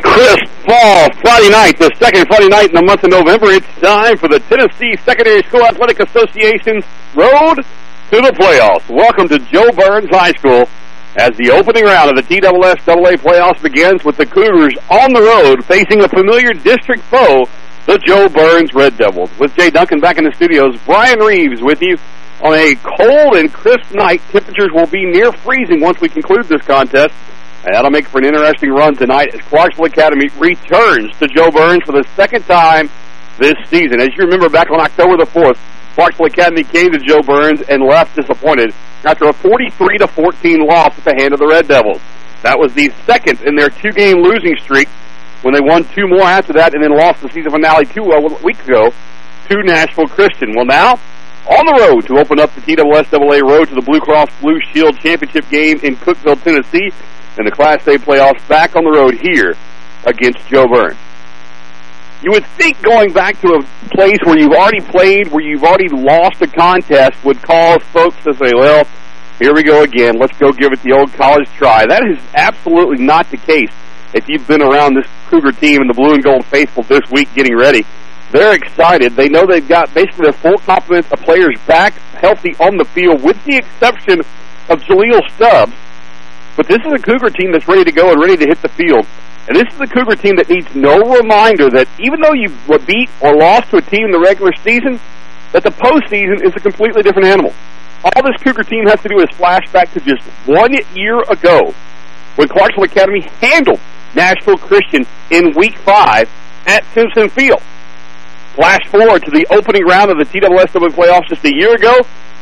crisp fall Friday night, the second Friday night in the month of November. It's time for the Tennessee Secondary School Athletic Association's Road to the Playoffs. Welcome to Jo Byrns High School as the opening round of the TSSAA playoffs begins with the Cougars on the road facing a familiar district foe, the Jo Byrns Red Devils. With Jay Duncan back in the studios, Brian Reeves with you on a cold and crisp night. Temperatures will be near freezing once we conclude this contest. And that'll make for an interesting run tonight as Clarksville Academy returns to Jo Byrns for the second time this season. As you remember, back on October the 4th, Clarksville Academy came to Jo Byrns and left disappointed after a 43-14 loss at the hand of the Red Devils. That was the second in their two-game losing streak when they won two more after that and then lost the season finale two uh, a week ago to Nashville Christian. Well, now, on the road to open up the TSSAA Road to the Blue Cross Blue Shield Championship game in Cookeville, Tennessee, in the Class A playoffs back on the road here against Jo Byrns. You would think going back to a place where you've already played, where you've already lost a contest, would cause folks to say, well, here we go again. Let's go give it the old college try. That is absolutely not the case if you've been around this Cougar team and the blue and gold faithful this week getting ready. They're excited. They know they've got basically their full complement of players back healthy on the field with the exception of Jaleel Stubbs, but this is a Cougar team that's ready to go and ready to hit the field. And this is a Cougar team that needs no reminder that even though you beat or lost to a team in the regular season, that the postseason is a completely different animal. All this Cougar team has to do is flash back to just one year ago when Clarksville Academy handled Nashville Christian in Week 5 at Simpson Field. Flash forward to the opening round of the TSSAA playoffs just a year ago,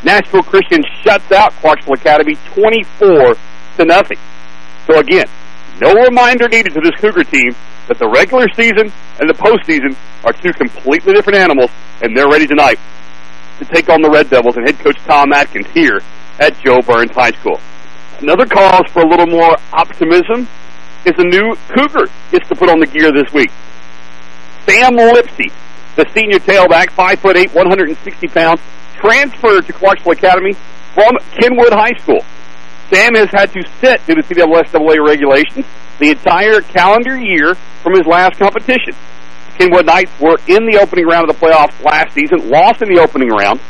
Nashville Christian shuts out Clarksville Academy 24 to nothing. So again, no reminder needed to this Cougar team that the regular season and the postseason are two completely different animals, and they're ready tonight to take on the Red Devils and head coach Tom Atkins here at Jo Byrns High School. Another cause for a little more optimism is a new Cougar gets to put on the gear this week. Sam Lipsy, the senior tailback, 5'8", 160 pounds, transferred to Clarksville Academy from Kenwood High School. Sam has had to sit due to TSSAA regulations the entire calendar year from his last competition. Kenwood Knights were in the opening round of the playoffs last season, lost in the opening round,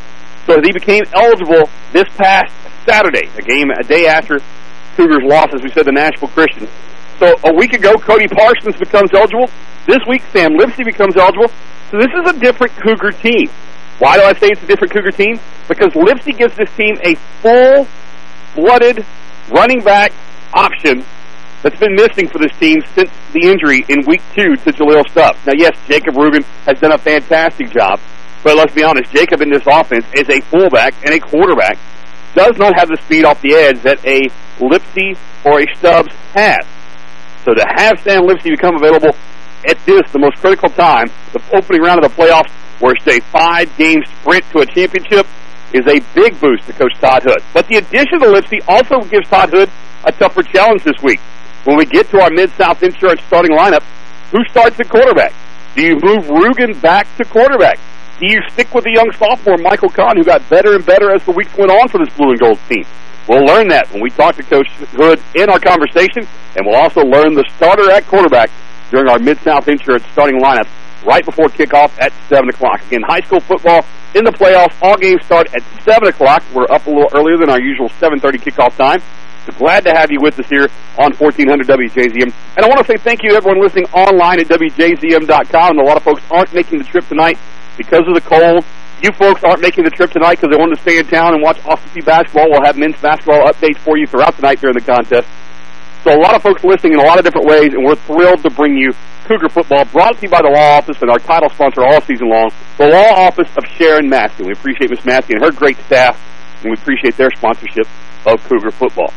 so he became eligible this past Saturday, a game a day after Cougars lost, as we said, to Nashville Christian. So a week ago, Cody Parsons becomes eligible. This week, Sam Lipsy becomes eligible. So this is a different Cougar team. Why do I say it's a different Cougar team? Because Lipsy gives this team a full blooded running back option that's been missing for this team since the injury in week two to Jaleel Stubbs. Now, yes, Jacob Rugen has done a fantastic job, but let's be honest, Jacob in this offense is a fullback and a quarterback, does not have the speed off the edge that a Lipsy or a Stubbs has. So to have Sam Lipsy become available at this, the most critical time, the opening round of the playoffs, where it's a five-game sprint to a championship, is a big boost to Coach Todd Hood. But the addition of Lipsy also gives Todd Hood a tougher challenge this week. When we get to our Mid-South Insurance starting lineup, who starts at quarterback? Do you move Rugen back to quarterback? Do you stick with the young sophomore, Michael Kahn, who got better and better as the weeks went on for this blue and gold team? We'll learn that when we talk to Coach Hood in our conversation, and we'll also learn the starter at quarterback during our Mid-South Insurance starting lineup right before kickoff at 7 o'clock. Again, high school football in the playoffs. All games start at 7 o'clock. We're up a little earlier than our usual 7.30 kickoff time. So glad to have you with us here on 1400 WJZM. And I want to say thank you to everyone listening online at WJZM.com. And a lot of folks aren't making the trip tonight because of the cold. You folks aren't making the trip tonight because they want to stay in town and watch Austin basketball. We'll have men's basketball updates for you throughout the night during the contest. So a lot of folks listening in a lot of different ways, and we're thrilled to bring you Cougar Football, brought to you by the Law Office and our title sponsor all season long, the Law Office of Sharon Massey. We appreciate Miss Massey and her great staff, and we appreciate their sponsorship of Cougar Football.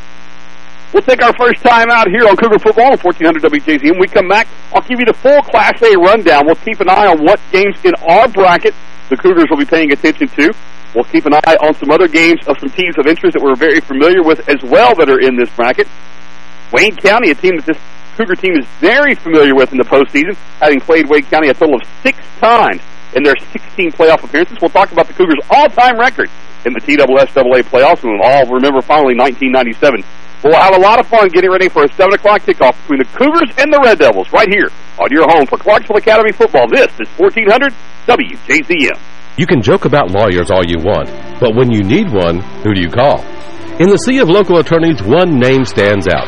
We'll take our first time out here on Cougar Football on 1400 WJZ. When we come back, I'll give you the full Class A rundown. We'll keep an eye on what games in our bracket the Cougars will be paying attention to. We'll keep an eye on some other games of some teams of interest that we're very familiar with as well that are in this bracket. Wayne County, a team that this Cougar team is very familiar with in the postseason, having played Wayne County a total of six times in their 16 playoff appearances. We'll talk about the Cougars' all-time record in the TSSAA playoffs, and we'll all remember finally 1997 We'll have a lot of fun getting ready for a 7 o'clock kickoff between the Cougars and the Red Devils right here on your home for Clarksville Academy football. This is 1400 WJZM. You can joke about lawyers all you want, but when you need one, who do you call? In the sea of local attorneys, one name stands out,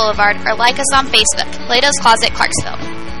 Boulevard or like us on Facebook, Plato's Closet, Clarksville.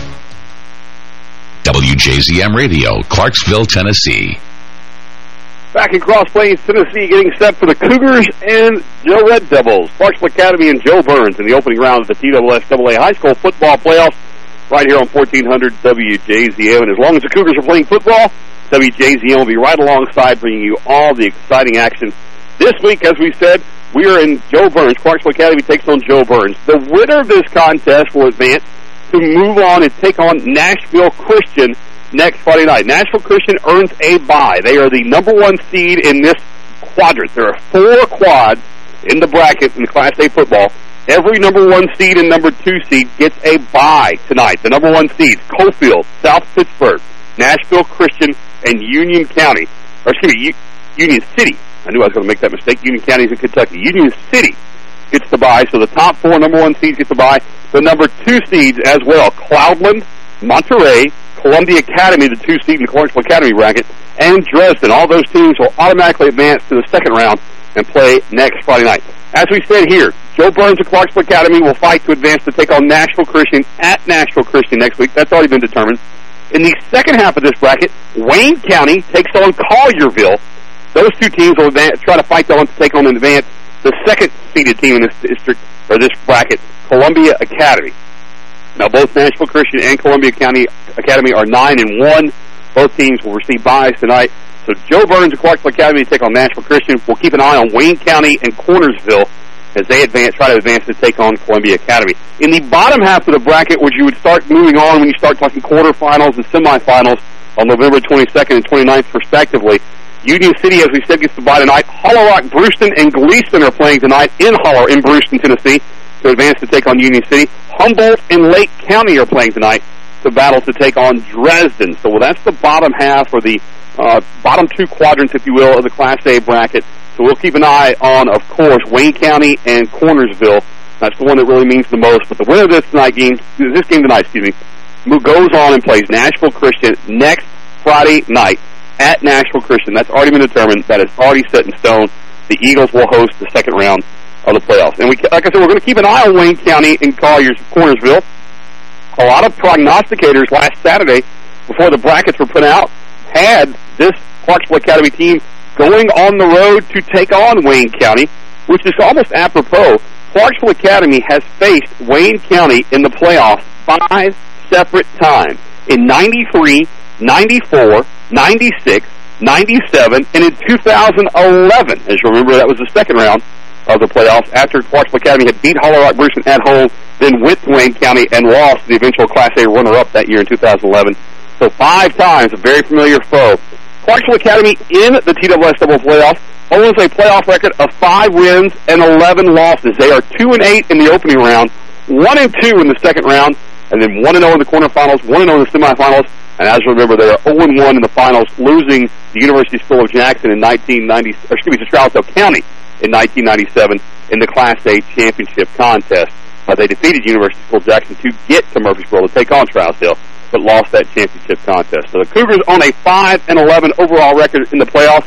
WJZM Radio, Clarksville, Tennessee. Back in Cross Plains, Tennessee, getting set for the Cougars and Joe Red Devils. Clarksville Academy and Jo Byrns in the opening round of the TSSAA High School Football Playoffs right here on 1400 WJZM. And as long as the Cougars are playing football, WJZM will be right alongside bringing you all the exciting action. This week, as we said, we are in Jo Byrns. Clarksville Academy takes on Jo Byrns. The winner of this contest will advance to move on and take on Nashville Christian next Friday night. Nashville Christian earns a bye. They are the number one seed in this quadrant. There are four quads in the bracket in Class A football. Every number one seed and number two seed gets a bye tonight. The number one seeds, Coalfield, South Pittsburg, Nashville Christian, and Union County. Or excuse me, Union City. I knew I was going to make that mistake. Union County is in Kentucky. Union City gets the bye. So the top four number one seeds get the bye. The number two seeds as well, Cloudland, Monterey, Columbia Academy, the two seed in the Clarksville Academy bracket, and Dresden. All those teams will automatically advance to the second round and play next Friday night. As we said here, Jo Byrns of Clarksville Academy will fight to advance to take on Nashville Christian at Nashville Christian next week. That's already been determined. In the second half of this bracket, Wayne County takes on Collierville. Those two teams will advance, try to fight on to take on and advance the second seeded team in this district or this bracket, Columbia Academy. Now, both Nashville Christian and Columbia County Academy are nine and one. Both teams will receive byes tonight. So Jo Byrns of Clarksville Academy take on Nashville Christian. We'll keep an eye on Wayne County and Cornersville as they advance, try to advance to take on Columbia Academy. In the bottom half of the bracket, which you would start moving on when you start talking quarterfinals and semifinals on November 22nd and 29th, respectively, Union City, as we said, gets to bye tonight. Hollow Rock, Bruceton, and Gleason are playing tonight in Hollow, in Bruceton, Tennessee, to advance to take on Union City. Humboldt and Lake County are playing tonight to battle to take on Dresden. So well, that's the bottom half, or the uh, bottom two quadrants, if you will, of the Class A bracket. So we'll keep an eye on, of course, Wayne County and Cornersville. That's the one that really means the most. But the winner of this tonight game, this game tonight, excuse me, goes on and plays Nashville Christian next Friday night at Nashville Christian. That's already been determined. That is already set in stone. The Eagles will host the second round of the playoffs. And we, like I said, we're going to keep an eye on Wayne County and Colliers, Cornersville. A lot of prognosticators last Saturday, before the brackets were put out, had this Clarksville Academy team going on the road to take on Wayne County, which is almost apropos. Clarksville Academy has faced Wayne County in the playoffs five separate times. In 93, 94, 96, 97, and in 2011. As you remember, that was the second round of the playoffs after Clarksville Academy had beat Hollow Rock Bruceton at home, then went to Wayne County and lost the eventual Class A runner-up that year in 2011. So five times, a very familiar foe. Clarksville Academy in the TWSW playoffs owns a playoff record of five wins and 11 losses. They are 2 and 8 in the opening round, 1 and 2 in the second round, and then 1 and 0 in the quarterfinals, 1 and 0 in the semifinals. And as you remember, they are 0 and 1 in the finals, losing the University School of Jackson in 1990, or excuse me, to Trousdale County in 1997 in the Class A championship contest. Uh, they defeated University School of Jackson to get to Murfreesboro to take on Trousdale, but lost that championship contest. So the Cougars on a 5 and 11 overall record in the playoffs.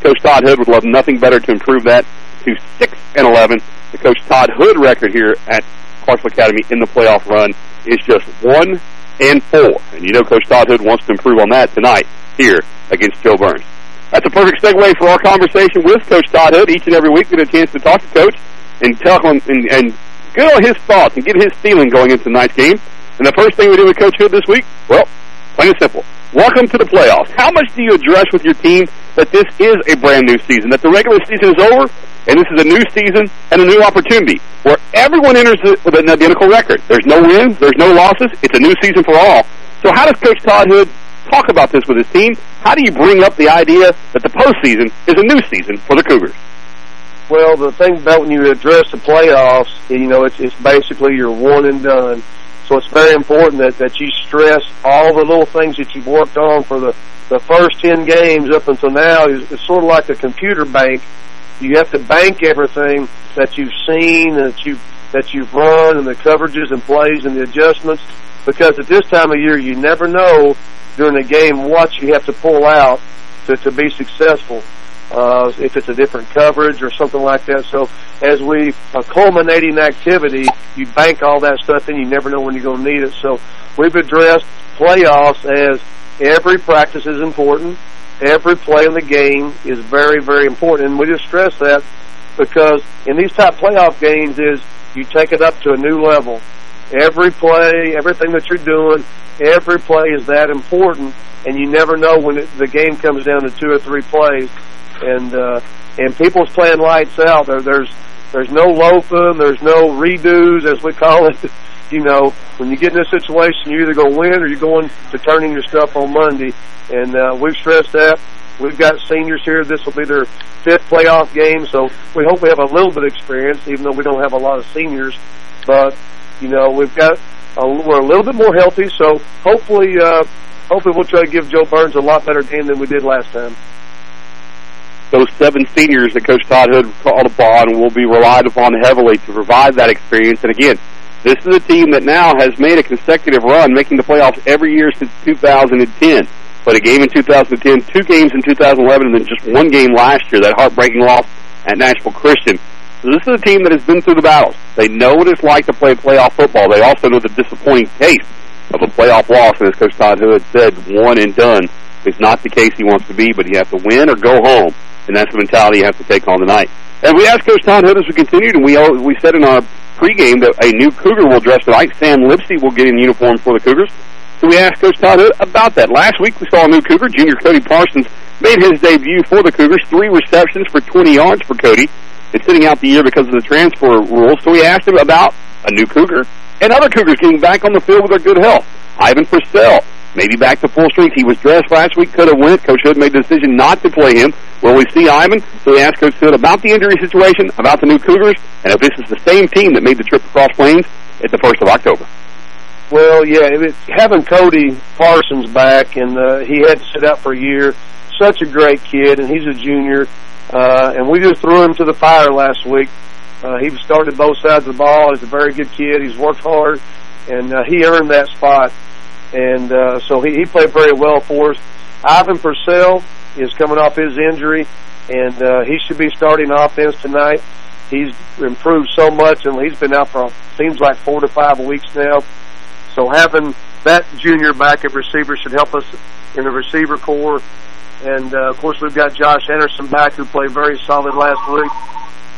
Coach Todd Hood would love nothing better to improve that to 6 and 11. The Coach Todd Hood record here at Clarksville Academy in the playoff run is just 1 and 4. And you know Coach Todd Hood wants to improve on that tonight here against Jo Byrns. That's a perfect segue for our conversation with Coach Todd Hood. Each and every week we get a chance to talk to Coach and tell him and, and get all his thoughts and get his feeling going into tonight's game. And the first thing we do with Coach Hood this week, well, plain and simple. Welcome to the playoffs. How much do you address with your team that this is a brand new season, that the regular season is over, and this is a new season and a new opportunity where everyone enters with an identical record. There's no wins, there's no losses. It's a new season for all. So how does Coach Todd Hood talk about this with his team. How do you bring up the idea that the postseason is a new season for the Cougars? Well, the thing about when you address the playoffs, you know, it's, it's basically you're one and done. So it's very important that, that you stress all the little things that you've worked on for the, the first 10 games up until now. It's, it's sort of like a computer bank. You have to bank everything that you've seen, that you've, that you've run, and the coverages and plays and the adjustments. Because at this time of year, you never know during a game what you have to pull out to, to be successful. Uh, if it's a different coverage or something like that. So as we a culminating activity, you bank all that stuff and you never know when you're going to need it. So we've addressed playoffs as every practice is important. Every play in the game is very, very important. And we just stress that because in these type playoff games is you take it up to a new level. Every play, everything that you're doing, every play is that important, and you never know when it, the game comes down to two or three plays. And uh, and people's playing lights out. There, there's there's no loafing, there's no redos, as we call it. you know, when you get in this situation, you're either to win or you're going to turn in your stuff on Monday. And uh, we've stressed that. We've got seniors here. This will be their fifth playoff game, so we hope we have a little bit of experience, even though we don't have a lot of seniors. But you know, we've got a, we're a little bit more healthy, so hopefully, uh, hopefully we'll try to give Jo Byrns a lot better game than we did last time. Those seven seniors that Coach Todd Hood called upon will be relied upon heavily to provide that experience. And again, this is a team that now has made a consecutive run, making the playoffs every year since 2010. But a game in 2010, two games in 2011, and then just one game last year, that heartbreaking loss at Nashville Christian. So this is a team that has been through the battles. They know what it's like to play playoff football. They also know the disappointing taste of a playoff loss. And as Coach Todd Hood said, one and done is not the case he wants to be, but you have to win or go home. And that's the mentality you have to take on tonight. And we asked Coach Todd Hood as we continued, and we we said in our pregame that a new Cougar will dress tonight. Sam Lipsy will get in uniform for the Cougars. So we asked Coach Todd Hood about that. Last week we saw a new Cougar. Junior Cody Parsons made his debut for the Cougars. Three receptions for 20 yards for Cody is sitting out the year because of the transfer rules. So we asked him about a new Cougar and other Cougars getting back on the field with their good health. Ivan Purcell, maybe back to full strength. He was dressed last week, could have went. Coach Hood made the decision not to play him. Will we see Ivan? So we asked Coach Hood about the injury situation, about the new Cougars, and if this is the same team that made the trip across Plains at the 1st of October. Well, yeah, it, having Cody Parsons back, and uh, he had to sit out for a year. Such a great kid, and he's a junior. Uh, and we just threw him to the fire last week. Uh, he started both sides of the ball. He's a very good kid. He's worked hard, and uh, he earned that spot. And uh, so he, he played very well for us. Ivan Purcell is coming off his injury, and uh, he should be starting offense tonight. He's improved so much, and he's been out for seems like four to five weeks now. So having that junior back at receiver should help us in the receiver core and, uh, of course, we've got Josh Anderson back who played very solid last week.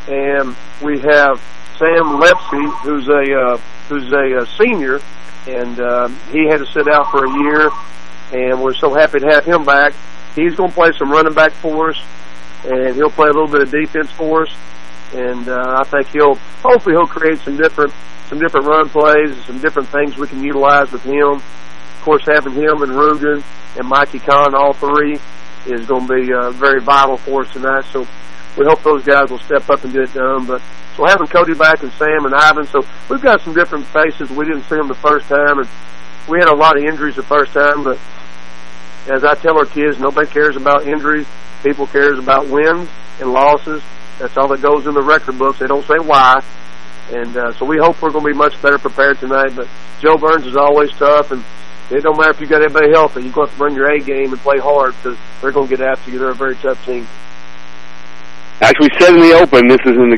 And we have Sam Lepsy, who's a uh, who's a, a senior, and uh, he had to sit out for a year. and we're so happy to have him back. He's going to play some running back for us, and he'll play a little bit of defense for us. And uh, I think he'll hopefully he'll create some different some different run plays, some different things we can utilize with him. Of course, having him and Rugen and Mikey Kahn, all three, is going to be uh, very vital for us tonight. So we hope those guys will step up and get it done. But so having Cody back and Sam and Ivan, so we've got some different faces. We didn't see them the first time, and we had a lot of injuries the first time. But as I tell our kids, nobody cares about injuries. People cares about wins and losses. That's all that goes in the record books. They don't say why. And uh, so we hope we're going to be much better prepared tonight. But Jo Byrns is always tough, and it don't matter if you got everybody healthy. You're going to have to bring your A game and play hard because they're going to get after you. They're a very tough team. As we said in the open, this is an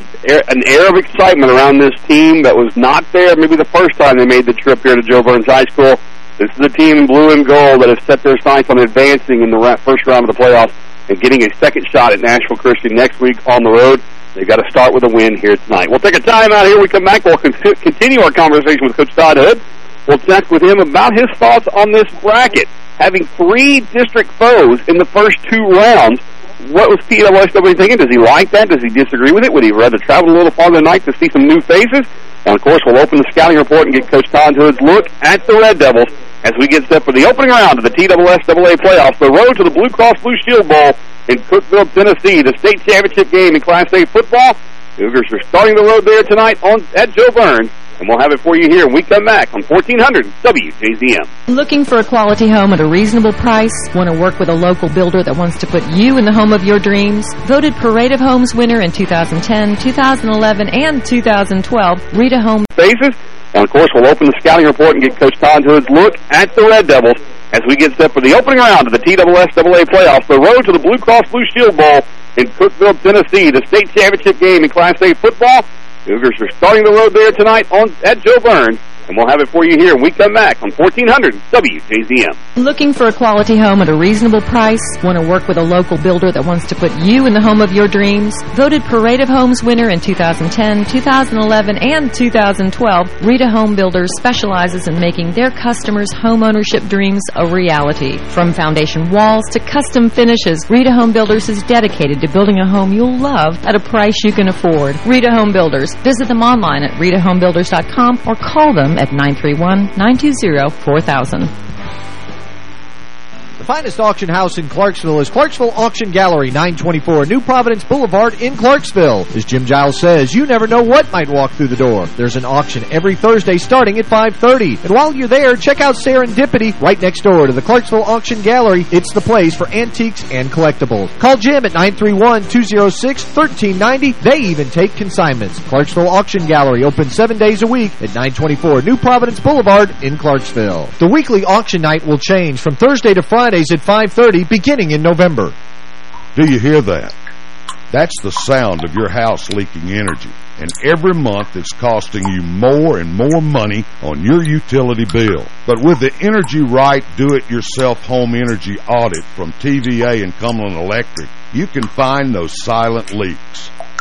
an air of excitement around this team that was not there maybe the first time they made the trip here to Jo Byrns High School. This is a team in blue and gold that has set their sights on advancing in the first round of the playoffs and getting a second shot at Nashville Christian next week on the road. They've got to start with a win here tonight. We'll take a time out here. We come back. We'll con continue our conversation with Coach Todd Hood. We'll check with him about his thoughts on this bracket. Having three district foes in the first two rounds, what was PWSW thinking? Does he like that? Does he disagree with it? Would he rather travel a little farther tonight to see some new faces? And, of course, we'll open the scouting report and get Coach Todd Hood's look at the Red Devils as we get set for the opening round of the TSSAA playoffs, the road to the Blue Cross Blue Shield Bowl in Cookeville, Tennessee, the state championship game in Class A football. Cougars are starting the road there tonight on at Jo Byrns. And we'll have it for you here when we come back on 1400 WJZM. Looking for a quality home at a reasonable price? Want to work with a local builder that wants to put you in the home of your dreams? Voted Parade of Homes winner in 2010, 2011, and 2012, Rita Home. Faces. And, of course, we'll open the scouting report and get Coach Todd Hood's look at the Red Devils as we get set for the opening round of the TSSAA playoffs, the road to the Blue Cross Blue Shield Bowl in Cookeville, Tennessee, the state championship game in Class A football. Cougars are starting the road there tonight on at Jo Byrns. And we'll have it for you here when we come back on 1400 WJZM. Looking for a quality home at a reasonable price? Want to work with a local builder that wants to put you in the home of your dreams? Voted Parade of Homes winner in 2010, 2011, and 2012, Rita Home Builders specializes in making their customers' home ownership dreams a reality. From foundation walls to custom finishes, Rita Home Builders is dedicated to building a home you'll love at a price you can afford. Rita Home Builders. Visit them online at ritahomebuilders.com or call them at 931-920-4000. The finest auction house in Clarksville is Clarksville Auction Gallery, 924 New Providence Boulevard in Clarksville. As Jim Giles says, you never know what might walk through the door. There's an auction every Thursday starting at 5.30. And while you're there, check out Serendipity right next door to the Clarksville Auction Gallery. It's the place for antiques and collectibles. Call Jim at 931-206-1390. They even take consignments. Clarksville Auction Gallery open seven days a week at 924 New Providence Boulevard in Clarksville. The weekly auction night will change from Thursday to Friday Fridays at 5.30 beginning in November. Do you hear that? That's the sound of your house leaking energy. And every month it's costing you more and more money on your utility bill. But with the Energy Right Do-It-Yourself Home Energy Audit from TVA and Cumberland Electric, you can find those silent leaks.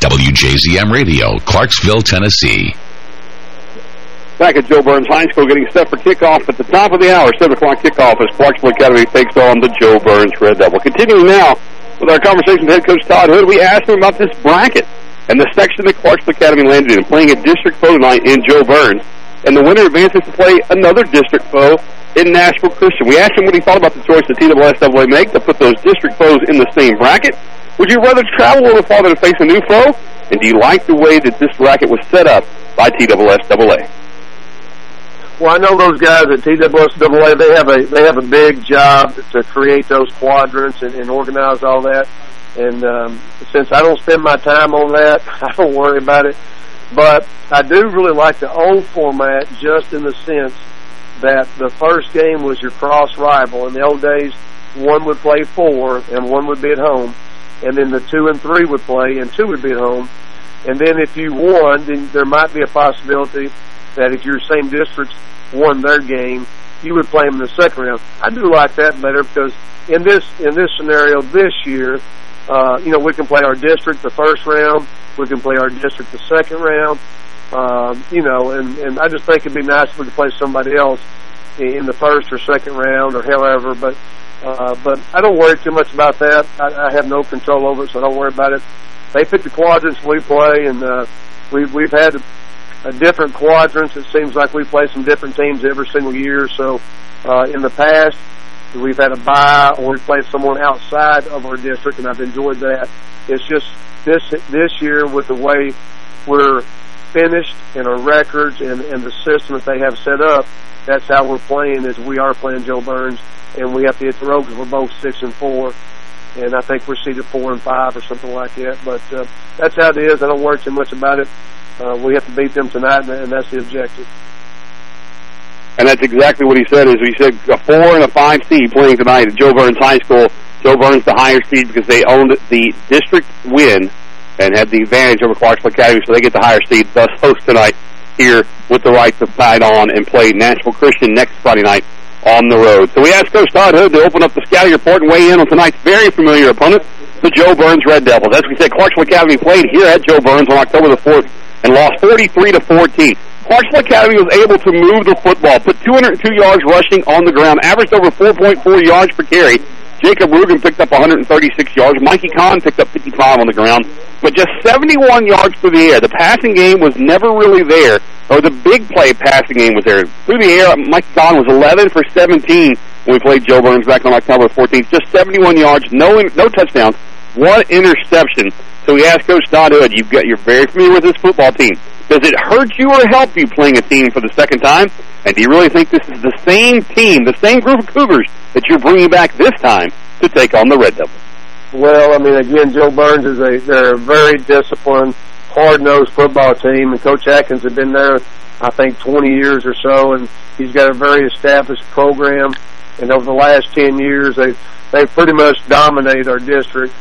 WJZM Radio, Clarksville, Tennessee. Back at Jo Byrns High School, getting set for kickoff at the top of the hour. 7 o'clock kickoff as Clarksville Academy takes on the Jo Byrns Red Devil. Continuing now with our conversation with head coach Todd Hood, we asked him about this bracket and the section that Clarksville Academy landed in, playing a district foe tonight in Jo Byrns. And the winner advances to play another district foe in Nashville Christian. We asked him what he thought about the choice the TSSAA make to put those district foes in the same bracket. Would you rather travel a little farther to face a new foe, And do you like the way that this bracket was set up by TSSAA? Well, I know those guys at TSSAA. They have a they have a big job to create those quadrants and, and organize all that. And um, since I don't spend my time on that, I don't worry about it. But I do really like the old format just in the sense that the first game was your cross rival. In the old days, one would play four and one would be at home. And then the two and three would play and two would be at home. And then if you won, then there might be a possibility that if your same districts won their game, you would play them in the second round. I do like that better because in this in this scenario this year, uh, you know, we can play our district the first round, we can play our district the second round, um, you know, and and I just think it'd be nice if we could play somebody else in the first or second round or however. But uh, but I don't worry too much about that. I, I have no control over it, so I don't worry about it. They pick the quadrants we play, and uh, we've we've had a different quadrants. It seems like we play some different teams every single year. So uh, in the past, we've had a bye or we played someone outside of our district, and I've enjoyed that. It's just this this year with the way we're finished in our records and, and the system that they have set up, that's how we're playing is we are playing Jo Byrns, and we have to hit the road because we're both six and four. And I think we're seeded four and five or something like that. But uh, that's how it is. I don't worry too much about it. Uh, we have to beat them tonight, and that's the objective. And that's exactly what he said. Is he said a four and a five seed playing tonight at Jo Byrns High School. Jo Byrns the higher seed because they owned the district win and had the advantage over Clarksville Academy, so they get the higher seed. Thus, host tonight here with the right to fight on and play Nashville Christian next Friday night on the road. So we asked Coach Todd Hood to open up the scouting report and weigh in on tonight's very familiar opponent, the Jo Byrns Red Devils. As we said, Clarksville Academy played here at Jo Byrns on October the 4th and lost 43 to 14. Clarksville Academy was able to move the football, put 202 yards rushing on the ground, averaged over 4.4 yards per carry. Jacob Rugen picked up 136 yards. Mikey Kahn picked up 55 on the ground, but just 71 yards through the air. The passing game was never really there, or the big play passing game was there. Through the air, Mikey Kahn was 11 for 17 when we played Jo Byrns back on October 14th. Just 71 yards, no no touchdowns, one interception. So we asked Coach Todd Hood, you've got, you're very familiar with this football team. Does it hurt you or help you playing a team for the second time? And do you really think this is the same team, the same group of Cougars that you're bringing back this time to take on the Red Devils? Well, I mean, again, Jo Byrns is a they're a very disciplined, hard-nosed football team, and Coach Atkins has been there, I think, 20 years or so, and he's got a very established program. And over the last 10 years, they they've pretty much dominated our district.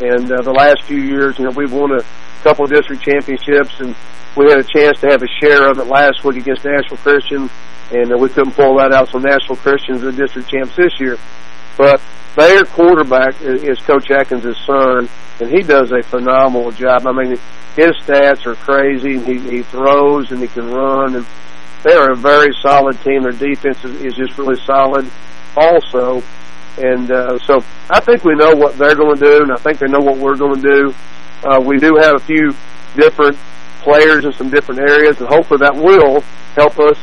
And uh, the last few years, you know, we've won a couple district championships, and we had a chance to have a share of it last week against Nashville Christian, and uh, we couldn't pull that out. So Nashville Christian is the district champs this year. But their quarterback is Coach Atkins' son, and he does a phenomenal job. I mean, his stats are crazy. He, he throws and he can run, and they are a very solid team. Their defense is, is just really solid also. And uh, so I think we know what they're going to do, and I think they know what we're going to do. Uh, we do have a few different players in some different areas, and hopefully that will help us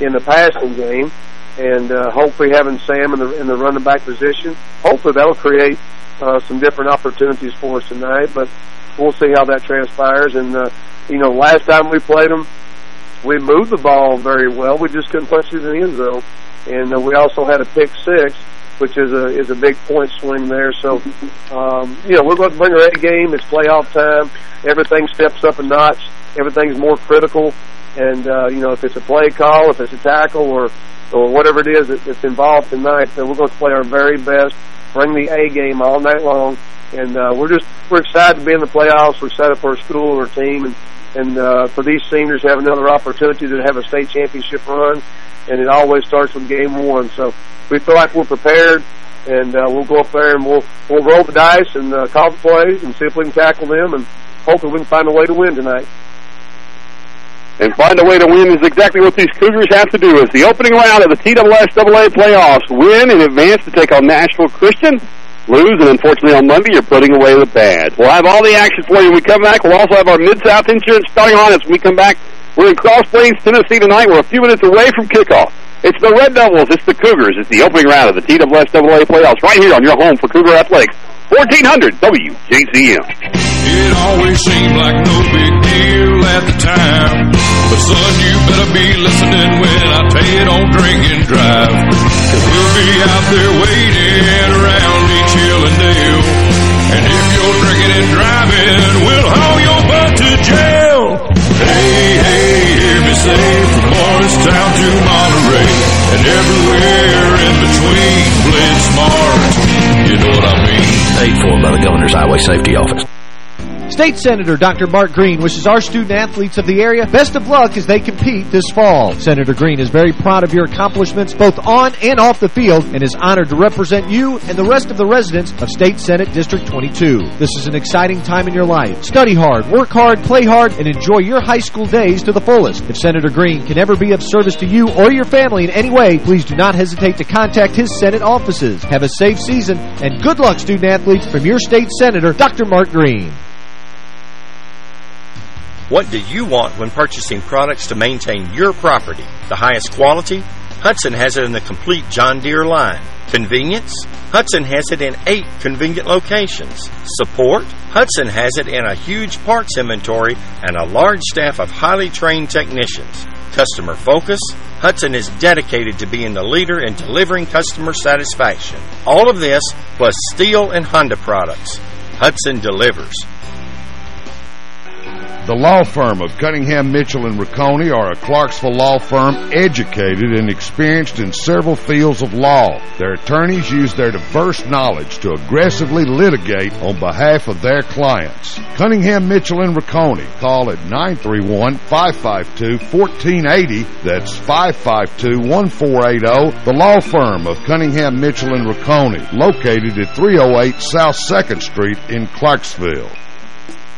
in the passing game. And uh, hopefully having Sam in the in the running back position, hopefully that'll create uh, some different opportunities for us tonight. But we'll see how that transpires. And uh, you know, last time we played them, we moved the ball very well. We just couldn't punch it in the end zone. And uh, we also had a pick six, which is a is a big point swing there. So, um, you know, we're going to bring our A game. It's playoff time. Everything steps up a notch. Everything's more critical. And uh, you know, if it's a play call, if it's a tackle, or or whatever it is that's involved tonight, then we're going to play our very best. Bring the A game all night long, and uh, we're just we're excited to be in the playoffs. We're excited for our school and our team, and and uh, for these seniors to have another opportunity to have a state championship run. And it always starts with game one. So we feel like we're prepared, and uh, we'll go up there and we'll we'll roll the dice and uh, call the plays and see if we can tackle them, and hopefully we can find a way to win tonight. And find a way to win is exactly what these Cougars have to do. As the opening round of the TSSAA playoffs, win in advance to take on Nashville Christian. Lose, and unfortunately on Monday, you're putting away the bad. We'll have all the action for you when we come back. We'll also have our Mid-South Insurance starting on us when we come back. We're in Cross Plains, Tennessee tonight. We're a few minutes away from kickoff. It's the Red Devils. It's the Cougars. It's the opening round of the TSSAA playoffs right here on your home for Cougar Athletics. 1400 WJZM. It always seemed like no big deal at the time. But son, you better be listening when I tell you don't drink and drive. Cause we'll be out there waiting around each and if you're drinking and driving, we'll haul your butt to jail. Hey, hey, hear me say from Morristown to Monterey and everywhere in between. Play smart, you know what I mean. Paid for by the Governor's Highway Safety Office. State Senator Dr. Mark Green wishes our student-athletes of the area best of luck as they compete this fall. Senator Green is very proud of your accomplishments both on and off the field and is honored to represent you and the rest of the residents of State Senate District 22. This is an exciting time in your life. Study hard, work hard, play hard, and enjoy your high school days to the fullest. If Senator Green can ever be of service to you or your family in any way, please do not hesitate to contact his Senate offices. Have a safe season, and good luck, student-athletes, from your state senator, Dr. Mark Green. What do you want when purchasing products to maintain your property? The highest quality? Hudson has it in the complete John Deere line. Convenience? Hudson has it in eight convenient locations. Support? Hudson has it in a huge parts inventory and a large staff of highly trained technicians. Customer focus? Hudson is dedicated to being the leader in delivering customer satisfaction. All of this plus Stihl and Honda products. Hudson delivers. The law firm of Cunningham, Mitchell, and Rocconi are a Clarksville law firm educated and experienced in several fields of law. Their attorneys use their diverse knowledge to aggressively litigate on behalf of their clients. Cunningham, Mitchell, and Rocconi. Call at 931-552-1480. That's 552-1480. The law firm of Cunningham, Mitchell, and Rocconi. Located at 308 South 2nd Street in Clarksville.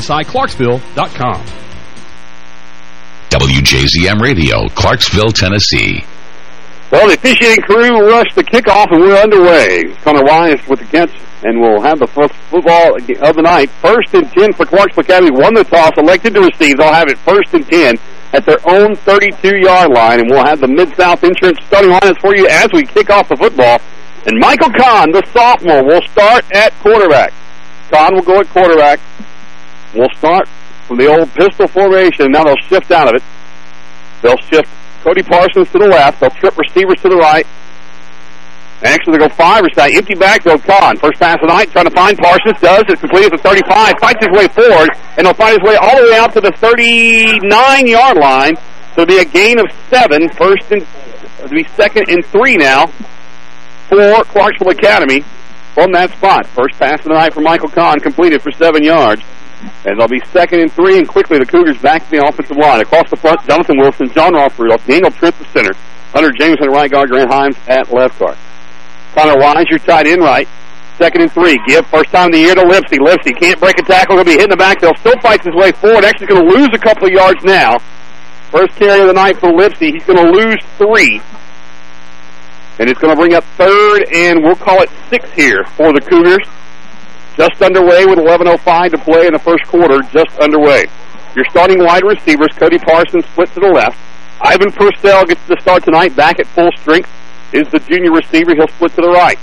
MSIClarksville.com. WJZM Radio, Clarksville, Tennessee. Well, the officiating crew rushed the kickoff, and we're underway. Connor Wise with the catch, and we'll have the first football of the night. First and 10 for Clarksville Academy. Won the toss, elected to receive. They'll have it first and 10 at their own 32-yard line, and we'll have the Mid-South Insurance starting lineups for you as we kick off the football. And Michael Kahn, the sophomore, will start at quarterback. Kahn will go at quarterback. We'll start from the old pistol formation. And now they'll shift out of it. They'll shift Cody Parsons to the left. They'll trip receivers to the right. Actually, they go five or side. Empty backfield, Kahn. First pass of the night, trying to find Parsons. Does. It's completed at the 35. Fights his way forward, and he'll find his way all the way out to the 39-yard line. So it'll be a gain of seven. First and, it'll be second and three now for Clarksville Academy from that spot. First pass of the night for Michael Kahn, completed for seven yards. And they'll be second and three, and quickly the Cougars back to the offensive line. Across the front, Jonathan Wilson, John Ross Rudolph, Daniel Trent the center, Hunter Jameson at right guard, Grant Himes at left guard. Connor Wise, your tight end right. Second and three. Give first time of the year to Lipsy. Lipsy can't break a tackle. Going to be hitting the backfield. Still fights his way forward. Actually going to lose a couple of yards now. First carry of the night for Lipsy. He's going to lose three. And it's going to bring up third and we'll call it six here for the Cougars. Just underway with 11.05 to play in the first quarter. Just underway. Your starting wide receivers, Cody Parsons split to the left. Ivan Purcell gets the start tonight back at full strength. Is the junior receiver. He'll split to the right.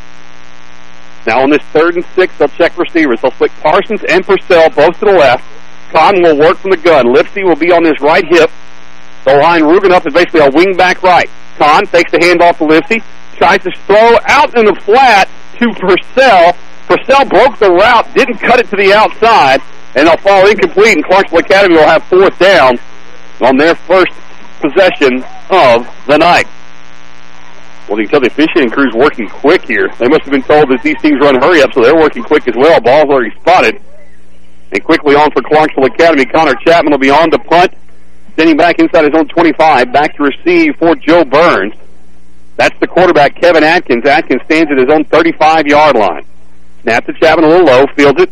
Now on this third and six, they'll check receivers. They'll split Parsons and Purcell both to the left. Kahn will work from the gun. Lipsy will be on his right hip. They'll line Rugen up as basically a wing back right. Kahn takes the handoff to Lipsy. Tries to throw out in the flat to Purcell. Purcell broke the route, didn't cut it to the outside, and they'll fall incomplete, and Clarksville Academy will have fourth down on their first possession of the night. Well, you can tell the officiating crew's working quick here. They must have been told that these teams run hurry up, so they're working quick as well. Ball's already spotted. And quickly on for Clarksville Academy. Connor Chapman will be on to punt. Standing back inside his own 25. Back to receive for Jo Byrns. That's the quarterback, Kevin Atkins. Atkins stands at his own 35-yard line. Snap to Chapman a little low, fields it.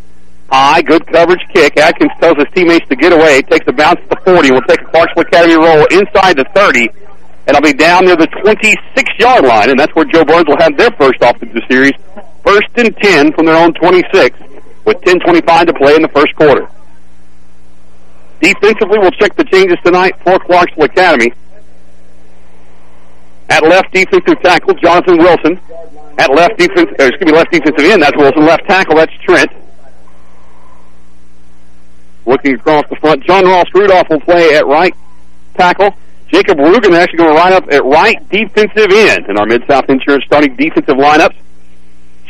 High, good coverage kick. Atkins tells his teammates to get away. Takes a bounce at the 40. We'll take a Clarksville Academy roll inside the 30. And I'll be down near the 26-yard line, and that's where Jo Byrns will have their first offensive series. First and 10 from their own 26 with 10.25 to play in the first quarter. Defensively, we'll check the changes tonight for Clarksville Academy. At left defensive tackle, Jonathan Wilson. At left defense, or excuse me, left defensive end, that's Wilson. Left tackle, that's Trent. Looking across the front, John Ross Rudolph will play at right tackle. Jacob Rugen actually going to line up at right defensive end in our Mid-South Insurance starting defensive lineups.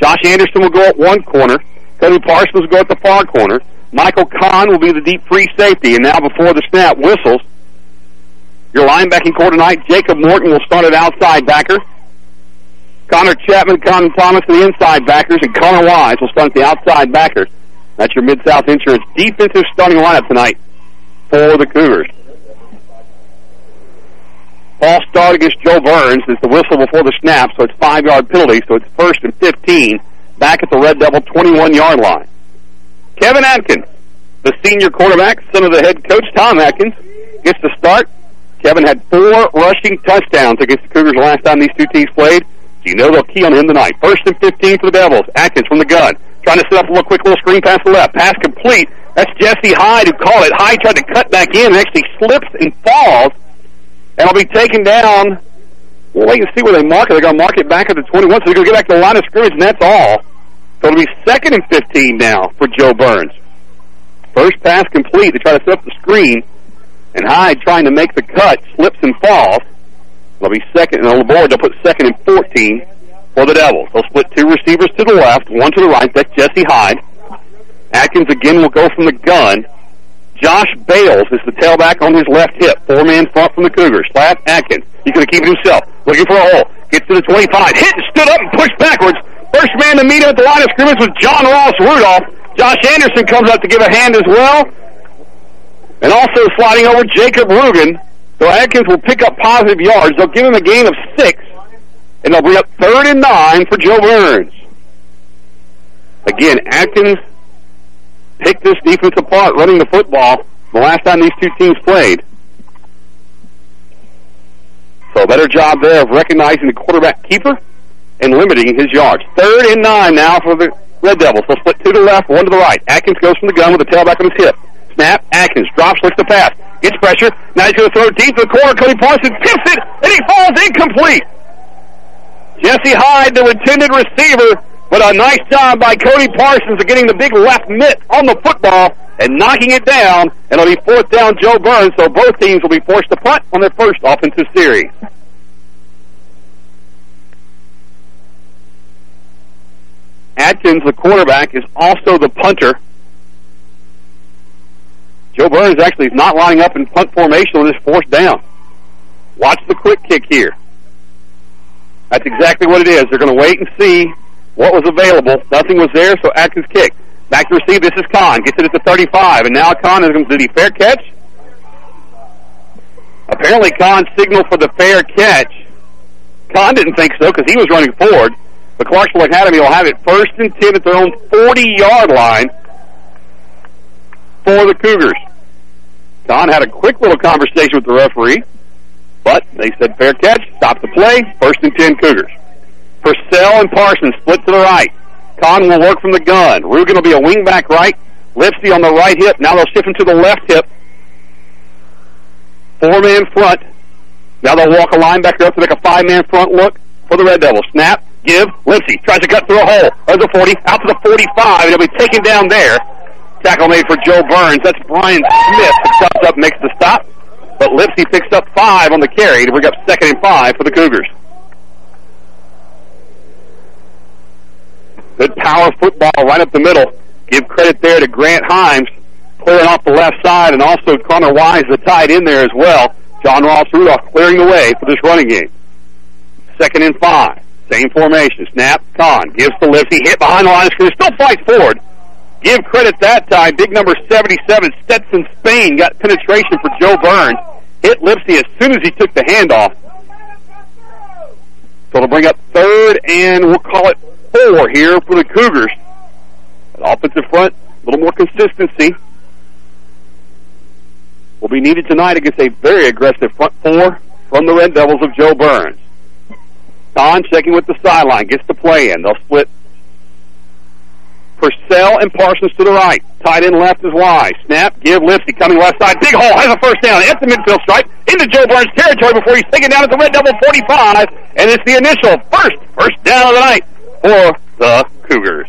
Josh Anderson will go at one corner. Cody Parsons will go at the far corner. Michael Kahn will be the deep free safety. And now before the snap whistles, your linebacking core tonight, Jacob Morton will start at outside backer. Connor Chapman, Connor Thomas, the inside backers, and Connor Wise will start the outside backers. That's your Mid-South Insurance defensive starting lineup tonight for the Cougars. False start against Jo Byrns is the whistle before the snap, so it's five-yard penalty, so it's first and 15 back at the Red Devil 21-yard line. Kevin Atkins, the senior quarterback, son of the head coach, Tom Atkins, gets the start. Kevin had four rushing touchdowns against the Cougars last time these two teams played. So you know they'll key on him tonight. First and 15 for the Devils. Atkins from the gun. Trying to set up a little quick little screen pass to the left. Pass complete. That's Jesse Hyde who caught it. Hyde tried to cut back in and actually slips and falls. And will be taken down. We'll wait and see where they mark it. They're going to mark it back at the 21, so they're going to get back to the line of scrimmage, and that's all. So it'll be second and 15 now for Jo Byrns. First pass complete. They try to set up the screen, and Hyde trying to make the cut, slips and falls. It'll be second, and on the board they'll put second and 14 for the Devils. They'll split two receivers to the left, one to the right. That's Jesse Hyde. Atkins again will go from the gun. Josh Bales is the tailback on his left hip. Four-man front from the Cougars. Slap Atkins. He's going to keep it himself. Looking for a hole. Gets to the 25. Hit and stood up and pushed backwards. First man to meet him at the line of scrimmage was John Ross Rudolph. Josh Anderson comes up to give a hand as well. And also sliding over Jacob Rugen. So Atkins will pick up positive yards. They'll give him a gain of six. And they'll bring up third and nine for Jo Byrns. Again, Atkins picked this defense apart running the football the last time these two teams played. So a better job there of recognizing the quarterback keeper and limiting his yards. Third and nine now for the Red Devils. They'll split two to the left, one to the right. Atkins goes from the gun with the tailback on his hip. Snap. Atkins drops, looks the pass. Gets pressure. Now he's going to throw deep to the corner. Cody Parsons tips it, and he falls incomplete. Jesse Hyde, the intended receiver, but a nice job by Cody Parsons of getting the big left mitt on the football and knocking it down. And it'll be fourth down Jo Byrns, so both teams will be forced to punt on their first offensive series. Atkins, the quarterback, is also the punter. Jo Byrns actually is not lining up in punt formation on this fourth down. Watch the quick kick here. That's exactly what it is. They're going to wait and see what was available. Nothing was there, so Atkins kick. Back to receive. This is Kahn. Gets it at the 35, and now Kahn is going to do the fair catch. Apparently, Kahn signaled for the fair catch. Kahn didn't think so because he was running forward. But Clarksville Academy will have it first and 10 at their own 40-yard line for the Cougars. Kahn had a quick little conversation with the referee, but they said fair catch, stop the play, first and 10 Cougars. Purcell and Parsons split to the right. Kahn will work from the gun. Rugen will be a wing back right. Lipsy on the right hip. Now they'll shift him to the left hip. Four-man front. Now they'll walk a linebacker up to make a five-man front look for the Red Devils. Snap, give, Lipsy tries to cut through a hole. A 40, out to the 45, and he'll be taken down there. Tackle made for Jo Byrns. That's Brian Smith who comes up makes the stop. But Lipsy picks up five on the carry to bring up second and five for the Cougars. Good power football right up the middle. Give credit there to Grant Himes clearing off the left side, and also Connor Wise, the tight in there as well. John Ross Rudolph clearing the way for this running game. Second and five. Same formation. Snap. Kahn gives to Lipsy. Hit behind the line of scrimmage. Still fights forward. Give credit that time. Big number 77, Stetson Spain, got penetration for Jo Byrns. Hit Lipsy as soon as he took the handoff. So they'll bring up third and we'll call it four here for the Cougars. An offensive front a little more consistency will be needed tonight against a very aggressive front four from the Red Devils of Jo Byrns. Don checking with the sideline, gets the play in. They'll split Purcell and Parsons to the right. Tight end left is Wise. Snap, give Lipsy coming left side. Big hole, has a first down at the midfield stripe into Jo Byrns territory before he's taken down at the Red Devil 45. And it's the initial first first down of the night for the Cougars.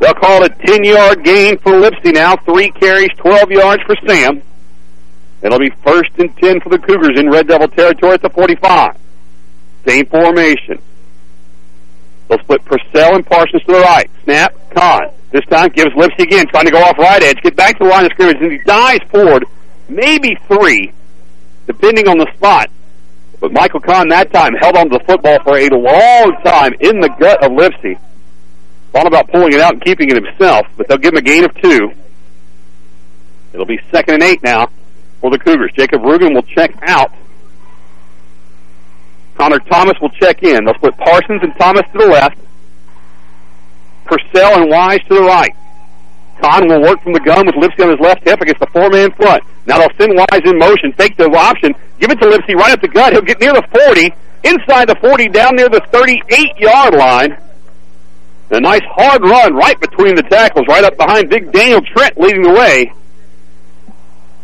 They'll call it a 10-yard gain for Lipsy now. Three carries, 12 yards for Sam. It'll be first and 10 for the Cougars in Red Devil territory at the 45. Same formation. They'll split Purcell and Parsons to the right. Snap, Kahn. This time gives Lipsy again, trying to go off right edge, get back to the line of scrimmage, and he dives forward, maybe three, depending on the spot. But Michael Kahn that time held on to the football for a long time in the gut of Lipsy. Thought about pulling it out and keeping it himself, but they'll give him a gain of two. It'll be second and eight now for the Cougars. Jacob Rugen will check out. Connor Thomas will check in. They'll split Parsons and Thomas to the left. Purcell and Wise to the right. Kahn will work from the gun with Lipsy on his left hip against the four-man front. Now they'll send Wise in motion, take the option, give it to Lipsy right up the gut. He'll get near the 40, inside the 40, down near the 38-yard line. A nice hard run right between the tackles, right up behind Big Daniel Trent leading the way.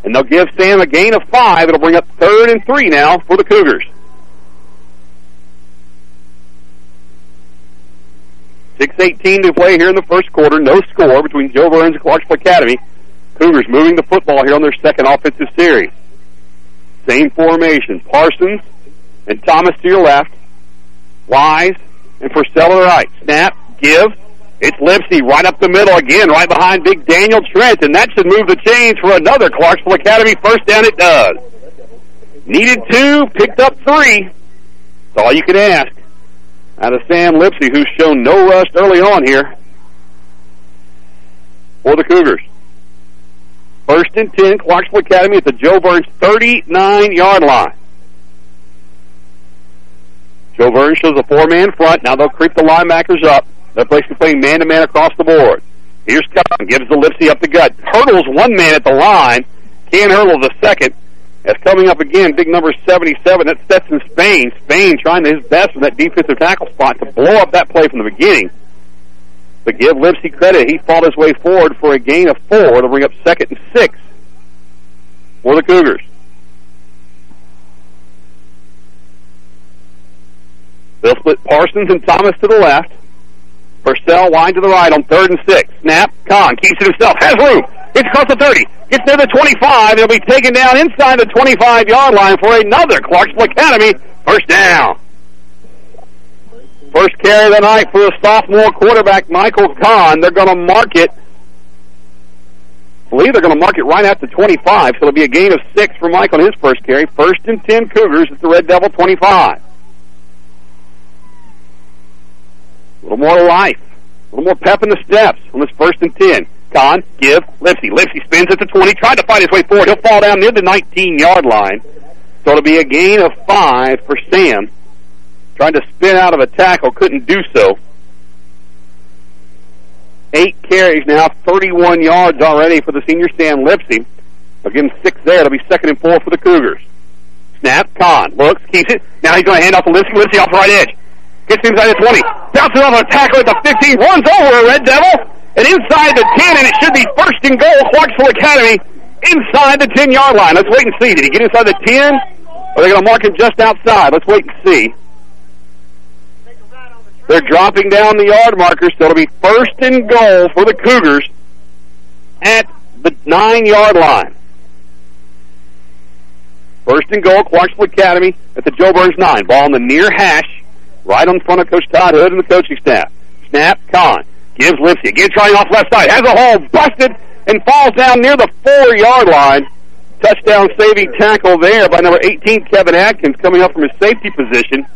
And they'll give Sam a gain of five. It'll bring up third and three now for the Cougars. 6.18 to play here in the first quarter. No score between Jo Byrns and Clarksville Academy. Cougars moving the football here on their second offensive series. Same formation. Parsons and Thomas to your left. Wise and Purcell to the right. Snap, give. It's Lipsy right up the middle again, right behind Big Daniel Trent, and that should move the chains for another Clarksville Academy first down it does. Needed two, picked up three. That's all you can ask out of Sam Lipsy, who's shown no rust early on here for the Cougars. First and 10, Clarksville Academy at the Jo Byrns 39-yard line. Jo Byrns shows a four-man front. Now they'll creep the linebackers up. They're basically playing man-to-man across the board. Here's Cotton, gives the Lipsy up the gut. Hurdles one man at the line. Can hurdle the second. That's coming up again, big number 77. That's Stetson Spain. Spain trying his best from that defensive tackle spot to blow up that play from the beginning. But give Lipsy credit. He fought his way forward for a gain of four to bring up second and six for the Cougars. They'll split Parsons and Thomas to the left. Purcell wide to the right on third and six. Snap. Kahn keeps it himself. Has room. Gets across the 30. Gets near the 25. It'll be taken down inside the 25-yard line for another Clarksville Academy first down. First carry of the night for the sophomore quarterback, Michael Kahn. They're going to mark it. I believe they're going to mark it right at the 25, so it'll be a gain of six for Mike on his first carry. First and 10 Cougars at the Red Devil 25. A little more life. A little more pep in the steps on this first and 10. Kahn, give, Lipsy. Lipsy spins at the 20, tried to fight his way forward. He'll fall down near the 19-yard line. So it'll be a gain of five for Sam. Trying to spin out of a tackle, couldn't do so. Eight carries now, 31 yards already for the senior Sam Lipsy. Him six there. It'll be second and four for the Cougars. Snap, Kahn, looks, keeps it. Now he's going to hand off to Lipsy. Lipsy off the right edge. Gets inside the 20. Bounces off a tackle at the 15. Runs over a Red Devil. And inside the 10, and it should be first and goal, Clarksville Academy, inside the 10-yard line. Let's wait and see. Did he get inside the 10? Or are they going to mark him just outside? Let's wait and see. They're dropping down the yard markers, so it'll be first and goal for the Cougars at the nine-yard line. First and goal, Clarksville Academy at the Jo Byrns 9. Ball in the near hash, right in front of Coach Todd Hood and the coaching staff. Snap, Kahn. Gives Lipsy. Again trying off left side. Has a hole. Busted and falls down near the four-yard line. Touchdown saving tackle there by number 18, Kevin Atkins, coming up from his safety position.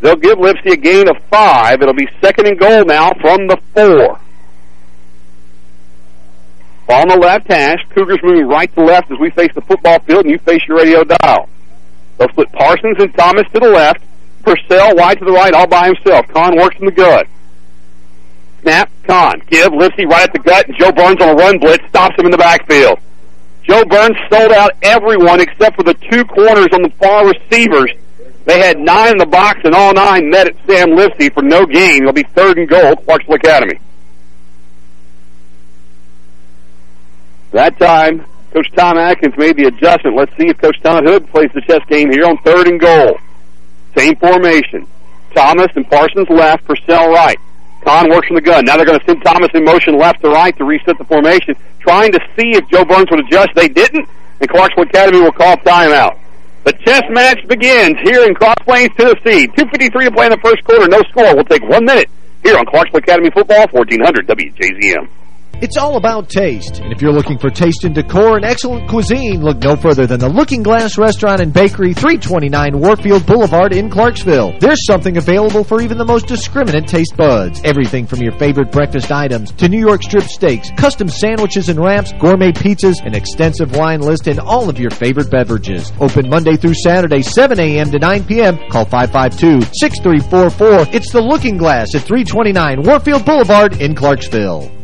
They'll give Lipsy a gain of five. It'll be second and goal now from the four. On the left hash. Cougars moving right to left as we face the football field and you face your radio dial. They'll split Parsons and Thomas to the left. Purcell wide to the right all by himself. Kahn works in the gut. Snap, Kahn. Give, Lipsy right at the gut, and Jo Byrns on a run blitz stops him in the backfield. Jo Byrns sold out everyone except for the two corners on the far receivers. They had nine in the box, and all nine met at Sam Lipsy for no gain. It'll be third and goal, Clarksville Academy. That time, Coach Tom Atkins made the adjustment. Let's see if Coach Tom Hood plays the chess game here on third and goal. Same formation. Thomas and Parsons left, Purcell right. Kahn works from the gun. Now they're going to send Thomas in motion left to right to reset the formation, trying to see if Jo Byrns would adjust. They didn't, and Clarksville Academy will call timeout. The chess match begins here in Cross Plains, Tennessee. 2.53 to play in the first quarter. No score. We'll take one minute here on Clarksville Academy Football, 1400 WJZM. It's all about taste. And if you're looking for taste and decor and excellent cuisine, look no further than the Looking Glass Restaurant and Bakery, 329 Warfield Boulevard in Clarksville. There's something available for even the most discriminate taste buds. Everything from your favorite breakfast items to New York strip steaks, custom sandwiches and wraps, gourmet pizzas, an extensive wine list, and all of your favorite beverages. Open Monday through Saturday, 7 a.m. to 9 p.m. Call 552-6344. It's the Looking Glass at 329 Warfield Boulevard in Clarksville.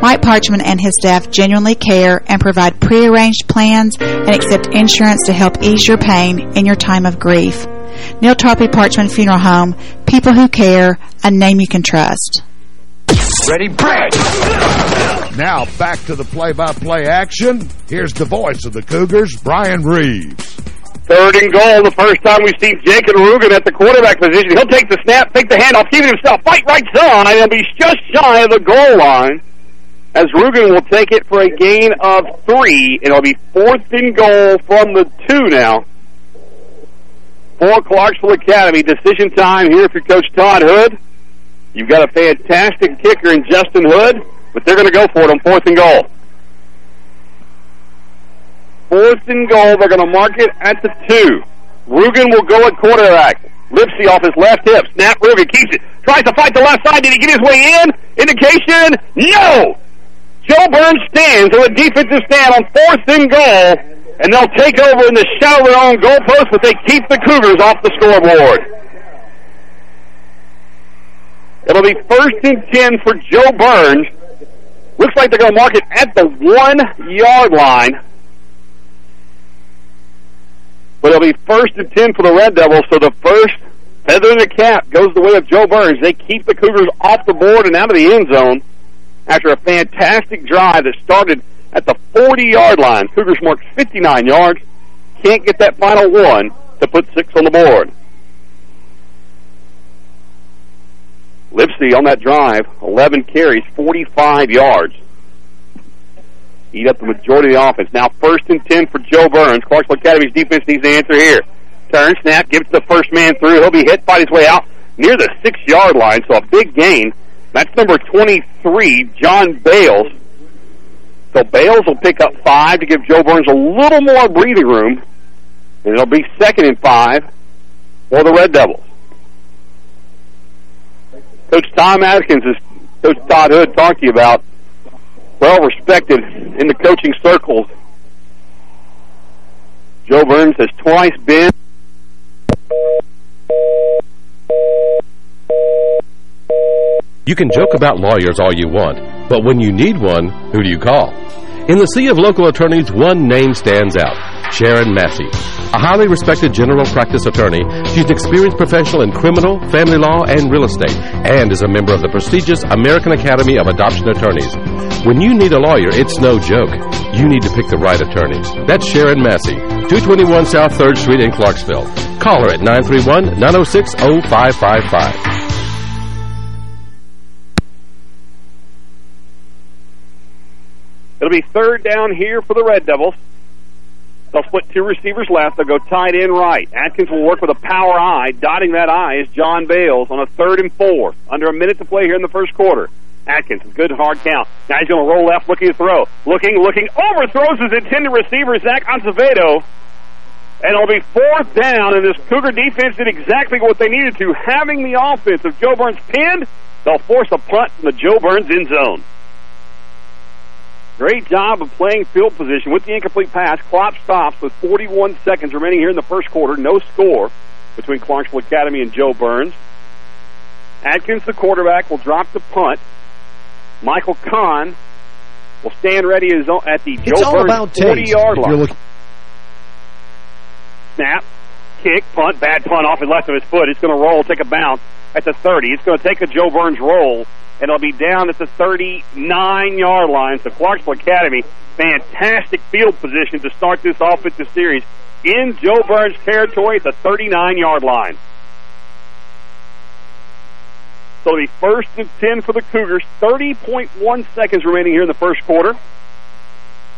Mike Parchman and his staff genuinely care and provide prearranged plans and accept insurance to help ease your pain in your time of grief. Neal Tarpley Parchman Funeral Home, people who care, a name you can trust. Ready, break! Now back to the play-by-play -play action. Here's the voice of the Cougars, Brian Reeves. Third and goal, the first time we've seen Jacob Rugen at the quarterback position. He'll take the snap, take the handoff, keep it himself, fight right side, and be just shy of the goal line. As Rugen will take it for a gain of three. It'll be fourth and goal from the two now for Clarksville Academy. Decision time here for Coach Todd Hood. You've got a fantastic kicker in Justin Hood, but they're going to go for it on fourth and goal. Fourth and goal, they're going to mark it at the two. Rugen will go at quarterback. Lipsy off his left hip. Snap, Rugen keeps it. Tries to fight the left side. Did he get his way in? Indication, no! Jo Byrns stands on a defensive stand on fourth and goal and they'll take over in the shadow of their own goalpost, but they keep the Cougars off the scoreboard. It'll be first and ten for Jo Byrns. Looks like they're going to mark it at the one-yard line. But it'll be first and ten for the Red Devils, so the first feather in the cap goes the way of Jo Byrns. They keep the Cougars off the board and out of the end zone after a fantastic drive that started – at the 40-yard line. Cougars marked 59 yards. Can't get that final one to put six on the board. Lipsy on that drive, 11 carries, 45 yards. Eat up the majority of the offense. Now first and 10 for Jo Byrns. Clarksville Academy's defense needs to answer here. Turn, snap, gives the first man through. He'll be hit, fight his way out near the six-yard line, so a big gain. That's number 23, John Bales. So Bales will pick up five to give Jo Byrns a little more breathing room. And it'll be second and five for the Red Devils. Coach Tom Atkins is Coach Todd Hood talked to you about. Well respected in the coaching circles. Jo Byrns has twice been You can joke about lawyers all you want, but when you need one, who do you call? In the sea of local attorneys, one name stands out. Sharon Massey. A highly respected general practice attorney, she's an experienced professional in criminal, family law, and real estate, and is a member of the prestigious American Academy of Adoption Attorneys. When you need a lawyer, it's no joke. You need to pick the right attorney. That's Sharon Massey, 221 South 3rd Street in Clarksville. Call her at 931-906-0555. It'll be third down here for the Red Devils. They'll split two receivers left. They'll go tight end right. Atkins will work with a power eye. Dotting that eye is John Bales on a third and four. Under a minute to play here in the first quarter. Atkins, good hard count. Now he's going to roll left, looking to throw. Looking, looking, overthrows his intended receiver, Zach Acevedo. And it'll be fourth down, and this Cougar defense did exactly what they needed to. Having the offense of Jo Byrns pinned, they'll force a punt in the Jo Byrns end zone. Great job of playing field position with the incomplete pass. Clock stops with 41 seconds remaining here in the first quarter. No score between Clarksville Academy and Jo Byrns. Atkins, the quarterback, will drop the punt. Michael Kahn will stand ready at the it's Jo Byrns 40-yard line. Snap, kick, punt, bad punt off the left of his foot. It's going to roll, take a bounce at the 30. It's going to take a Jo Byrns roll, and it'll be down at the 39-yard line. So Clarksville Academy, fantastic field position to start this offensive series in Jo Byrns' territory at the 39-yard line. So it'll first and 10 for the Cougars. 30.1 seconds remaining here in the first quarter.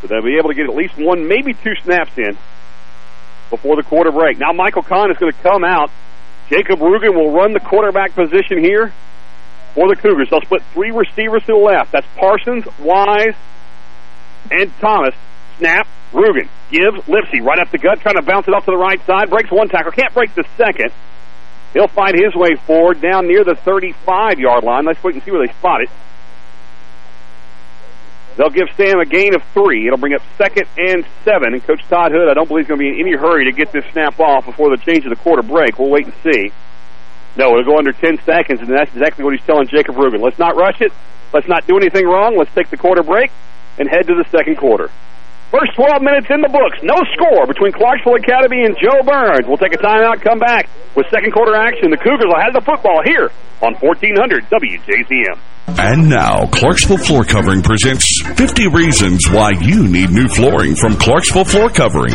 So they'll be able to get at least one, maybe two snaps in before the quarter break. Now Michael Kahn is going to come out. Jacob Rugen will run the quarterback position here for the Cougars. They'll split three receivers to the left. That's Parsons, Wise, and Thomas. Snap, Rugen gives Lipsy right up the gut, trying to bounce it off to the right side. Breaks one tackle, can't break the second. He'll find his way forward down near the 35-yard line. Let's wait and see where they spot it. They'll give Sam a gain of three. It'll bring up second and seven. And Coach Todd Hood, I don't believe, is going to be in any hurry to get this snap off before the change of the quarter break. We'll wait and see. No, it'll go under 10 seconds, and that's exactly what he's telling Jacob Rugen. Let's not rush it. Let's not do anything wrong. Let's take the quarter break and head to the second quarter. First 12 minutes in the books. No score between Clarksville Academy and Jo Byrns. We'll take a timeout, come back with second quarter action. The Cougars will have the football here on 1400 WJZM. And now, Clarksville Floor Covering presents 50 Reasons Why You Need New Flooring from Clarksville Floor Covering.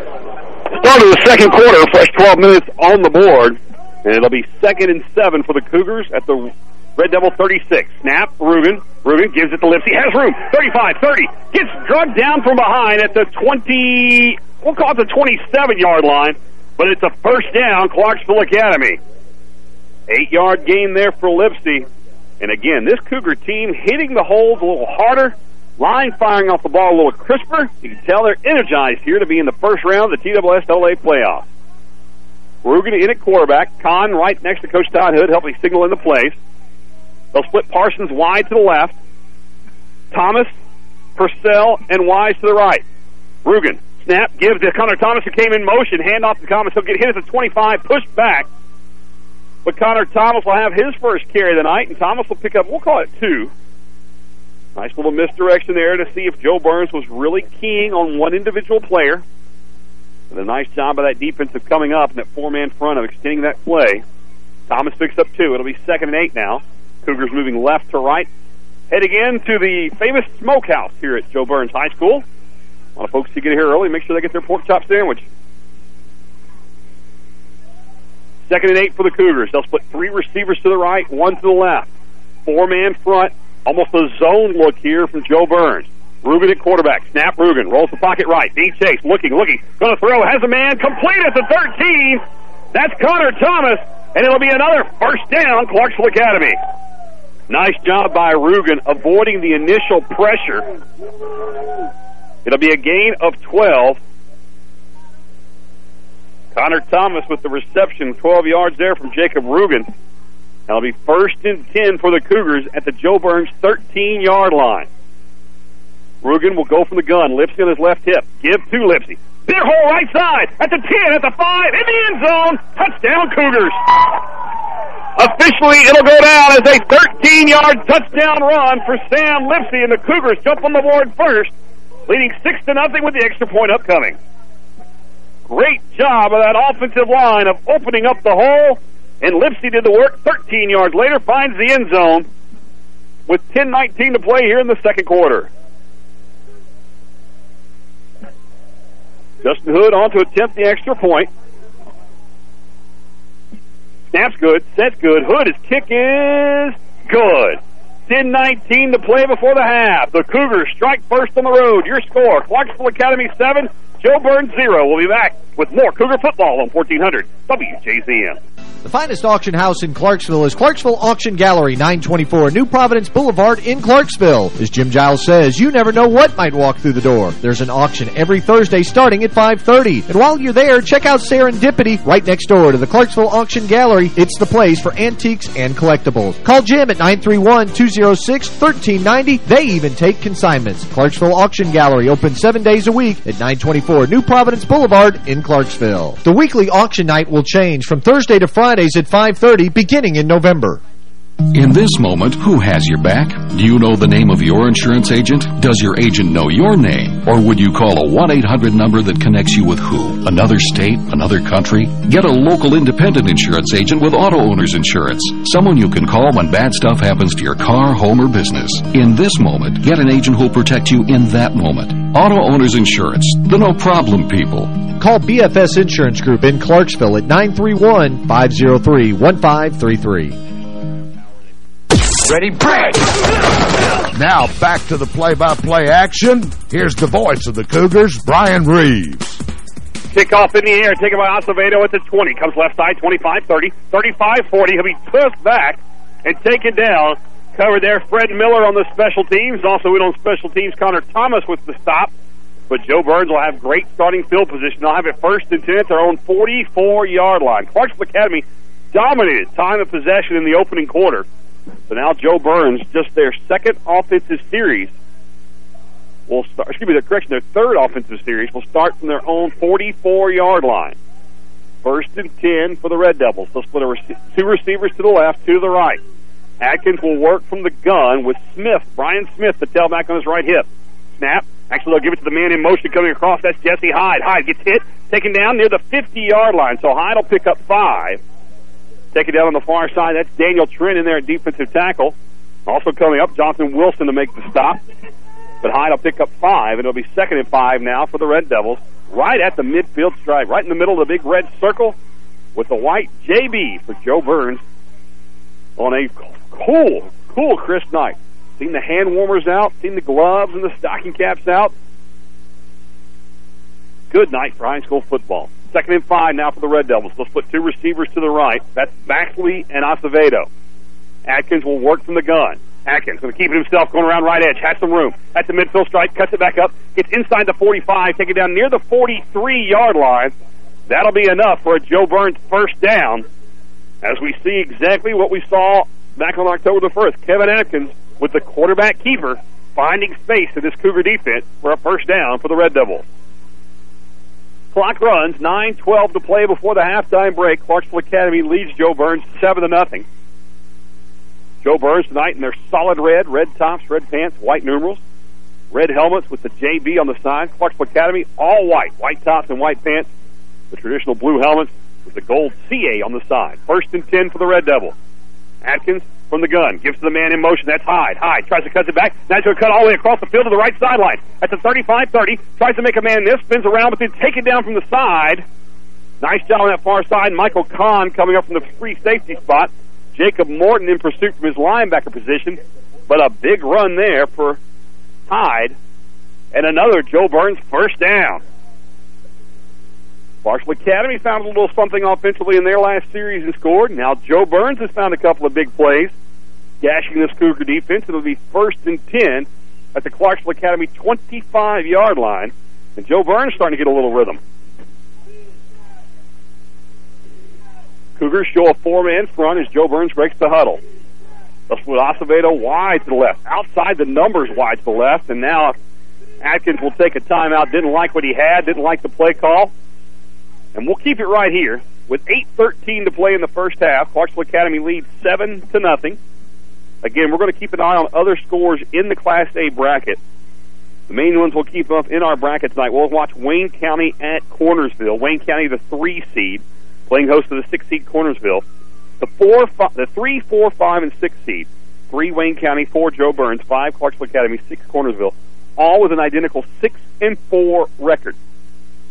Start of the second quarter, fresh 12 minutes on the board. And it'll be second and seven for the Cougars at the Red Devil 36. Snap, Rugen. Rugen gives it to Lipsy. Has room. 35, 30. Gets drugged down from behind at the 20, we'll call it the 27-yard line. But it's a first down, Clarksville Academy. Eight-yard gain there for Lipsy. And again, this Cougar team hitting the holes a little harder Line firing off the ball a little crisper. You can tell they're energized here to be in the first round of the TSSAA playoffs. Rugen in at quarterback. Kahn right next to Coach Todd Hood, helping signal into place. They'll split Parsons wide to the left. Thomas, Purcell, and Wise to the right. Rugen, snap, gives to Connor Thomas, who came in motion. Hand off to Thomas. He'll get hit at the 25, pushed back. But Connor Thomas will have his first carry of the night, and Thomas will pick up, we'll call it two. Nice little misdirection there to see if Jo Byrns was really keying on one individual player. And a nice job by that defensive coming up in that four-man front of extending that play. Thomas picks up two. It'll be second and eight now. Cougars moving left to right. Heading into the famous smokehouse here at Jo Byrns High School. A lot of folks who get here early, make sure they get their pork chop sandwich. Second and eight for the Cougars. They'll split three receivers to the right, one to the left. Four-man front, Almost a zone look here from Jo Byrns. Rugen at quarterback. Snap Rugen. Rolls the pocket right. Dean Chase looking, looking. Going to throw. Has a man. Complete at the 13. That's Connor Thomas. And it'll be another first down, Clarksville Academy. Nice job by Rugen avoiding the initial pressure. It'll be a gain of 12. Connor Thomas with the reception, 12 yards there from Jacob Rugen. That'll be first and 10 for the Cougars at the Jo Byrns 13-yard line. Rugen will go from the gun. Lipsy on his left hip. Give to Lipsy. Big hole right side. At the 10, at the 5, in the end zone. Touchdown Cougars. Officially, it'll go down as a 13-yard touchdown run for Sam Lipsy, and the Cougars jump on the board first, leading 6 to nothing with the extra point upcoming. Great job of that offensive line of opening up the hole, and Lipsy did the work 13 yards later, finds the end zone with 10-19 to play here in the second quarter. Justin Hood on to attempt the extra point. Snap's good, set's good. Hood, his kick is good. 10-19 to play before the half. The Cougars strike first on the road. Your score, Clarksville Academy 7, Jo Byrns 0. We'll be back with more Cougar football on 1400 WJZM. The finest auction house in Clarksville is Clarksville Auction Gallery, 924 New Providence Boulevard in Clarksville. As Jim Giles says, you never know what might walk through the door. There's an auction every Thursday starting at 5.30. And while you're there, check out Serendipity right next door to the Clarksville Auction Gallery. It's the place for antiques and collectibles. Call Jim at 931-206-1390. They even take consignments. Clarksville Auction Gallery open seven days a week at 924 New Providence Boulevard in Clarksville. The weekly auction night will change from Thursday to Fridays at 5.30 beginning in November. In this moment, who has your back? Do you know the name of your insurance agent? Does your agent know your name? Or would you call a 1-800 number that connects you with who? Another state? Another country? Get a local independent insurance agent with auto owner's insurance. Someone you can call when bad stuff happens to your car, home, or business. In this moment, get an agent who'll protect you in that moment. Auto owner's insurance. The no problem people. Call BFS Insurance Group in Clarksville at 931-503-1533. Ready, break! Now back to the play-by-play -play action. Here's the voice of the Cougars, Brian Reeves. Kickoff in the air, taken by Acevedo at the 20. Comes left side, 25-30, 35-40. He'll be pushed back and taken down. Covered there, Fred Miller on the special teams. Also in on special teams, Connor Thomas with the stop. But Jo Byrns will have great starting field position. They'll have it first and 10 at their own 44-yard line. Clarksville Academy dominated time of possession in the opening quarter. So now Jo Byrns, just their second offensive series, will start, excuse me, their correction, their third offensive series will start from their own 44-yard line. First and 10 for the Red Devils. They'll split rec two receivers to the left, two to the right. Atkins will work from the gun with Smith, Brian Smith, the tailback on his right hip. Snap. Actually, they'll give it to the man in motion coming across. That's Jesse Hyde. Hyde gets hit, taken down near the 50-yard line. So Hyde will pick up five. Take it down on the far side. That's Daniel Trent in there at defensive tackle. Also coming up, Jonathan Wilson to make the stop. But Hyde will pick up five, and it'll be second and five now for the Red Devils. Right at the midfield stripe, right in the middle of the big red circle with the white JB for Jo Byrns on a cool, cool, crisp night. Seen the hand warmers out, seen the gloves and the stocking caps out. Good night for high school football. Second and five now for the Red Devils. Let's put two receivers to the right. That's Baxley and Acevedo. Atkins will work from the gun. Atkins going to keep it himself going around right edge. Has some room. At the midfield strike. Cuts it back up. Gets inside the 45. Take it down near the 43-yard line. That'll be enough for a Jo Byrns first down as we see exactly what we saw back on October the 1st. Kevin Atkins with the quarterback keeper finding space to this Cougar defense for a first down for the Red Devils. Clock runs, 9-12 to play before the halftime break. Clarksville Academy leads Jo Byrns 7 to nothing. Jo Byrns tonight in their solid red, red tops, red pants, white numerals, red helmets with the JB on the side. Clarksville Academy, all white, white tops and white pants. The traditional blue helmets with the gold CA on the side. First and 10 for the Red Devils. Atkins from the gun. Gives to the man in motion. That's Hyde. Hyde tries to cut it back. He's going to cut all the way across the field to the right sideline. That's a 35-30. Tries to make a man this. Spins around, but then taken down from the side. Nice job on that far side. Michael Kahn coming up from the free safety spot. Jacob Morton in pursuit from his linebacker position. But a big run there for Hyde. And another Jo Byrns first down. Marshall Academy found a little something offensively in their last series and scored. Now Jo Byrns has found a couple of big plays, gashing this Cougar defense. It'll be first and 10 at the Clarksville Academy 25-yard line. And Jo Byrns starting to get a little rhythm. Cougars show a four-man front as Jo Byrns breaks the huddle. That's with Acevedo wide to the left. Outside the numbers wide to the left. And now Atkins will take a timeout. Didn't like what he had. Didn't like the play call. And we'll keep it right here with 8.13 to play in the first half. Clarksville Academy leads 7 to nothing. Again, we're going to keep an eye on other scores in the Class A bracket. The main ones we'll keep up in our bracket tonight. We'll watch Wayne County at Cornersville. Wayne County, the three seed, playing host to the six seed Cornersville. The four, five, the three, four, five, and six seed. Three Wayne County, four Jo Byrns, five Clarksville Academy, six Cornersville. All with an identical six and four record.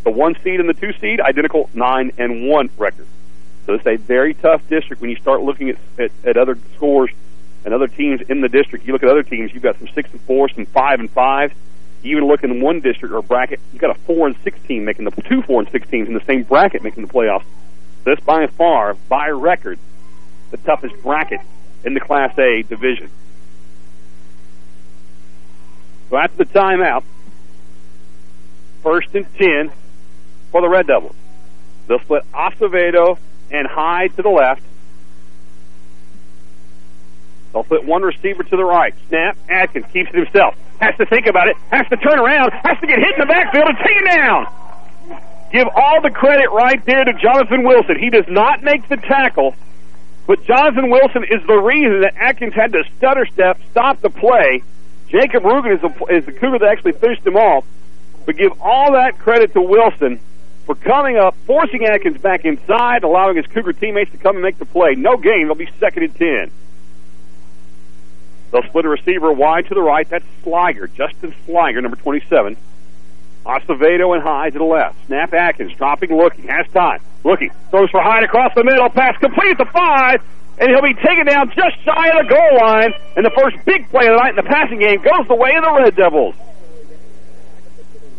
The one seed and the two seed, identical nine and one record. So it's a very tough district when you start looking at, at, at other scores and other teams in the district. You look at other teams, you've got some six and four, some five and five. You even look in one district or bracket, you've got a four and six team making the two four and six teams in the same bracket making the playoffs. This by far, by record, the toughest bracket in the Class A division. So after the timeout, first and ten for the Red Devils. They'll split Acevedo and Hyde to the left. They'll put one receiver to the right. Snap. Atkins keeps it himself. Has to think about it. Has to turn around. Has to get hit in the backfield and take it down. Give all the credit right there to Jonathan Wilson. He does not make the tackle, but Jonathan Wilson is the reason that Atkins had to stutter step, stop the play. Jacob Rugen is the, is the Cougar that actually finished him off. But give all that credit to Wilson for coming up, forcing Atkins back inside, allowing his Cougar teammates to come and make the play. No gain. They'll be second and ten. They'll split a receiver wide to the right. That's Sliger, Justin Sliger, number 27. Acevedo and Hyde to the left. Snap Atkins, dropping, looking, has time. Looking, throws for Hyde across the middle, pass complete at the five, and he'll be taken down just shy of the goal line. And the first big play of the night in the passing game goes the way of the Red Devils.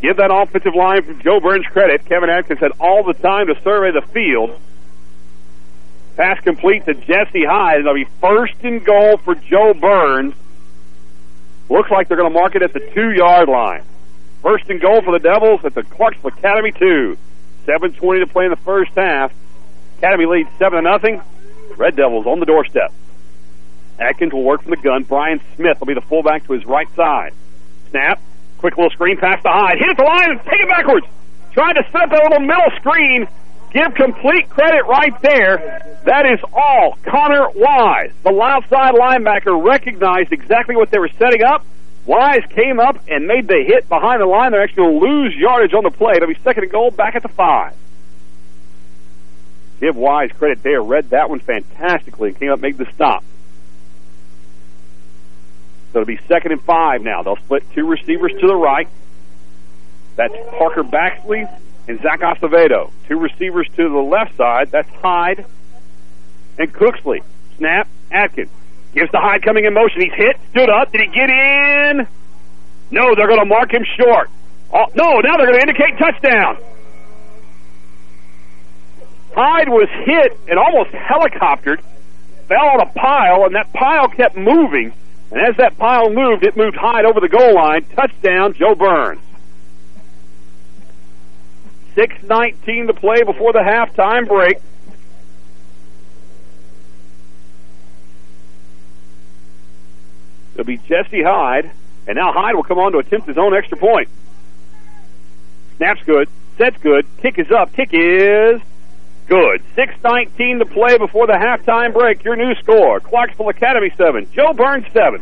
Give that offensive line from Jo Byrns credit. Kevin Atkins had all the time to survey the field. Pass complete to Jesse Hyde. It'll be first and goal for Jo Byrns. Looks like they're going to mark it at the two-yard line. First and goal for the Devils at the Clarksville Academy 2. 7.20 to play in the first half. Academy leads 7 to nothing. Red Devils on the doorstep. Atkins will work from the gun. Brian Smith will be the fullback to his right side. Snap. Quick little screen pass to Hyde. Hit at the line and take it backwards. Trying to set up a little middle screen. Give complete credit right there. That is all Connor Wise. The outside linebacker recognized exactly what they were setting up. Wise came up and made the hit behind the line. They're actually going to lose yardage on the play. It'll be second and goal back at the five. Give Wise credit there. Read that one fantastically and came up made the stop. So it'll be second and five now. They'll split two receivers to the right. That's Parker Baxley and Zach Acevedo. Two receivers to the left side. That's Hyde and Cooksley. Snap. Atkins. Gives the Hyde coming in motion. He's hit. Stood up. Did he get in? No, they're going to mark him short. Oh, no, now they're going to indicate touchdown. Hyde was hit and almost helicoptered, fell on a pile, and that pile kept moving. And as that pile moved, it moved Hyde over the goal line. Touchdown, Jo Byrns. 6.19 to play before the halftime break. It'll be Jesse Hyde, and now Hyde will come on to attempt his own extra point. Snap's good, set's good, kick is up, kick is good. 6.19 to play before the halftime break. Your new score, Clarksville Academy 7, Jo Byrns 7.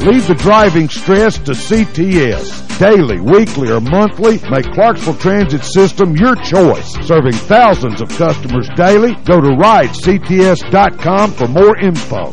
Leave the driving stress to CTS. Daily, weekly, or monthly, make Clarksville Transit System your choice. Serving thousands of customers daily, go to ridects.com for more info.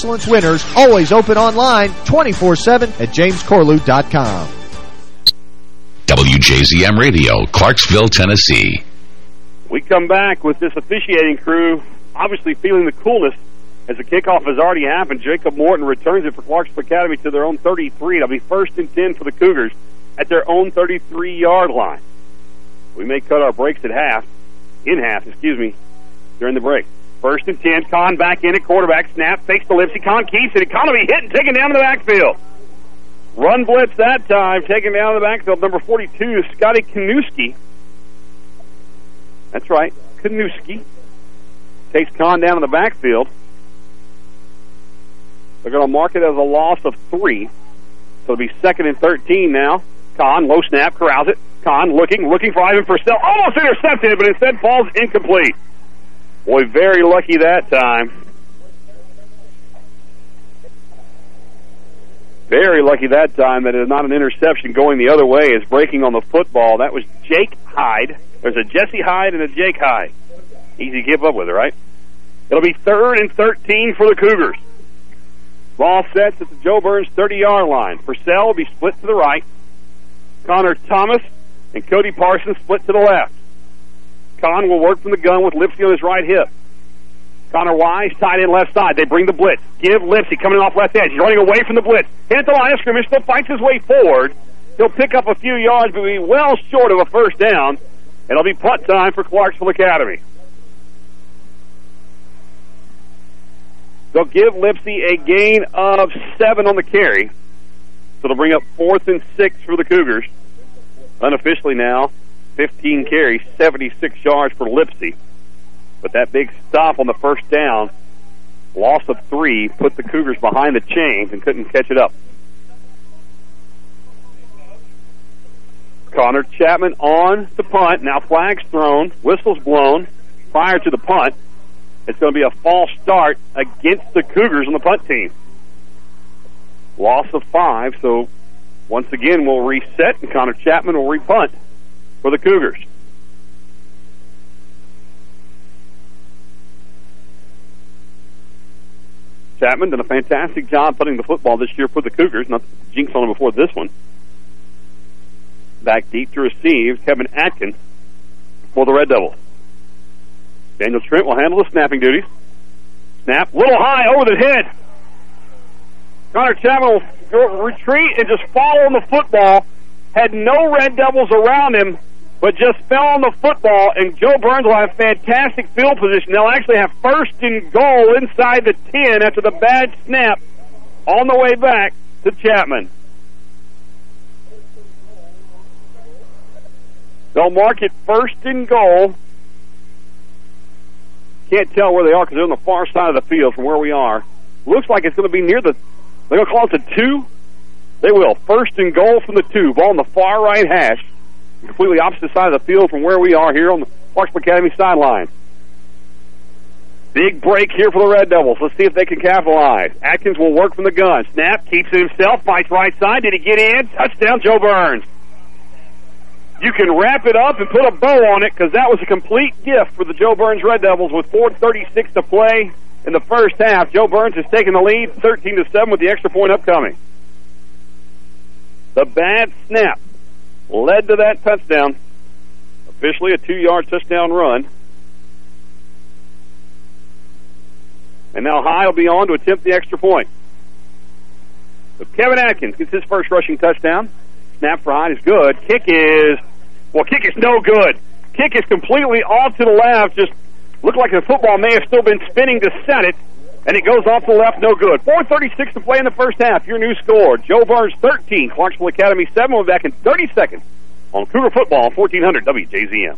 Excellence winners, always open online 24-7 at jamescorlew.com. WJZM Radio, Clarksville, Tennessee. We come back with this officiating crew obviously feeling the coolness as the kickoff has already happened. Jacob Morton returns it for Clarksville Academy to their own 33. It'll be first and 10 for the Cougars at their own 33-yard line. We may cut our breaks at half, in half, excuse me, during the break. First and 10, Kahn back in at quarterback, snap, fakes to Lipsy, Kahn keeps it, be hit and taken down to the backfield. Run blitz that time, taken down to the backfield, number 42, Scotty Kanuski. That's right, Kanuski. Takes Kahn down in the backfield. They're going to mark it as a loss of three. So it'll be second and 13 now. Kahn, low snap, corrals it. Kahn looking, looking for Ivan Purcell. Almost intercepted, but instead falls incomplete. Boy, very lucky that time. Very lucky that time that it is not an interception going the other way. Is breaking on the football. That was Jake Hyde. There's a Jesse Hyde and a Jake Hyde. Easy to give up with it, right? It'll be third and 13 for the Cougars. Ball sets at the Jo Byrns 30-yard line. Purcell will be split to the right. Connor Thomas and Cody Parsons split to the left. Kahn will work from the gun with Lipsy on his right hip. Connor Wise tied in left side. They bring the blitz. Give Lipsy coming off left edge. He's running away from the blitz. Hit the line of scrimmage. Still fights his way forward. He'll pick up a few yards, but be well short of a first down. It'll be punt time for Clarksville Academy. They'll give Lipsy a gain of seven on the carry. So they'll bring up fourth and six for the Cougars. Unofficially now, 15 carries, 76 yards for Lipsy. But that big stop on the first down, loss of three, put the Cougars behind the chains and couldn't catch it up. Connor Chapman on the punt. Now flags thrown, whistles blown prior to the punt. It's going to be a false start against the Cougars on the punt team. Loss of five, so once again we'll reset and Connor Chapman will repunt for the Cougars. Chapman done a fantastic job putting the football this year for the Cougars. Not jinx on him before this one. Back deep to receive, Kevin Atkins for the Red Devils. Daniel Trent will handle the snapping duties. Snap, little high over the head. Connor Chapman will retreat and just fall on the football. Had no Red Devils around him, but just fell on the football, and Jo Byrns will have fantastic field position. They'll actually have first and goal inside the 10 after the bad snap on the way back to Chapman. They'll mark it first and goal. Can't tell where they are because they're on the far side of the field from where we are. Looks like it's going to be near the, they're going to call it the two. They will. First and goal from the two. Ball on the far right hash completely opposite side of the field from where we are here on the Clarksville Academy sideline. Big break here for the Red Devils. Let's see if they can capitalize. Atkins will work from the gun. Snap, keeps it himself, fights right side. Did he get in? Touchdown, Jo Byrns. You can wrap it up and put a bow on it because that was a complete gift for the Jo Byrns Red Devils with 4.36 to play in the first half. Jo Byrns has taken the lead 13 to 7 with the extra point upcoming. The bad snap led to that touchdown. Officially a two-yard touchdown run. And now Hyde will be on to attempt the extra point. So Kevin Atkins gets his first rushing touchdown. Snap for Hyde is good. Kick is, well, kick is no good. Kick is completely off to the left. Just looked like the football may have still been spinning to set it. And it goes off the left, no good. 4.36 to play in the first half. Your new score, Jo Byrns 13, Clarksville Academy 7. We'll be back in 30 seconds on Cougar Football, 1400 WJZM.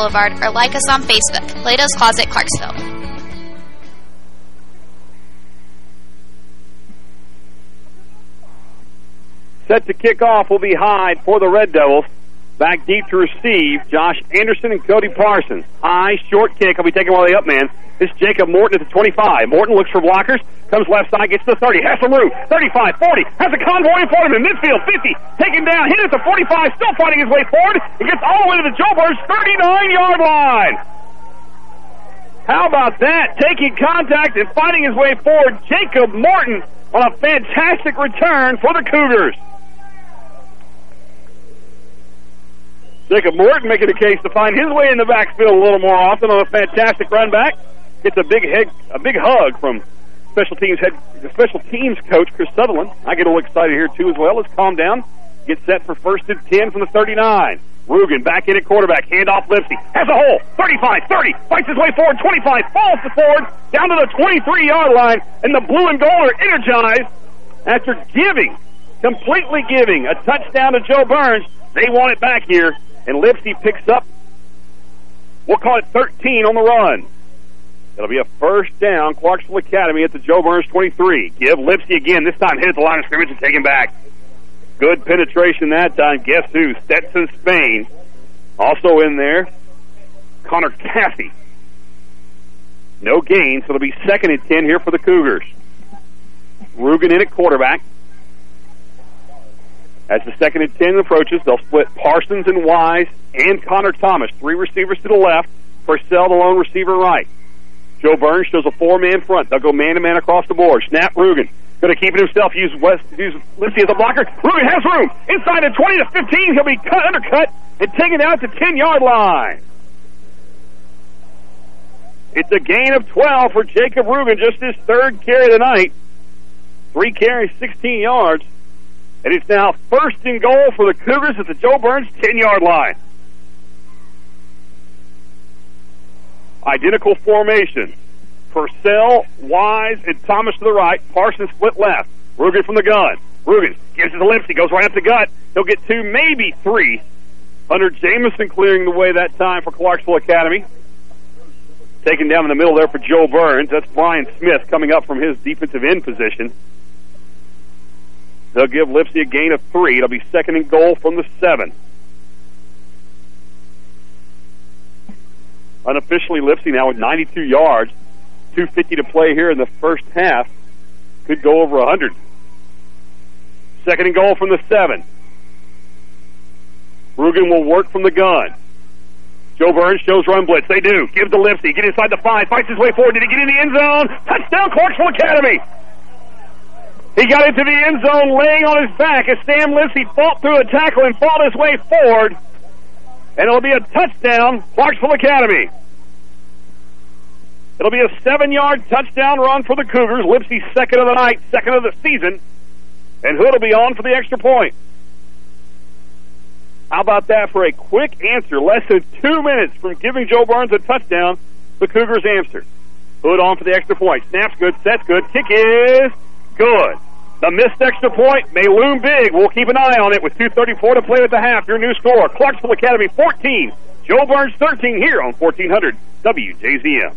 Boulevard or like us on Facebook, Plato's Closet, Clarksville. Set to kick off will be Hyde for the Red Devils. Back deep to receive, Josh Anderson and Cody Parsons. Hyde, short kick. I'll be taken while the up man. This Jacob Morton at the 25. Morton looks for blockers. Comes left side, gets to the 30. Has some room. 35, 40. Has a convoy in front of him. Midfield, 50. Taken down. Hit at the 45. Still fighting his way forward. He gets all the way to the Jo Byrns 39-yard line. How about that? Taking contact and fighting his way forward. Jacob Morton on a fantastic return for the Cougars. Jacob Morton making a case to find his way in the backfield a little more often on a fantastic run back. Gets a big head, a big hug from special teams head, special teams coach Chris Sutherland. I get a little excited here too as well. Let's calm down. Get set for first and 10 from the 39. Rugen back in at quarterback. Hand off Lipsy. Has a hole. 35, 30. Fights his way forward. 25. Falls to forward. Down to the 23-yard line. And the blue and gold are energized after giving, completely giving, a touchdown to Jo Byrns. They want it back here. And Lipsy picks up, we'll call it 13 on the run. It'll be a first down, Clarksville Academy at the Jo Byrns 23. Give Lipsy again. This time hit the line of scrimmage and take him back. Good penetration that time. Guess who? Stetson Spain. Also in there, Connor Caffey. No gain, so it'll be second and 10 here for the Cougars. Rugen in at quarterback. As the second and 10 approaches, they'll split Parsons and Wise and Connor Thomas. Three receivers to the left. Purcell, the lone receiver, right. Jo Byrns shows a four-man front. They'll go man-to-man across the board. Snap Rugen. Going to keep it himself. Use West. Use Lindsay as a blocker. Rugen has room. Inside the 20 to 15. He'll be cut, undercut and taken out to the 10-yard line. It's a gain of 12 for Jacob Rugen. Just his third carry of the night. Three carries, 16 yards. And it's now first and goal for the Cougars at the Jo Byrns 10-yard line. Identical formation. Purcell, Wise, and Thomas to the right. Parsons split left. Rugen from the gun. Rugen gives it to Lipsy. Goes right up the gut. He'll get two, maybe three. Hunter Jamison clearing the way that time for Clarksville Academy. Taken down in the middle there for Jo Byrns. That's Brian Smith coming up from his defensive end position. They'll give Lipsy a gain of three. It'll be second and goal from the seven. Unofficially, Lipsy now with 92 yards. 250 to play here in the first half. Could go over 100. Second and goal from the seven. Rugen will work from the gun. Jo Byrns shows run blitz. They do. Give to Lipsy. Get inside the five. Fights his way forward. Did he get in the end zone? Touchdown, Clarksville Academy. He got into the end zone laying on his back as Sam Lipsy fought through a tackle and fought his way forward. And it'll be a touchdown, Clarksville Academy. It'll be a seven-yard touchdown run for the Cougars. Lipsy's second of the night, second of the season. And Hood will be on for the extra point. How about that for a quick answer? Less than two minutes from giving Jo Byrns a touchdown, the Cougars answered. Hood on for the extra point. Snaps good, sets good, kick is good. The missed extra point may loom big. We'll keep an eye on it with 2.34 to play at the half. Your new score, Clarksville Academy 14, Jo Byrns 13 here on 1400 WJZM.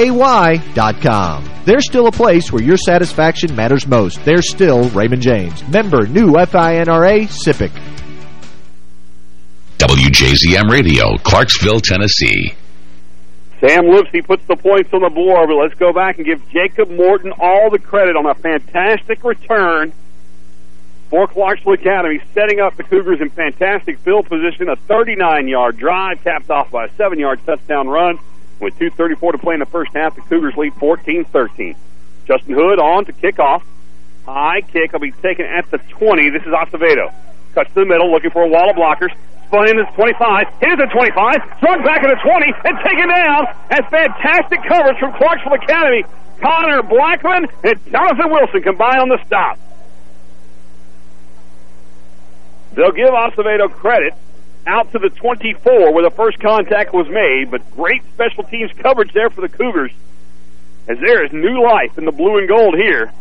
AY.com. There's still a place where your satisfaction matters most. There's still Raymond James. Member new FINRA SIPC. WJZM Radio, Clarksville, Tennessee. Sam Lipsy puts the points on the board, but let's go back and give Jacob Morton all the credit on a fantastic return for Clarksville Academy, setting up the Cougars in fantastic field position. A 39-yard drive, capped off by a 7-yard touchdown run. With 2.34 to play in the first half, the Cougars lead 14-13. Justin Hood on to kick off. High kick will be taken at the 20. This is Acevedo. Cuts to the middle, looking for a wall of blockers. Spun in the 25. Hit the 25. Swung back at the 20 and taken down. As fantastic coverage from Clarksville Academy. Connor Blackman and Jonathan Wilson combine on the stop. They'll give Acevedo credit out to the 24 where the first contact was made, but great special teams coverage there for the Cougars as there is new life in the blue and gold here.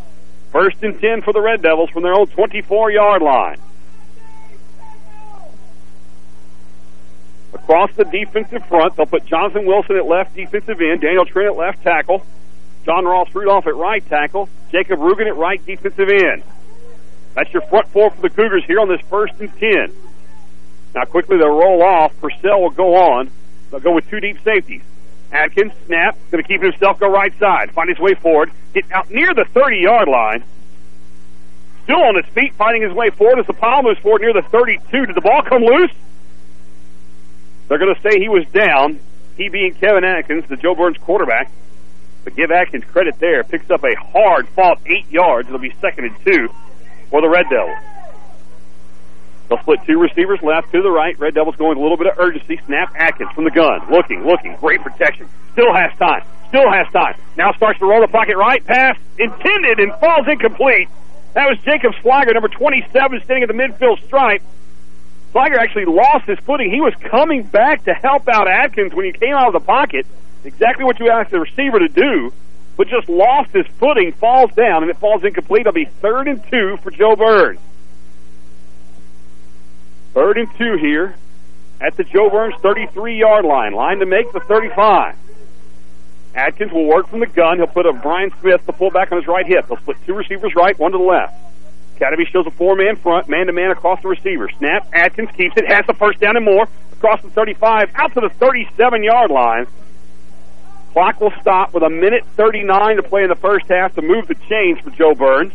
First and 10 for the Red Devils from their own 24-yard line. Across the defensive front, they'll put Jonathan Wilson at left defensive end, Daniel Trent at left tackle, John Ross Rudolph at right tackle, Jacob Rugen at right defensive end. That's your front four for the Cougars here on this first and 10. Now quickly they'll roll off. Purcell will go on. They'll go with two deep safeties. Atkins, snap, going to keep himself go right side, find his way forward, get out near the 30-yard line. Still on his feet, finding his way forward as the pile moves forward near the 32. Did the ball come loose? They're going to say he was down, he being Kevin Atkins, the Jo Byrns quarterback. But give Atkins credit there. Picks up a hard-fought eight yards. It'll be second and two for the Red Devils. They'll split two receivers left to the right. Red Devils going a little bit of urgency. Snap Atkins from the gun. Looking, looking. Great protection. Still has time. Still has time. Now starts to roll the pocket right. Pass intended and falls incomplete. That was Jacob Slager, number 27, standing at the midfield stripe. Slager actually lost his footing. He was coming back to help out Atkins when he came out of the pocket. Exactly what you asked the receiver to do, but just lost his footing, falls down, and it falls incomplete. It'll be third and two for Jo Byrns. Third and two here at the Jo Byrns 33-yard line. Line to make the 35. Atkins will work from the gun. He'll put a Brian Smith, the fullback, on his right hip. He'll split two receivers right, one to the left. Academy shows a four-man front, man-to-man across the receiver. Snap, Atkins keeps it, has the first down and more, across the 35, out to the 37-yard line. Clock will stop with a minute 39 to play in the first half to move the chains for Jo Byrns.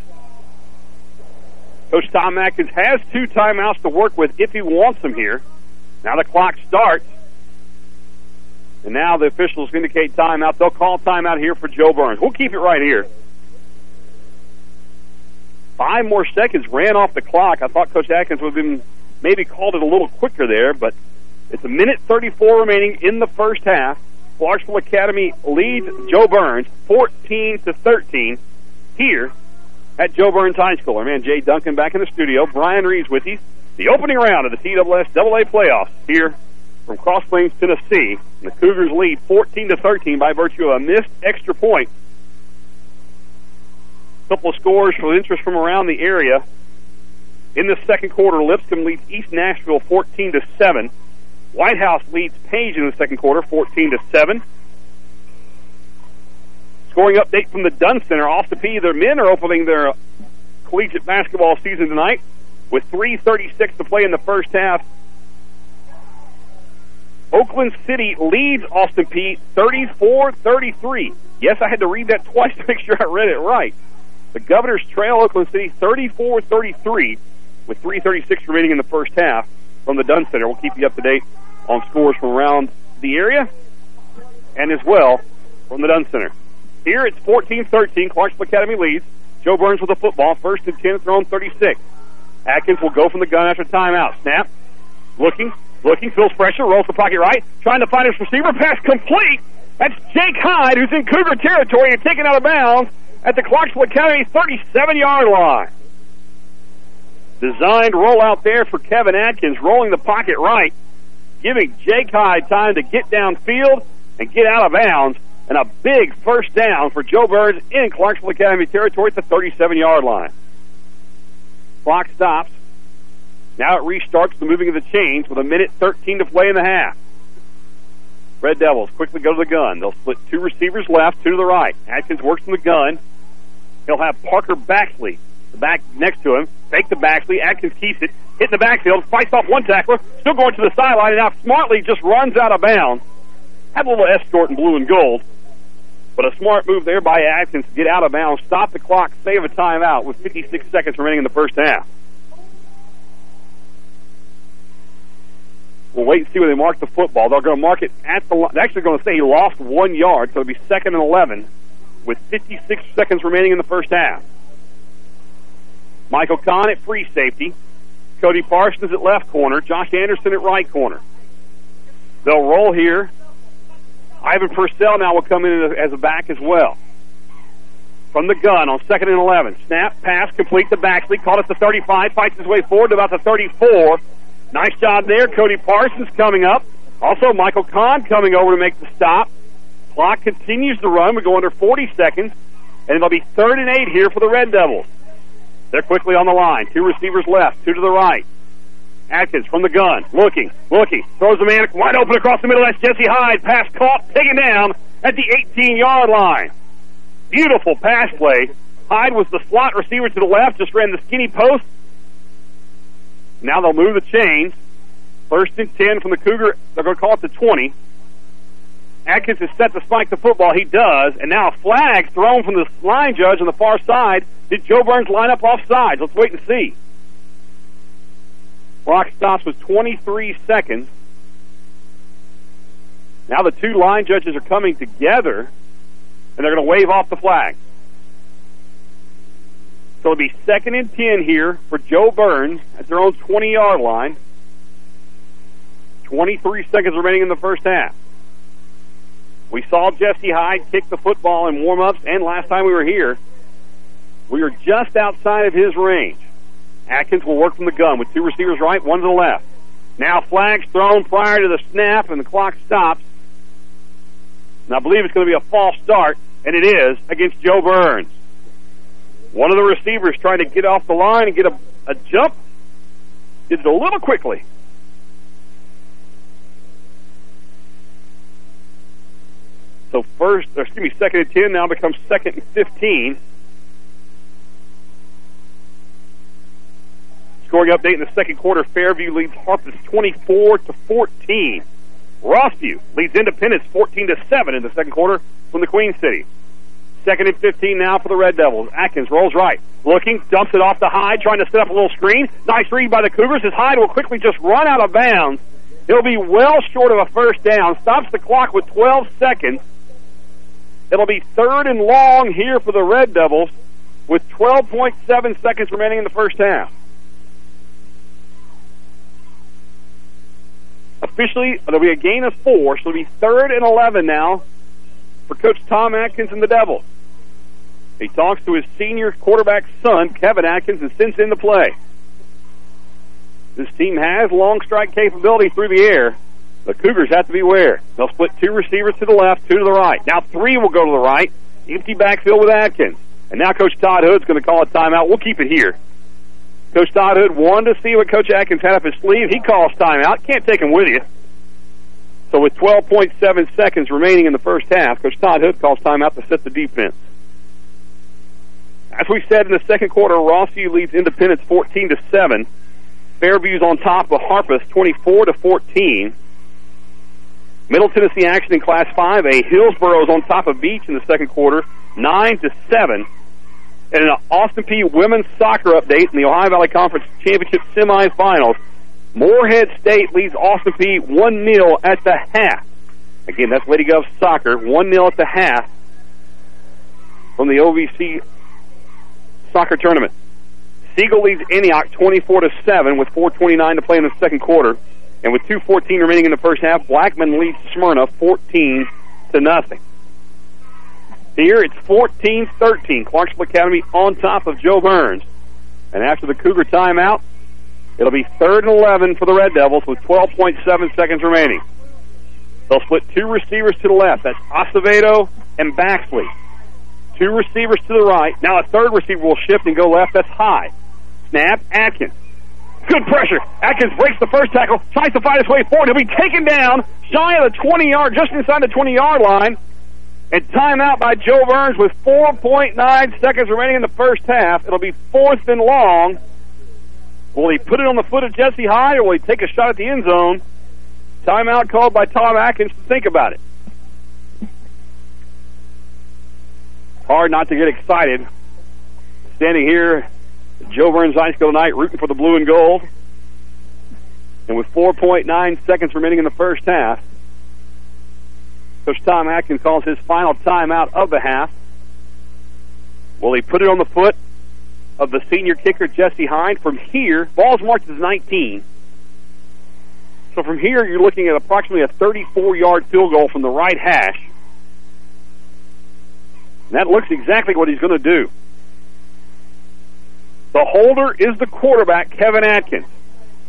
Coach Tom Atkins has two timeouts to work with if he wants them here. Now the clock starts. And now the officials indicate timeout. They'll call timeout here for Jo Byrns. We'll keep it right here. Five more seconds ran off the clock. I thought Coach Atkins would have been maybe called it a little quicker there, but it's a minute 34 remaining in the first half. Clarksville Academy leads Jo Byrns 14 to 13 here at Jo Byrns High School. Our man Jay Duncan back in the studio. Brian Reeves with you. The opening round of the TSSAA playoffs here from Cross Plains, Tennessee. And the Cougars lead 14 to 13 by virtue of a missed extra point. A couple of scores for interest from around the area. In the second quarter, Lipscomb leads East Nashville 14 to 7. White House leads Page in the second quarter 14 to 7. Scoring update from the Dunn Center. Off the P, their men are opening their collegiate basketball season tonight with 3.36 to play in the first half. Oakland City leads Austin Peay 34-33. Yes, I had to read that twice to make sure I read it right. The Governors trail Oakland City 34-33 with 3.36 remaining in the first half from the Dunn Center. We'll keep you up to date on scores from around the area and as well from the Dunn Center. Here it's 14-13. Clarksville Academy leads. Jo Byrns with the football. First and 10 at their own 36. Atkins will go from the gun after timeout. Snap. Looking. Looking. Feels pressure. Rolls the pocket right. Trying to find his receiver. Pass complete. That's Jake Hyde, who's in Cougar territory and taken out of bounds at the Clarksville Academy 37-yard line. Designed rollout there for Kevin Atkins, rolling the pocket right, giving Jake Hyde time to get downfield and get out of bounds, and a big first down for Jo Byrns in Clarksville Academy territory at the 37-yard line. Clock stops. Now it restarts the moving of the chains with a minute 13 to play in the half. Red Devils quickly go to the gun. They'll split two receivers left, two to the right. Atkins works from the gun. He'll have Parker Baxley, the back next to him. Fake the Baxley. Atkins keeps it. Hit the backfield. Fights off one tackler. Still going to the sideline. And now smartly just runs out of bounds Had a little escort in blue and gold. But a smart move there by Atkins to get out of bounds, stop the clock, save a timeout with 56 seconds remaining in the first half. We'll wait and see where they mark the football. They're going to mark it at the. line. They're actually going to say he lost one yard, so it'll be second and 11 with 56 seconds remaining in the first half. Michael Kahn at free safety. Cody Parsons at left corner. Josh Anderson at right corner. They'll roll here. Ivan Purcell now will come in as a back as well. From the gun on second and 11. Snap, pass, complete to Baxley. Caught at the 35. Fights his way forward to about the 34. Nice job there. Cody Parsons coming up. Also, Michael Kahn coming over to make the stop. Clock continues to run. We go under 40 seconds. And it'll be third and eight here for the Red Devils. They're quickly on the line. Two receivers left, two to the right. Atkins from the gun, looking, looking, throws the man wide open across the middle. That's Jesse Hyde. Pass caught, taken down at the 18-yard line. Beautiful pass play. Hyde was the slot receiver to the left, just ran the skinny post. Now they'll move the chains. First and 10 from the Cougar. They're going to call it the 20. Atkins is set to spike the football. He does. And now a flag thrown from the line judge on the far side. Did Jo Byrns line up off sides? Let's wait and see. Clock stops with 23 seconds. Now the two line judges are coming together, and they're going to wave off the flag. So it'll be second and 10 here for Jo Byrns at their own 20-yard line. 23 seconds remaining in the first half. We saw Jesse Hyde kick the football in warm-ups, and last time we were here, we were just outside of his range. Atkins will work from the gun with two receivers right, one to the left. Now flags thrown prior to the snap, and the clock stops. And I believe it's going to be a false start, and it is, against Jo Byrns. One of the receivers trying to get off the line and get a, a jump. Did it a little quickly. So first, excuse me, second and 10 now becomes second and 15. Scoring update in the second quarter, Fairview leads Harpeth 24 to 14. Rossview leads Independence 14 to 7 in the second quarter from the Queen City. Second and 15 now for the Red Devils. Atkins rolls right. Looking, dumps it off to Hyde, trying to set up a little screen. Nice read by the Cougars as Hyde will quickly just run out of bounds. He'll be well short of a first down. Stops the clock with 12 seconds. It'll be third and long here for the Red Devils with 12.7 seconds remaining in the first half. Officially, there'll be a gain of four, so it'll be third and 11 now for Coach Tom Atkins and the Devils. He talks to his senior quarterback son, Kevin Atkins, and sends in the play. This team has long strike capability through the air. The Cougars have to beware. They'll split two receivers to the left, two to the right. Now three will go to the right. Empty backfield with Atkins. And now Coach Todd Hood's going to call a timeout. We'll keep it here. Coach Todd Hood wanted to see what Coach Atkins had up his sleeve. He calls timeout. Can't take him with you. So with 12.7 seconds remaining in the first half, Coach Todd Hood calls timeout to set the defense. As we said in the second quarter, Rossview leads Independence 14 to 7. Fairview's on top of Harpeth 24 to 14. Middle Tennessee action in Class 5A. Hillsboro's on top of Beech in the second quarter, 9 to 7. And an Austin Peay women's soccer update in the Ohio Valley Conference Championship semifinals. Morehead State leads Austin Peay 1-0 at the half. Again, that's Lady Gov soccer, 1-0 at the half from the OVC soccer tournament. Siegel leads Antioch 24 to 7 with 4:29 to play in the second quarter. And with 2.14 remaining in the first half, Blackman leads Smyrna 14 to nothing. Here it's 14-13. Clarksville Academy on top of Jo Byrns. And after the Cougar timeout, it'll be third and 11 for the Red Devils with 12.7 seconds remaining. They'll split two receivers to the left. That's Acevedo and Baxley. Two receivers to the right. Now a third receiver will shift and go left. That's Hyde. Snap, Atkins. Good pressure. Atkins breaks the first tackle, tries to fight his way forward. He'll be taken down shy of the 20-yard, just inside the 20-yard line. And timeout by Jo Byrns with 4.9 seconds remaining in the first half. It'll be fourth and long. Will he put it on the foot of Jesse Hyde or will he take a shot at the end zone? Timeout called by Tom Atkins to think about it. Hard not to get excited. Standing here Jo Byrns High School tonight rooting for the blue and gold. And with 4.9 seconds remaining in the first half, Coach Tom Atkins calls his final timeout of the half. Will he put it on the foot of the senior kicker, Jesse Hyde? From here, ball's marked as 19. So from here, you're looking at approximately a 34-yard field goal from the right hash. And that looks exactly what he's going to do. The holder is the quarterback, Kevin Atkins.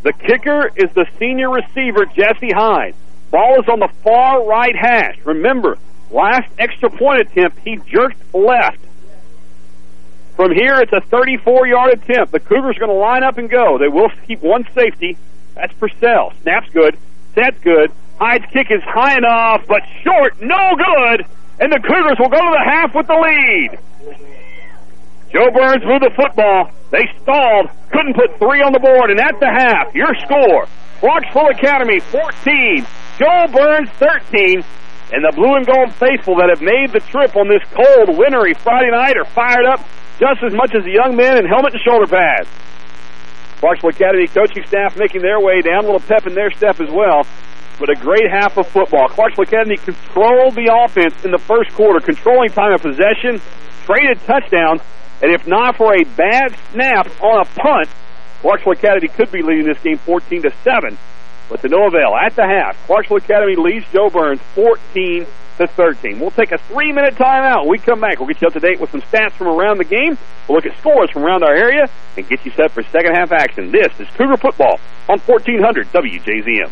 The kicker is the senior receiver, Jesse Hyde. Ball is on the far right hash. Remember, last extra point attempt, he jerked left. From here, it's a 34-yard attempt. The Cougars are going to line up and go. They will keep one safety. That's Purcell. Snap's good. Set's good. Hyde's kick is high enough, but short. No good. And the Cougars will go to the half with the lead. Jo Byrns moved the football. They stalled. Couldn't put three on the board. And at the half, your score, Clarksville Academy 14, Jo Byrns 13. And the blue and gold faithful that have made the trip on this cold, wintry Friday night are fired up just as much as the young men in helmet and shoulder pads. Clarksville Academy coaching staff making their way down, a little pep in their step as well. But a great half of football. Clarksville Academy controlled the offense in the first quarter, controlling time of possession, traded touchdowns, and if not for a bad snap on a punt, Clarksville Academy could be leading this game 14 to 7. But to no avail. At the half, Clarksville Academy leads Jo Byrns 14 to 13. We'll take a three-minute timeout. When we come back, we'll get you up to date with some stats from around the game. We'll look at scores from around our area and get you set for second half action. This is Cougar Football on 1400 WJZM.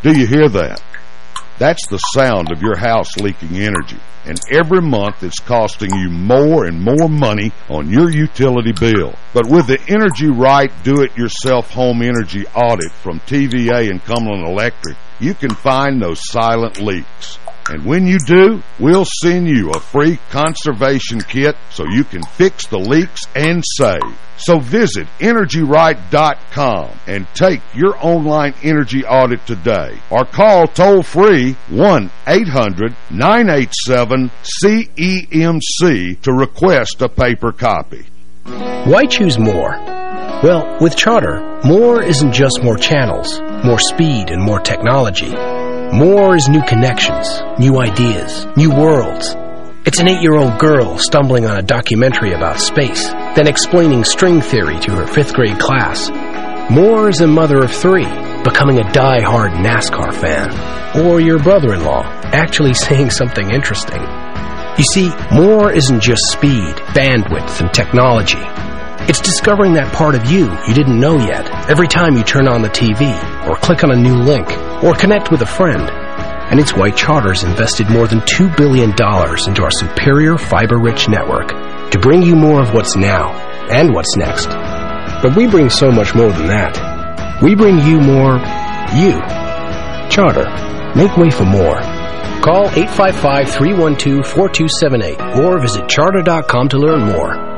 Do you hear that? That's the sound of your house leaking energy. And every month it's costing you more and more money on your utility bill. But with the Energy Right Do-It-Yourself Home Energy Audit from TVA and Cumberland Electric, you can find those silent leaks. And when you do, we'll send you a free conservation kit so you can fix the leaks and save. So visit EnergyRight.com and take your online energy audit today. Or call toll-free 1-800-987-CEMC to request a paper copy. Why choose more? Well, with Charter, more isn't just more channels, more speed, and more technology. More is new connections, new ideas, new worlds. It's an eight-year-old girl stumbling on a documentary about space, then explaining string theory to her fifth-grade class. More is a mother of three, becoming a die-hard NASCAR fan. Or your brother-in-law, actually saying something interesting. You see, more isn't just speed, bandwidth, and technology. It's discovering that part of you you didn't know yet every time you turn on the TV, or click on a new link, or connect with a friend. And it's why Charter's invested more than $2 billion into our superior fiber-rich network to bring you more of what's now and what's next. But we bring so much more than that. We bring you more you. Charter. Make way for more. Call 855-312-4278 or visit charter.com to learn more.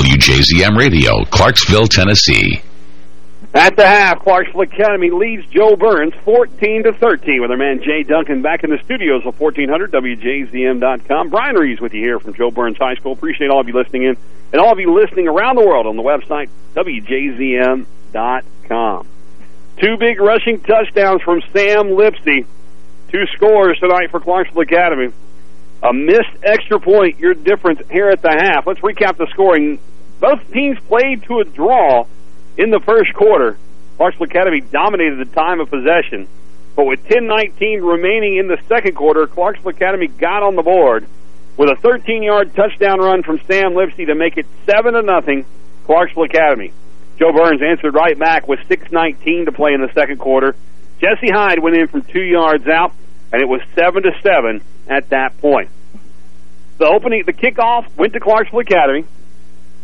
WJZM Radio, Clarksville, Tennessee. At the half, Clarksville Academy leads Jo Byrns 14 to 13 with our man Jay Duncan back in the studios of 1400 WJZM.com. Brian Reeves with you here from Jo Byrns High School. Appreciate all of you listening in and all of you listening around the world on the website WJZM.com. Two big rushing touchdowns from Sam Lipsy. Two scores tonight for Clarksville Academy. A missed extra point, your difference here at the half. Let's recap the scoring. Both teams played to a draw in the first quarter, Clarksville Academy dominated the time of possession. But with 10-19 remaining in the second quarter, Clarksville Academy got on the board with a 13-yard touchdown run from Sam Lipsy to make it 7 to nothing. Clarksville Academy. Jo Byrns answered right back with 6.19 to play in the second quarter. Jesse Hyde went in from two yards out, and it was 7 to 7 at that point. The opening, the kickoff went to Clarksville Academy.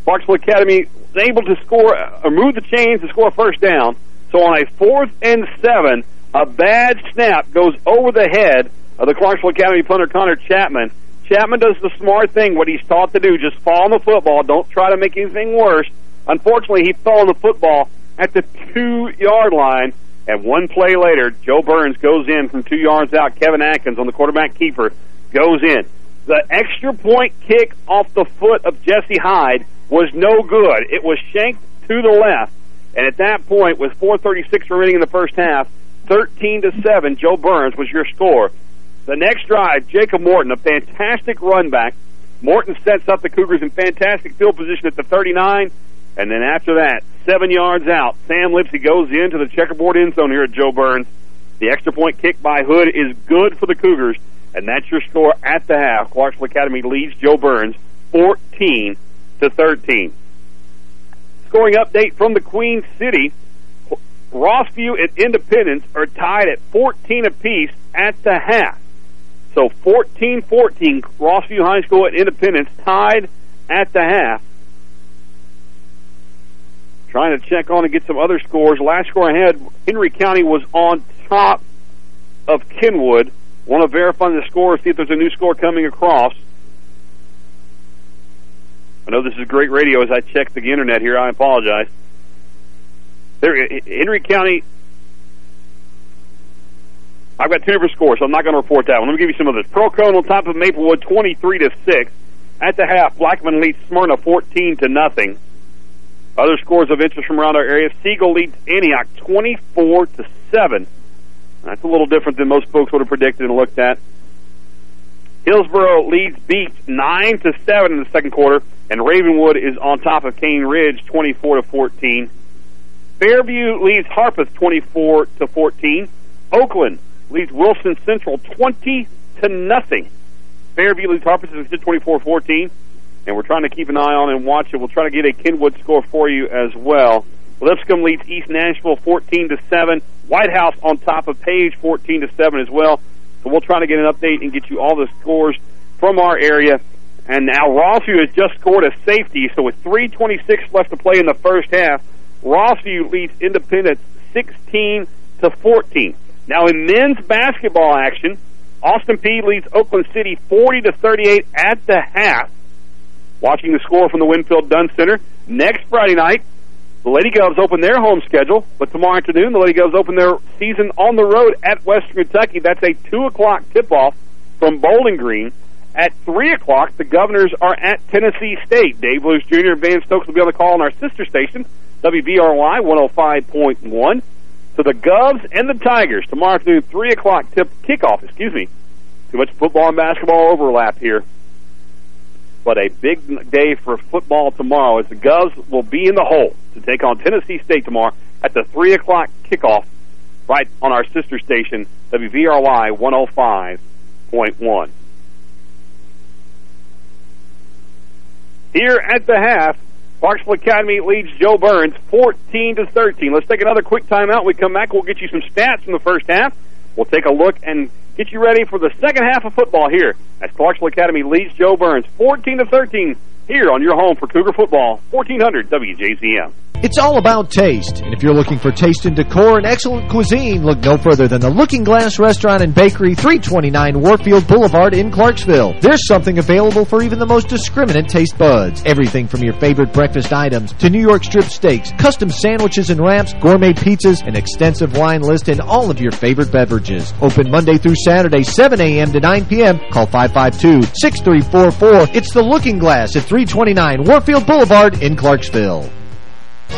Clarksville Academy was able to score, or move the chains to score a first down. So on a fourth and seven, a bad snap goes over the head of the Clarksville Academy punter Connor Chapman. Chapman does the smart thing, what he's taught to do, just fall on the football. Don't try to make anything worse. Unfortunately, he fell on the football at the two-yard line, and one play later, Jo Byrns goes in from two yards out. Kevin Atkins on the quarterback keeper goes in. The extra point kick off the foot of Jesse Hyde was no good. It was shanked to the left. And at that point, with 4.36 remaining in the first half, 13 to 7, Jo Byrns was your score. The next drive, Jacob Morton, a fantastic run back. Morton sets up the Cougars in fantastic field position at the 39. And then after that, seven yards out, Sam Lipsy goes into the checkerboard end zone here at Jo Byrns. The extra point kick by Hood is good for the Cougars. And that's your score at the half. Clarksville Academy leads Jo Byrns 14 to 13. Scoring update from the Queen City. Rossview and Independence are tied at 14 apiece at the half. So 14-14, Rossview High School and Independence tied at the half. Trying to check on and get some other scores. Last score I had, Henry County was on top of Kenwood. Want to verify the score, see if there's a new score coming across. I know this is great radio as I check the internet here. I apologize. There, Henry County. I've got two different scores, so I'm not going to report that one. Let me give you some of this. Pearl-Cohn on top of Maplewood, 23 to six. At the half, Blackman leads Smyrna 14 to nothing. Other scores of interest from around our area: Siegel leads Antioch 24 to seven. That's a little different than most folks would have predicted and looked at. Hillsboro leads Beech 9 to 7 in the second quarter, and Ravenwood is on top of Cane Ridge 24 to 14. Fairview leads Harpeth 24 to 14. Oakland leads Wilson Central 20 to nothing. Fairview leads Harpeth 24-14, and we're trying to keep an eye on and watch it. We'll try to get a Kenwood score for you as well. Lipscomb leads East Nashville 14 to 7. White House on top of Page 14 to 7 as well. So we'll try to get an update and get you all the scores from our area. And now Rossview has just scored a safety, so with 3.26 left to play in the first half, Rossview leads Independence 16 to 14. Now in men's basketball action, Austin Peay leads Oakland City 40 to 38 at the half. Watching the score from the Winfield Dunn Center. Next Friday night, the Lady Govs open their home schedule, but tomorrow afternoon the Lady Govs open their season on the road at Western Kentucky. That's a 2 o'clock tip-off from Bowling Green. At 3 o'clock, the Governors are at Tennessee State. Dave Lewis Jr. and Van Stokes will be on the call on our sister station, WVRY 105.1. So the Govs and the Tigers tomorrow afternoon, 3 o'clock tip kickoff, excuse me. Too much football and basketball overlap here. But a big day for football tomorrow as the Govs will be in the hole to take on Tennessee State tomorrow at the 3 o'clock kickoff right on our sister station, WVRY 105.1. Here at the half, Clarksville Academy leads Jo Byrns 14 to 13. Let's take another quick timeout. We come back, we'll get you some stats from the first half. We'll take a look and get you ready for the second half of football here as Clarksville Academy leads Jo Byrns 14 to 13 here on your home for Cougar football 1400 WJZM. It's all about taste, and if you're looking for taste and decor and excellent cuisine, look no further than the Looking Glass Restaurant and Bakery, 329 Warfield Boulevard in Clarksville. There's something available for even the most discriminant taste buds. Everything from your favorite breakfast items to New York strip steaks, custom sandwiches and wraps, gourmet pizzas, an extensive wine list, and all of your favorite beverages. Open Monday through Saturday, 7 a.m. to 9 p.m. Call 552-6344. It's the Looking Glass at 329 Warfield Boulevard in Clarksville.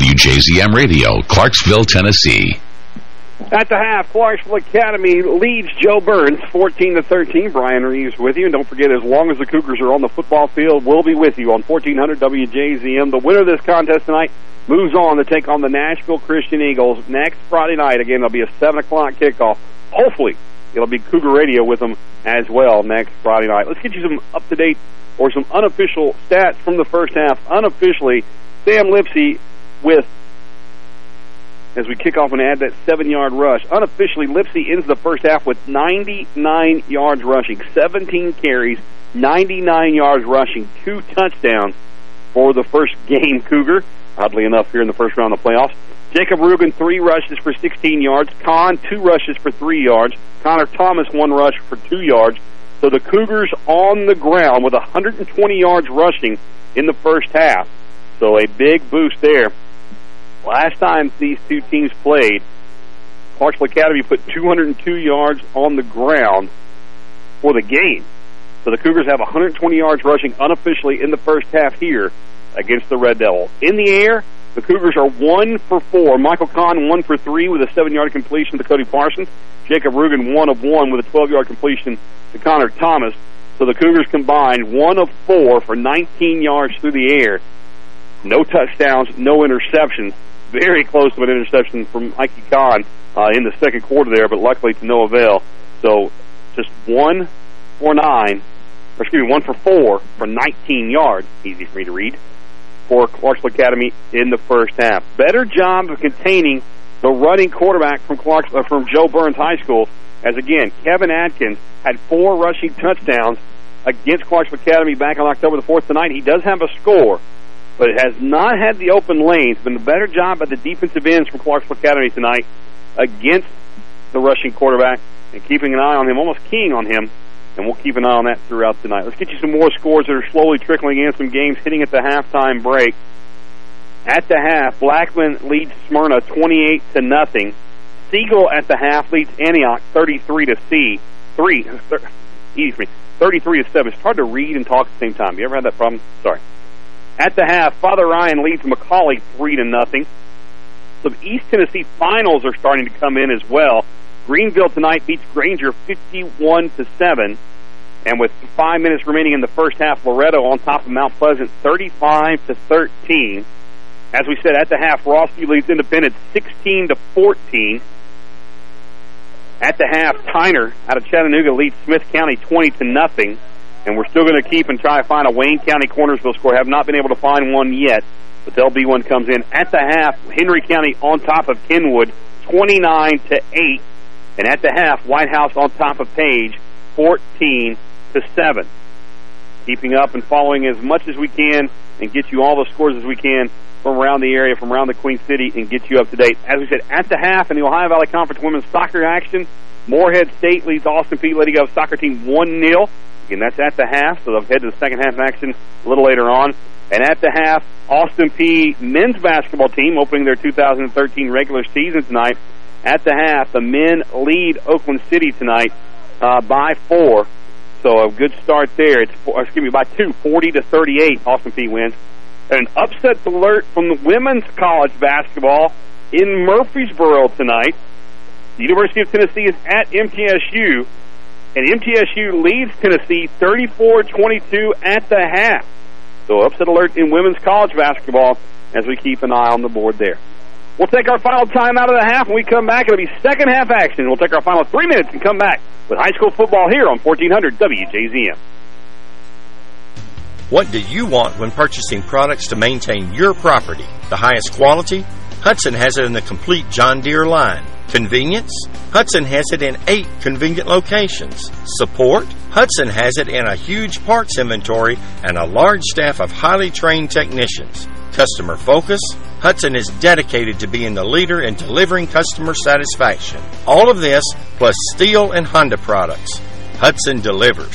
WJZM Radio, Clarksville, Tennessee. At the half, Clarksville Academy leads Jo Byrns 14 to 13. Brian Reeves with you, and don't forget, as long as the Cougars are on the football field, we'll be with you on 1400 WJZM. The winner of this contest tonight moves on to take on the Nashville Christian Eagles next Friday night. Again, it'll be a seven o'clock kickoff. Hopefully, it'll be Cougar Radio with them as well next Friday night. Let's get you some up to date or some unofficial stats from the first half. Unofficially, Sam Lipsy with as we kick off and add that seven-yard rush. Unofficially, Lipsy ends the first half with 99 yards rushing, 17 carries, 99 yards rushing, two touchdowns for the first game Cougar. Oddly enough, here in the first round of the playoffs. Jacob Rugen, three rushes for 16 yards. Kahn, two rushes for three yards. Connor Thomas, one rush for two yards. So the Cougars on the ground with 120 yards rushing in the first half. So a big boost there. Last time these two teams played, Clarksville Academy put 202 yards on the ground for the game. So the Cougars have 120 yards rushing unofficially in the first half here against the Red Devil. In the air, the Cougars are one for four. Michael Kahn one for three with a seven-yard completion to Cody Parsons. Jacob Rugen one of one with a 12-yard completion to Connor Thomas. So the Cougars combined one of four for 19 yards through the air. No touchdowns, no interceptions. Very close to an interception from Mikey Kahn uh, in the second quarter there, but luckily to no avail. So just one for nine, or excuse me, one for four for 19 yards. Easy for me to read for Clarksville Academy in the first half. Better job of containing the running quarterback from Clarks, uh, from Jo Byrns High School. As again, Kevin Atkins had four rushing touchdowns against Clarksville Academy back on October the 4th tonight. He does have a score but it has not had the open lanes. Been a better job by the defensive ends from Clarksville Academy tonight against the rushing quarterback and keeping an eye on him, almost keying on him. And we'll keep an eye on that throughout tonight. Let's get you some more scores that are slowly trickling in. Some games hitting at the halftime break. At the half, Blackman leads Smyrna 28 to nothing. Siegel at the half leads Antioch 33 to C. Three, excuse me, 33 to 7. It's hard to read and talk at the same time. You ever had that problem? Sorry. At the half, Father Ryan leads McCallie 3 to nothing. Some East Tennessee finals are starting to come in as well. Greeneville tonight beats Grainger 51 to 7. And with five minutes remaining in the first half, Loretto on top of Mount Pleasant 35 to 13. As we said, at the half, Rossview leads Independent 16 to 14. At the half, Tyner out of Chattanooga leads Smith County 20 to nothing. And we're still going to keep and try to find a Wayne County Cornersville score. Have not been able to find one yet, but there'll be one comes in. At the half, Henry County on top of Kenwood 29 to 8. And at the half, White House on top of Page 14 to 7. Keeping up and following as much as we can and get you all the scores as we can from around the area, from around the Queen City, and get you up to date. As we said, at the half in the Ohio Valley Conference women's soccer action, Morehead State leads Austin Peay Lady Gov soccer team 1-0. Again, that's at the half, so they'll head to the second half action a little later on. And at the half, Austin Peay men's basketball team opening their 2013 regular season tonight. At the half, the men lead Oakland City tonight uh, by four. So a good start there. It's four, excuse me by two, 40 to 38. Austin Peay wins. An upset alert from the women's college basketball in Murfreesboro tonight. The University of Tennessee is at MTSU, and MTSU leads Tennessee 34-22 at the half. So upset alert in women's college basketball as we keep an eye on the board there. We'll take our final time out of the half. When we come back, it'll be second half action. We'll take our final three minutes and come back with high school football here on 1400 WJZM. What do you want when purchasing products to maintain your property? The highest quality? Hudson has it in the complete John Deere line. Convenience? Hudson has it in eight convenient locations. Support? Hudson has it in a huge parts inventory and a large staff of highly trained technicians. Customer focus? Hudson is dedicated to being the leader in delivering customer satisfaction. All of this plus Stihl and Honda products. Hudson delivers.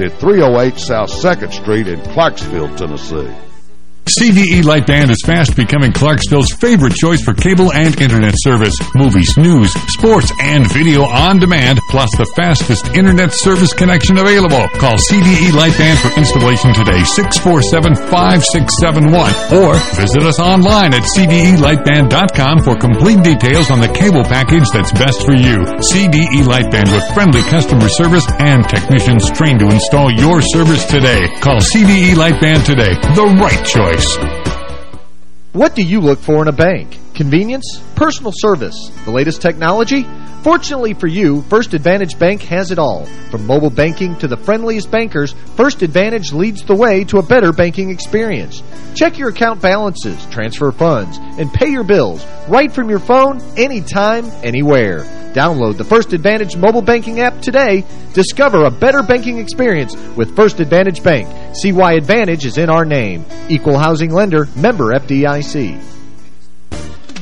at 308 South 2nd Street in Clarksville, Tennessee. CDE Lightband is fast becoming Clarksville's favorite choice for cable and internet service. Movies, news, sports, and video on demand, plus the fastest internet service connection available. Call CDE Lightband for installation today, 647-5671. Or visit us online at cdelightband.com for complete details on the cable package that's best for you. CDE Lightband with friendly customer service and technicians trained to install your service today. Call CDE Lightband today. The right choice. What do you look for in a bank? Convenience? Personal service? The latest technology? Fortunately for you, First Advantage Bank has it all. From mobile banking to the friendliest bankers, First Advantage leads the way to a better banking experience. Check your account balances, transfer funds, and pay your bills right from your phone, anytime, anywhere. Download the First Advantage mobile banking app today. Discover a better banking experience with First Advantage Bank. See why Advantage is in our name. Equal housing lender, member FDIC.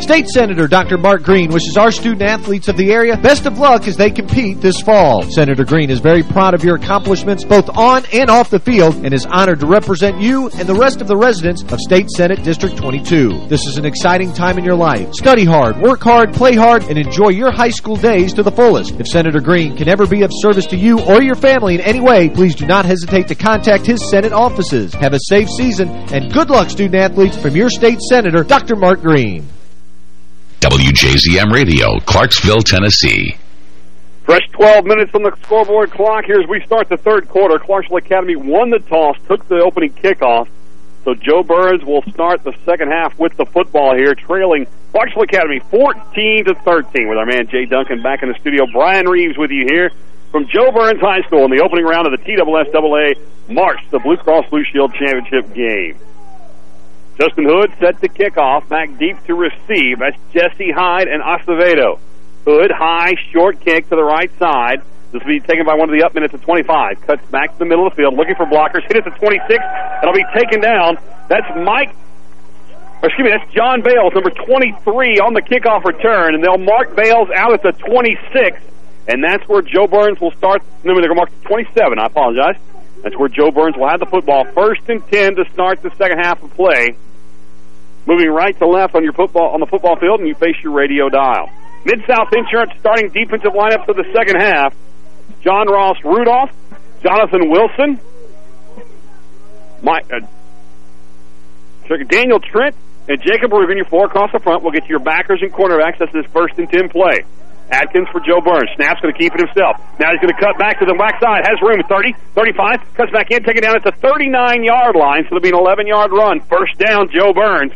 State Senator Dr. Mark Green wishes our student-athletes of the area best of luck as they compete this fall. Senator Green is very proud of your accomplishments both on and off the field and is honored to represent you and the rest of the residents of State Senate District 22. This is an exciting time in your life. Study hard, work hard, play hard, and enjoy your high school days to the fullest. If Senator Green can ever be of service to you or your family in any way, please do not hesitate to contact his Senate offices. Have a safe season, and good luck, student-athletes, from your state senator, Dr. Mark Green. WJZM Radio, Clarksville, Tennessee. Fresh 12 minutes on the scoreboard clock here as we start the third quarter. Clarksville Academy won the toss, took the opening kickoff. So Jo Byrns will start the second half with the football here, trailing Clarksville Academy 14 to 13 with our man Jay Duncan back in the studio. Brian Reeves with you here from Jo Byrns High School in the opening round of the TSSAA March, the Blue Cross Blue Shield Championship game. Justin Hood set to kickoff. back deep to receive. That's Jesse Hyde and Acevedo. Hood, high, short kick to the right side. This will be taken by one of the up minutes at 25. Cuts back to the middle of the field, looking for blockers. Hit it to 26. and It'll be taken down. That's Mike, excuse me, that's John Bales, number 23 on the kickoff return, and they'll mark Bales out at the 26. And that's where Jo Byrns will start. No, they're going to mark 27. I apologize. That's where Jo Byrns will have the football. First and 10 to start the second half of play. Moving right to left on your football on the football field, and you face your radio dial. Mid-South Insurance starting defensive lineup for the second half. John Ross Rudolph, Jonathan Wilson, my, uh, Daniel Trent, and Jacob Rugen, your four across the front, will get you your backers and cornerbacks. That's his first and 10 play. Atkins for Jo Byrns. Snap's going to keep it himself. Now he's going to cut back to the back side. Has room. at 30, 35. Cuts back in. Take it down at the 39-yard line. So it'll be an 11-yard run. First down, Jo Byrns.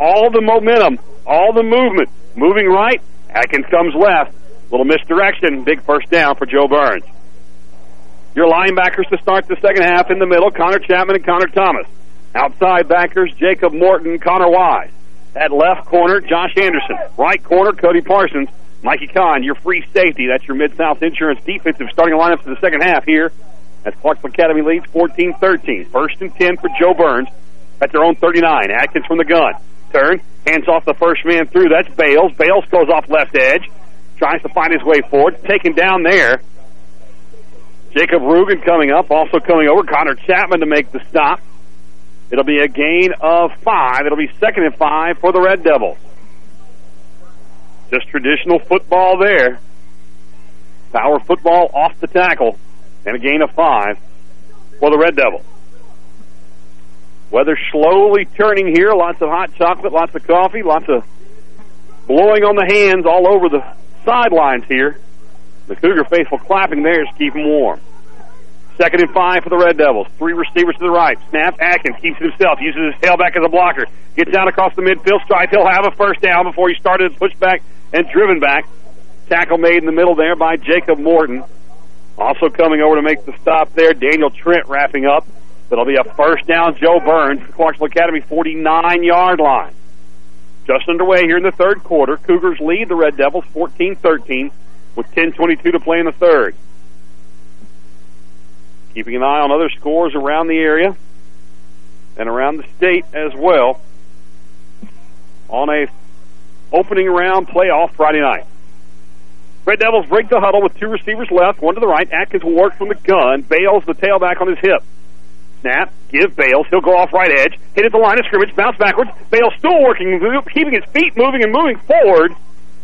All the momentum. All the movement. Moving right. Atkins comes left. Little misdirection. Big first down for Jo Byrns. Your linebackers to start the second half in the middle. Connor Chapman and Connor Thomas. Outside backers, Jacob Morton, Connor Wise. At left corner, Josh Anderson. Right corner, Cody Parsons. Mikey Kahn, your free safety. That's your Mid-South Insurance defensive starting lineup for the second half here as Clarksville Academy leads 14-13. First and 10 for Jo Byrns at their own 39. Atkins from the gun. Turn, hands off the first man through. That's Bales. Bales goes off left edge. Tries to find his way forward. Taken down there. Jacob Rugen coming up. Also coming over. Connor Chapman to make the stop. It'll be a gain of five. It'll be second and five for the Red Devils. Just traditional football there. Power football off the tackle. And a gain of five for the Red Devils. Weather slowly turning here. Lots of hot chocolate, lots of coffee, lots of blowing on the hands all over the sidelines here. The Cougar faithful clapping there to keep them warm. Second and five for the Red Devils. Three receivers to the right. Snap. Atkins keeps it himself. Uses his tailback as a blocker. Gets down across the midfield stripe. He'll have a first down before he started to push back and driven back. Tackle made in the middle there by Jacob Morton. Also coming over to make the stop there, Daniel Trent wrapping up. It'll be a first down, Jo Byrns, Clarksville Academy 49-yard line. Just underway here in the third quarter. Cougars lead the Red Devils 14-13 with 10.22 to play in the third. Keeping an eye on other scores around the area and around the state as well on a opening round playoff Friday night. Red Devils break the huddle with two receivers left, one to the right. Atkins will work from the gun. Bales the tailback on his hip. Snap, give Bales. He'll go off right edge, hit at the line of scrimmage, bounce backwards. Bales still working, keeping his feet moving and moving forward.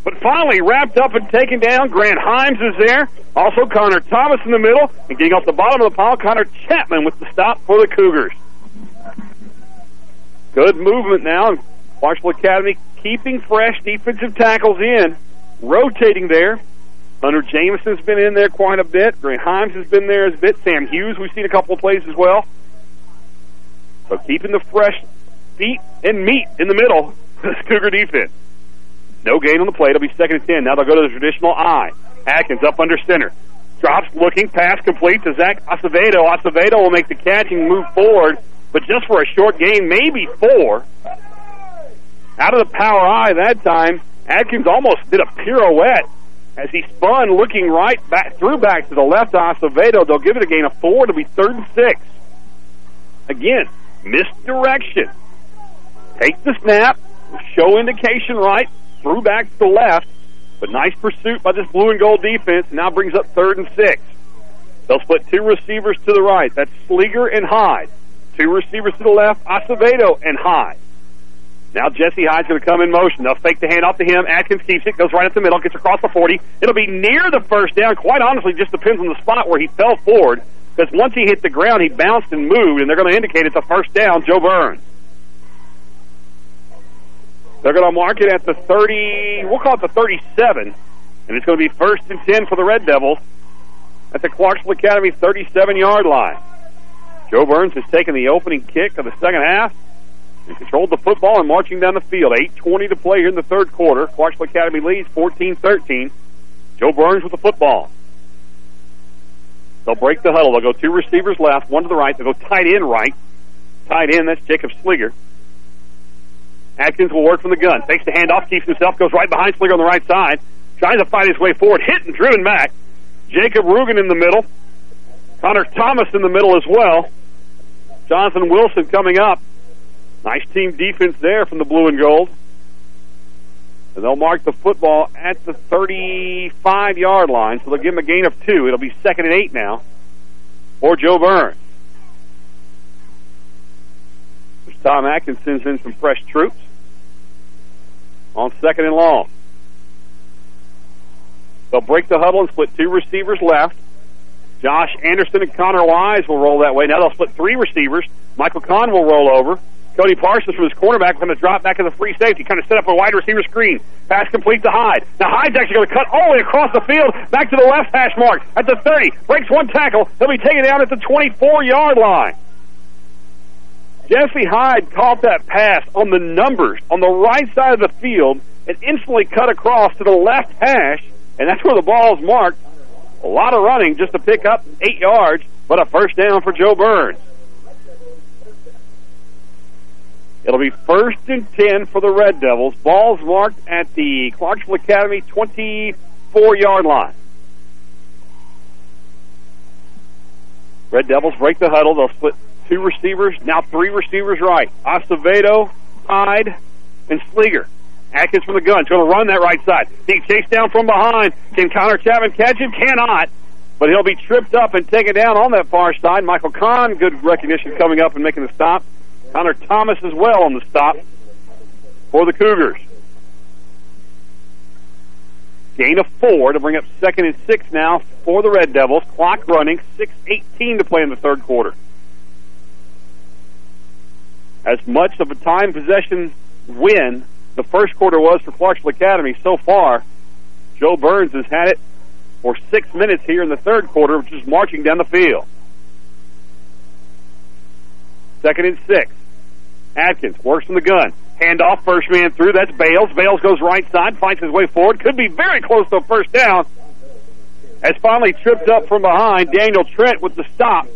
But finally wrapped up and taken down. Grant Himes is there. Also Connor Thomas in the middle. And getting off the bottom of the pile, Connor Chapman with the stop for the Cougars. Good movement now. Marshall Academy keeping fresh defensive tackles in. Rotating there. Hunter Jameson's been in there quite a bit. Grant Himes has been there a bit. Sam Hughes, we've seen a couple of plays as well. So keeping the fresh feet and meat in the middle. This Cougar defense. No gain on the play. It'll be second and ten. Now they'll go to the traditional I. Atkins up under center. Drops, looking, pass complete to Zach Acevedo. Acevedo will make the catch and move forward, but just for a short gain, maybe four. Out of the power eye that time, Atkins almost did a pirouette as he spun, looking right back through back to the left Acevedo. They'll give it a gain of four. It'll be third and six. Again, misdirection. Take the snap, Show indication right, threw back to the left, but nice pursuit by this blue and gold defense. Now brings up third and six. They'll split two receivers to the right. That's Sleeger and Hyde. Two receivers to the left, Acevedo and Hyde. Now Jesse Hyde's going to come in motion. They'll fake the handoff to him. Atkins keeps it, goes right up the middle, gets across the 40. It'll be near the first down. Quite honestly, just depends on the spot where he fell forward. Because once he hit the ground, he bounced and moved, and they're going to indicate it's a first down, Jo Byrns. They're going to mark it at the 30, we'll call it the 37, and it's going to be first and 10 for the Red Devils at the Clarksville Academy 37-yard line. Jo Byrns has taken the opening kick of the second half and controlled the football and marching down the field. 8.20 to play here in the third quarter. Clarksville Academy leads 14-13. Jo Byrns with the football. They'll break the huddle. They'll go two receivers left, one to the right. They'll go tight end right. Tight end, that's Jacob Sleeger. Atkins will work from the gun. Takes the handoff, keeps himself, goes right behind Sleeger on the right side. Tries to fight his way forward. Hit and driven back. Jacob Rugen in the middle. Connor Thomas in the middle as well. Jonathan Wilson coming up. Nice team defense there from the blue and gold. And they'll mark the football at the 35-yard line, so they'll give him a gain of two. It'll be second and eight now for Jo Byrns. Tom Atkins sends in some fresh troops on second and long. They'll break the huddle and split two receivers left. Josh Anderson and Connor Wise will roll that way. Now they'll split three receivers. Michael Kahn will roll over. Cody Parsons from his cornerback going to drop back as a free safety, kind of set up a wide receiver screen. Pass complete to Hyde. Now Hyde's actually going to cut all the way across the field, back to the left hash mark at the 30. Breaks one tackle. He'll be taken down at the 24-yard line. Jesse Hyde caught that pass on the numbers on the right side of the field and instantly cut across to the left hash, and that's where the ball is marked. A lot of running just to pick up eight yards, but a first down for Jo Byrns. It'll be first and 10 for the Red Devils. Ball's marked at the Clarksville Academy 24-yard line. Red Devils break the huddle. They'll split two receivers, now three receivers right. Acevedo, Hyde, and Sleeger. Atkins from the gun. He's going to run that right side. Being chased down from behind. Can Connor Chapman catch him? Cannot. But he'll be tripped up and taken down on that far side. Michael Kahn, good recognition coming up and making the stop. Connor Thomas as well on the stop for the Cougars. Gain of four to bring up second and six now for the Red Devils. Clock running, 6.18 to play in the third quarter. As much of a time possession win the first quarter was for Clarksville Academy so far, Jo Byrns has had it for six minutes here in the third quarter, which is marching down the field. Second and six. Atkins works from the gun. Handoff, first man through. That's Bales. Bales goes right side, finds his way forward. Could be very close to a first down. Has finally tripped up from behind. Daniel Trent with the stop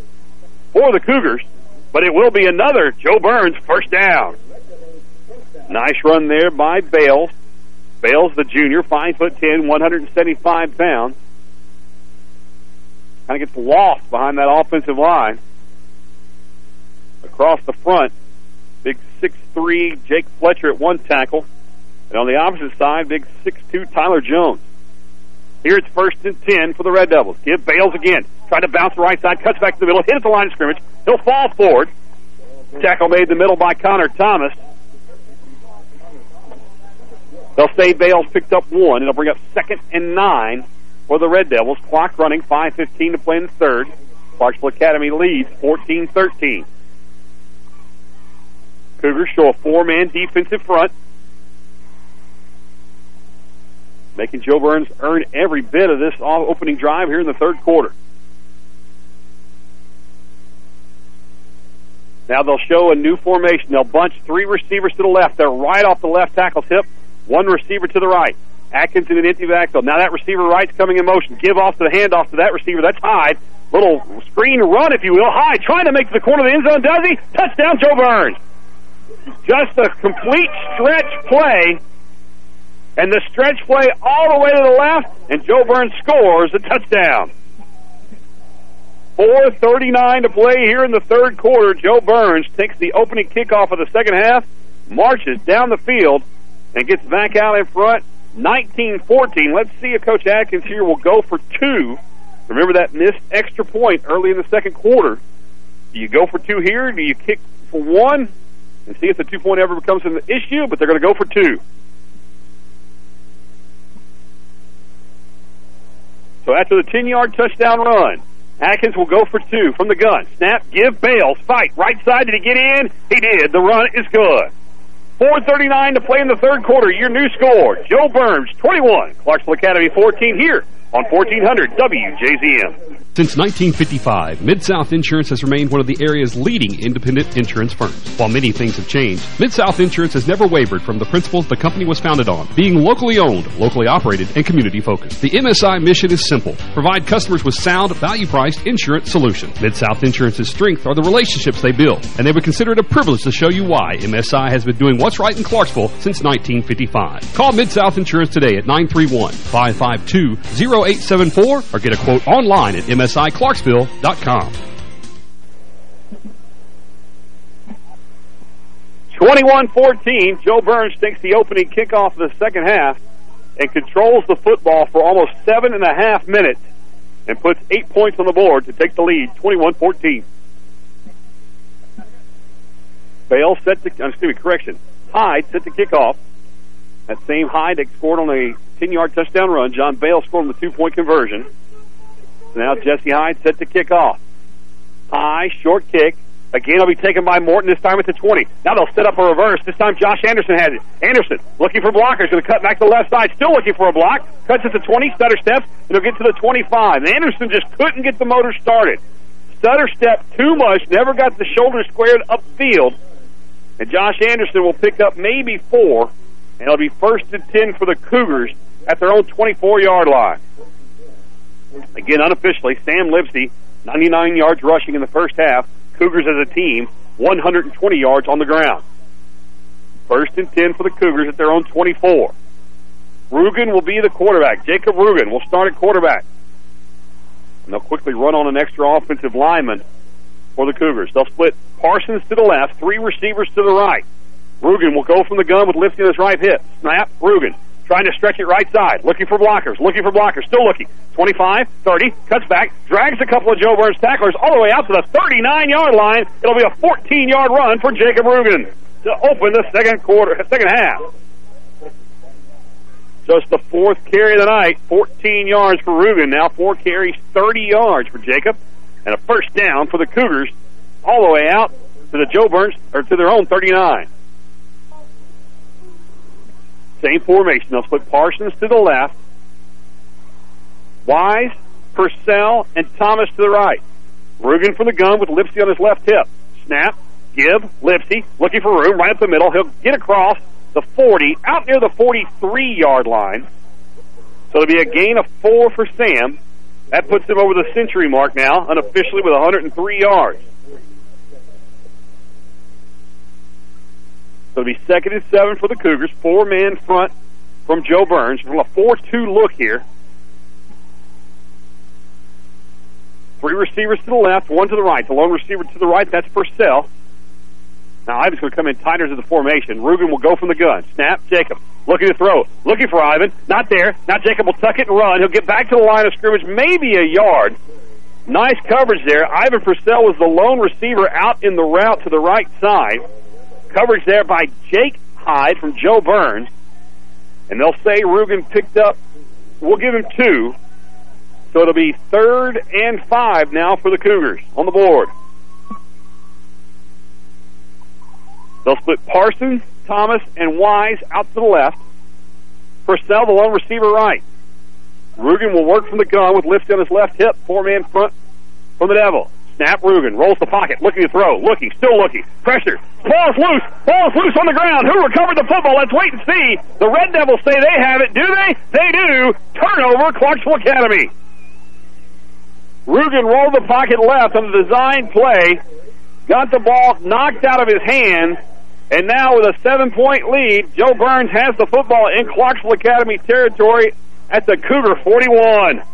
for the Cougars. But it will be another Jo Byrns first down. Nice run there by Bales. Bales, the junior, 5 foot 10, 175 pounds. Kind of gets lost behind that offensive line. Across the front, 6'3", Jake Fletcher at one tackle. And on the opposite side, big 6'2", Tyler Jones. Here it's first and 10 for the Red Devils. Give Bales again. Trying to bounce the right side, cuts back to the middle, hits the line of scrimmage. He'll fall forward. Tackle made in the middle by Connor Thomas. They'll say Bales picked up one. It'll bring up second and nine for the Red Devils. Clock running, 5.15 to play in the third. Clarksville Academy leads 14-13. Cougars show a four-man defensive front. Making Jo Byrns earn every bit of this opening drive here in the third quarter. Now they'll show a new formation. They'll bunch three receivers to the left. They're right off the left tackle's hip. One receiver to the right. Atkins in an empty backfield. Now that receiver right's coming in motion. Give off to the handoff to that receiver. That's Hyde. Little screen run, if you will. Hyde trying to make the corner of the end zone. Does he? Touchdown, Jo Byrns. Just a complete stretch play. And the stretch play all the way to the left. And Jo Byrns scores a touchdown. 4.39 to play here in the third quarter. Jo Byrns takes the opening kickoff of the second half marches down the field and gets back out in front. 19-14. Let's see if Coach Atkins here will go for two. Remember that missed extra point early in the second quarter. Do you go for two here? Do you kick for one? And see if the two-point ever becomes an issue, but they're going to go for two. So after the 10-yard touchdown run, Atkins will go for two from the gun. Snap, give, Bales, fight. Right side, did he get in? He did. The run is good. 4.39 to play in the third quarter. Your new score, Jo Byrns, 21. Clarksville Academy, 14 here on 1400 WJZM. Since 1955, Mid-South Insurance has remained one of the area's leading independent insurance firms. While many things have changed, Mid-South Insurance has never wavered from the principles the company was founded on, being locally owned, locally operated, and community-focused. The MSI mission is simple. Provide customers with sound, value-priced insurance solutions. Mid-South Insurance's strength are the relationships they build, and they would consider it a privilege to show you why MSI has been doing what's right in Clarksville since 1955. Call Mid-South Insurance today at 931-552-0874 or get a quote online at msiclarksville.com. 21-14, Jo Byrns takes the opening kickoff of the second half and controls the football for almost seven and a half minutes and puts eight points on the board to take the lead, 21-14. Bale set to, uh, excuse me, correction, Hyde set to kickoff. That same Hyde that scored on a 10-yard touchdown run. John Bale scored the two-point conversion. Now Jesse Hyde set to kick off. High, short kick. Again, it'll be taken by Morton, this time at the 20. Now they'll set up a reverse. This time Josh Anderson has it. Anderson looking for blockers. Going to cut back to the left side. Still looking for a block. Cuts it to 20. Stutter steps. And he'll get to the 25. Anderson just couldn't get the motor started. Stutter step too much. Never got the shoulder squared upfield. And Josh Anderson will pick up maybe four. And it'll be first and 10 for the Cougars at their own 24-yard line. Again, unofficially, Sam Lipsy, 99 yards rushing in the first half. Cougars as a team, 120 yards on the ground. First and 10 for the Cougars at their own 24. Rugen will be the quarterback. Jacob Rugen will start at quarterback. And they'll quickly run on an extra offensive lineman for the Cougars. They'll split Parsons to the left, three receivers to the right. Rugen will go from the gun with lifting his right hip. Snap, Rugen trying to stretch it right side, looking for blockers, looking for blockers, still looking. 25, 30, cuts back, drags a couple of Jo Byrns tacklers all the way out to the 39-yard line. It'll be a 14-yard run for Jacob Rugen to open the second quarter, second half. Just the fourth carry of the night, 14 yards for Rugen. Now four carries, 30 yards for Jacob, and a first down for the Cougars all the way out to the Jo Byrns, or to their own 39. Same formation. They'll split Parsons to the left. Wise, Purcell, and Thomas to the right. Rugen for the gun with Lipsy on his left hip. Snap, give, Lipsy, looking for room right up the middle. He'll get across the 40, out near the 43-yard line. So it'll be a gain of four for Sam. That puts him over the century mark now, unofficially with 103 yards. So it'll be second and seven for the Cougars. Four-man front from Jo Byrns. From a 4-2 look here. Three receivers to the left, one to the right. The lone receiver to the right, that's Purcell. Now Ivan's going to come in tighter to the formation. Rugen will go from the gun. Snap, Jacob. Looking to throw. Looking for Ivan. Not there. Now Jacob will tuck it and run. He'll get back to the line of scrimmage, maybe a yard. Nice coverage there. Ivan Purcell was the lone receiver out in the route to the right side. Coverage there by Jake Hyde from Jo Byrns. And they'll say Rugen picked up, we'll give him two. So it'll be third and five now for the Cougars on the board. They'll split Parsons, Thomas, and Wise out to the left. Purcell, the lone receiver, right. Rugen will work from the gun with lift on his left hip, four-man front from the Devil. Snap, Rugen rolls the pocket, looking to throw, looking, still looking. Pressure. Ball's loose. Ball's loose on the ground. Who recovered the football? Let's wait and see. The Red Devils say they have it. Do they? They do. Turnover, Clarksville Academy. Rugen rolled the pocket left on the design play, got the ball knocked out of his hand, and now with a seven-point lead, Jo Byrns has the football in Clarksville Academy territory at the Cougar 41.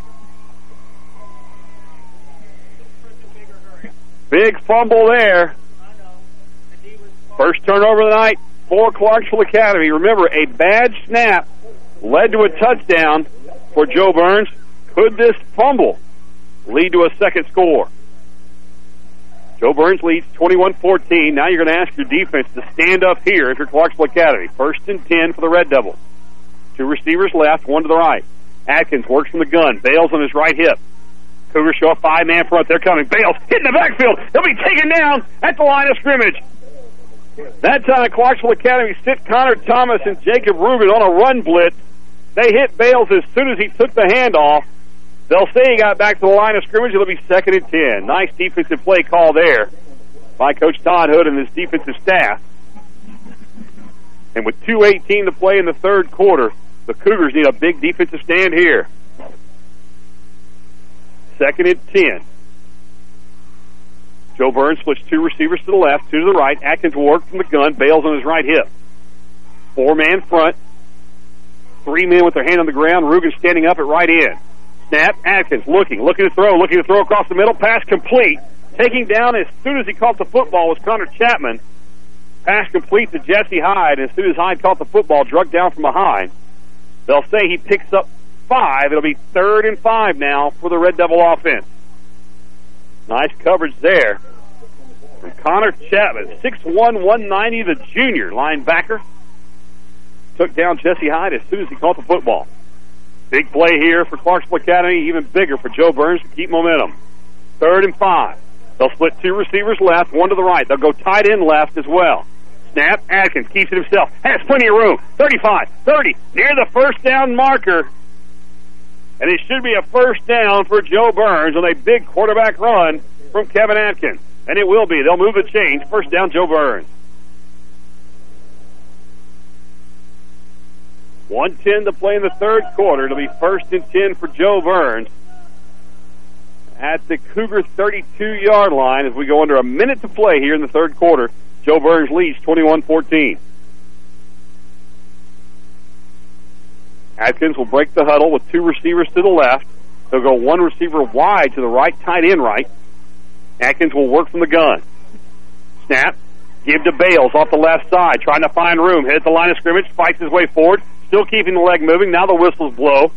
Big fumble there. First turnover of the night for Clarksville Academy. Remember, a bad snap led to a touchdown for Jo Byrns. Could this fumble lead to a second score? Jo Byrns leads 21-14. Now you're going to ask your defense to stand up here if you're Clarksville Academy. First and 10 for the Red Devils. Two receivers left, one to the right. Atkins works from the gun. Bales on his right hip. Cougars show a five-man front. They're coming. Bales hitting the backfield. He'll be taken down at the line of scrimmage. That time, Clarksville Academy sit Connor Thomas and Jacob Rubin on a run blitz. They hit Bales as soon as he took the handoff. They'll say he got back to the line of scrimmage. It'll be second and ten. Nice defensive play call there by Coach Todd Hood and his defensive staff. And with 2.18 to play in the third quarter, the Cougars need a big defensive stand here. Second and 10. Jo Byrns splits two receivers to the left, two to the right. Atkins will work from the gun. Bales on his right hip. Four-man front. Three men with their hand on the ground. Rugen standing up at right end. Snap. Atkins looking, looking to throw, looking to throw across the middle. Pass complete. Taking down as soon as he caught the football was Connor Chapman. Pass complete to Jesse Hyde. And as soon as Hyde caught the football, drug down from behind. They'll say he picks up five. It'll be third and five now for the Red Devil offense. Nice coverage there from Connor Chapman, 6'1", 190, the junior linebacker. Took down Jesse Hyde as soon as he caught the football. Big play here for Clarksville Academy, even bigger for Jo Byrns to keep momentum. Third and five. They'll split two receivers left, one to the right. They'll go tight end left as well. Snap. Atkins keeps it himself. Has plenty of room. 35, 30, near the first down marker. And it should be a first down for Jo Byrns on a big quarterback run from Kevin Atkins. And it will be. They'll move the change. First down, Jo Byrns. 110 to play in the third quarter. It'll be first and 10 for Jo Byrns at the Cougar 32-yard line as we go under a minute to play here in the third quarter. Jo Byrns leads 21-14. Atkins will break the huddle with two receivers to the left. They'll go one receiver wide to the right, tight end right. Atkins will work from the gun. Snap. Give to Bales off the left side, trying to find room. Hit the line of scrimmage, fights his way forward, still keeping the leg moving. Now the whistles blow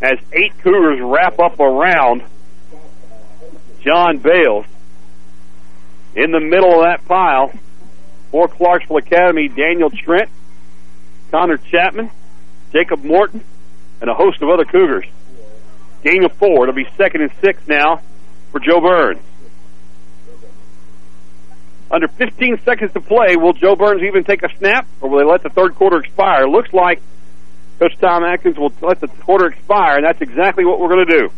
as eight Cougars wrap up around John Bales. In the middle of that pile, for Clarksville Academy, Daniel Trent, Connor Chapman, Jacob Morton, and a host of other Cougars. Game of four. It'll be second and six now for Jo Byrns. Under 15 seconds to play, will Jo Byrns even take a snap, or will they let the third quarter expire? Looks like Coach Tom Atkins will let the quarter expire, and that's exactly what we're going to do.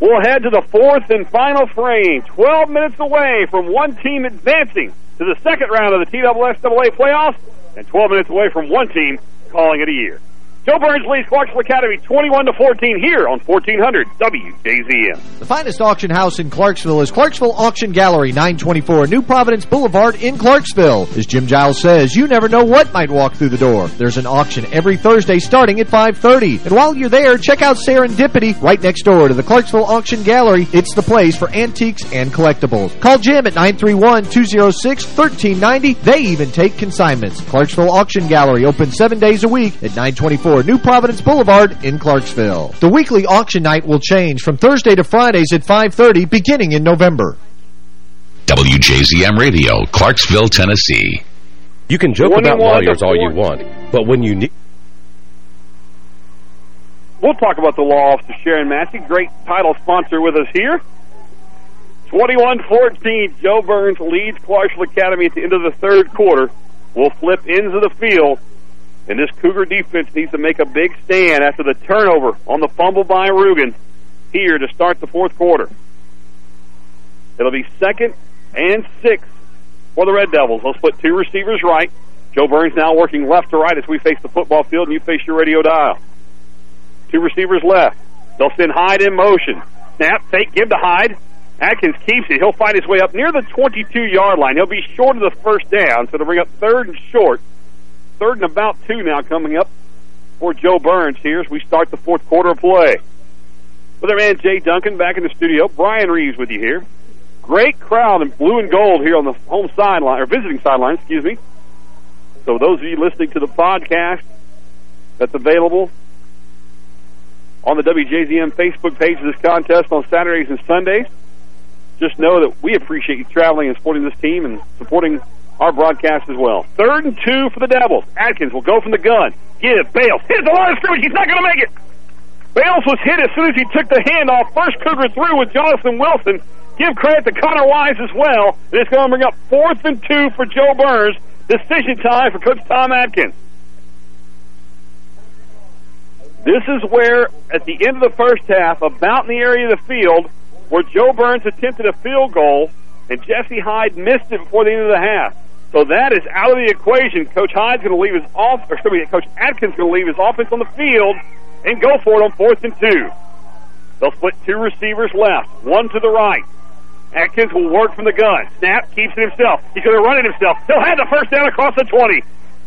We'll head to the fourth and final frame, 12 minutes away from one team advancing to the second round of the TSSAA playoffs, and 12 minutes away from one team calling it a year. Jo Byrns leads Clarksville Academy 21 to 14 here on 1400 WJZM. The finest auction house in Clarksville is Clarksville Auction Gallery, 924 New Providence Boulevard in Clarksville. As Jim Giles says, you never know what might walk through the door. There's an auction every Thursday starting at 5:30. And while you're there, check out Serendipity right next door to the Clarksville Auction Gallery. It's the place for antiques and collectibles. Call Jim at 931-206-1390. They even take consignments. Clarksville Auction Gallery open 7 days a week at 924 New Providence Boulevard in Clarksville. The weekly auction night will change from Thursday to Fridays at 5.30 beginning in November. WJZM Radio, Clarksville, Tennessee. You can joke about lawyers all you want, but when you need... We'll talk about the law office Sharon Massey, great title sponsor with us here. 21-14, Jo Byrns leads Clarksville Academy at the end of the third quarter. We'll flip ends of the field and this Cougar defense needs to make a big stand after the turnover on the fumble by Rugen here to start the fourth quarter. It'll be second and six for the Red Devils. They'll split two receivers right. Jo Byrns now working left to right as we face the football field and you face your radio dial. Two receivers left. They'll send Hyde in motion. Snap, take, give to Hyde. Atkins keeps it. He'll find his way up near the 22-yard line. He'll be short of the first down, so to bring up third and short third and about two now coming up for Jo Byrns here as we start the fourth quarter of play. With our man Jay Duncan back in the studio, Brian Reeves with you here. Great crowd in blue and gold here on the home sideline, or visiting sideline, excuse me. So those of you listening to the podcast that's available on the WJZM Facebook page of this contest on Saturdays and Sundays, just know that we appreciate you traveling and supporting this team and supporting our broadcast as well. Third and two for the Devils. Atkins will go from the gun. Give Bales. Hit the line of scrimmage. He's not going to make it. Bales was hit as soon as he took the handoff. First Cougar through with Jonathan Wilson. Give credit to Connor Wise as well. And it's going to bring up fourth and two for Jo Byrns. Decision time for Coach Tom Atkins. This is where, at the end of the first half, about in the area of the field, where Jo Byrns attempted a field goal, and Jesse Hyde missed it before the end of the half. So that is out of the equation. Coach Hyde's going to leave his off, or excuse me, Coach Atkins going to leave his offense on the field and go for it on fourth and two. They'll split two receivers left, one to the right. Atkins will work from the gun. Snap, keeps it himself. He's going to run it himself. He'll have the first down across the 20.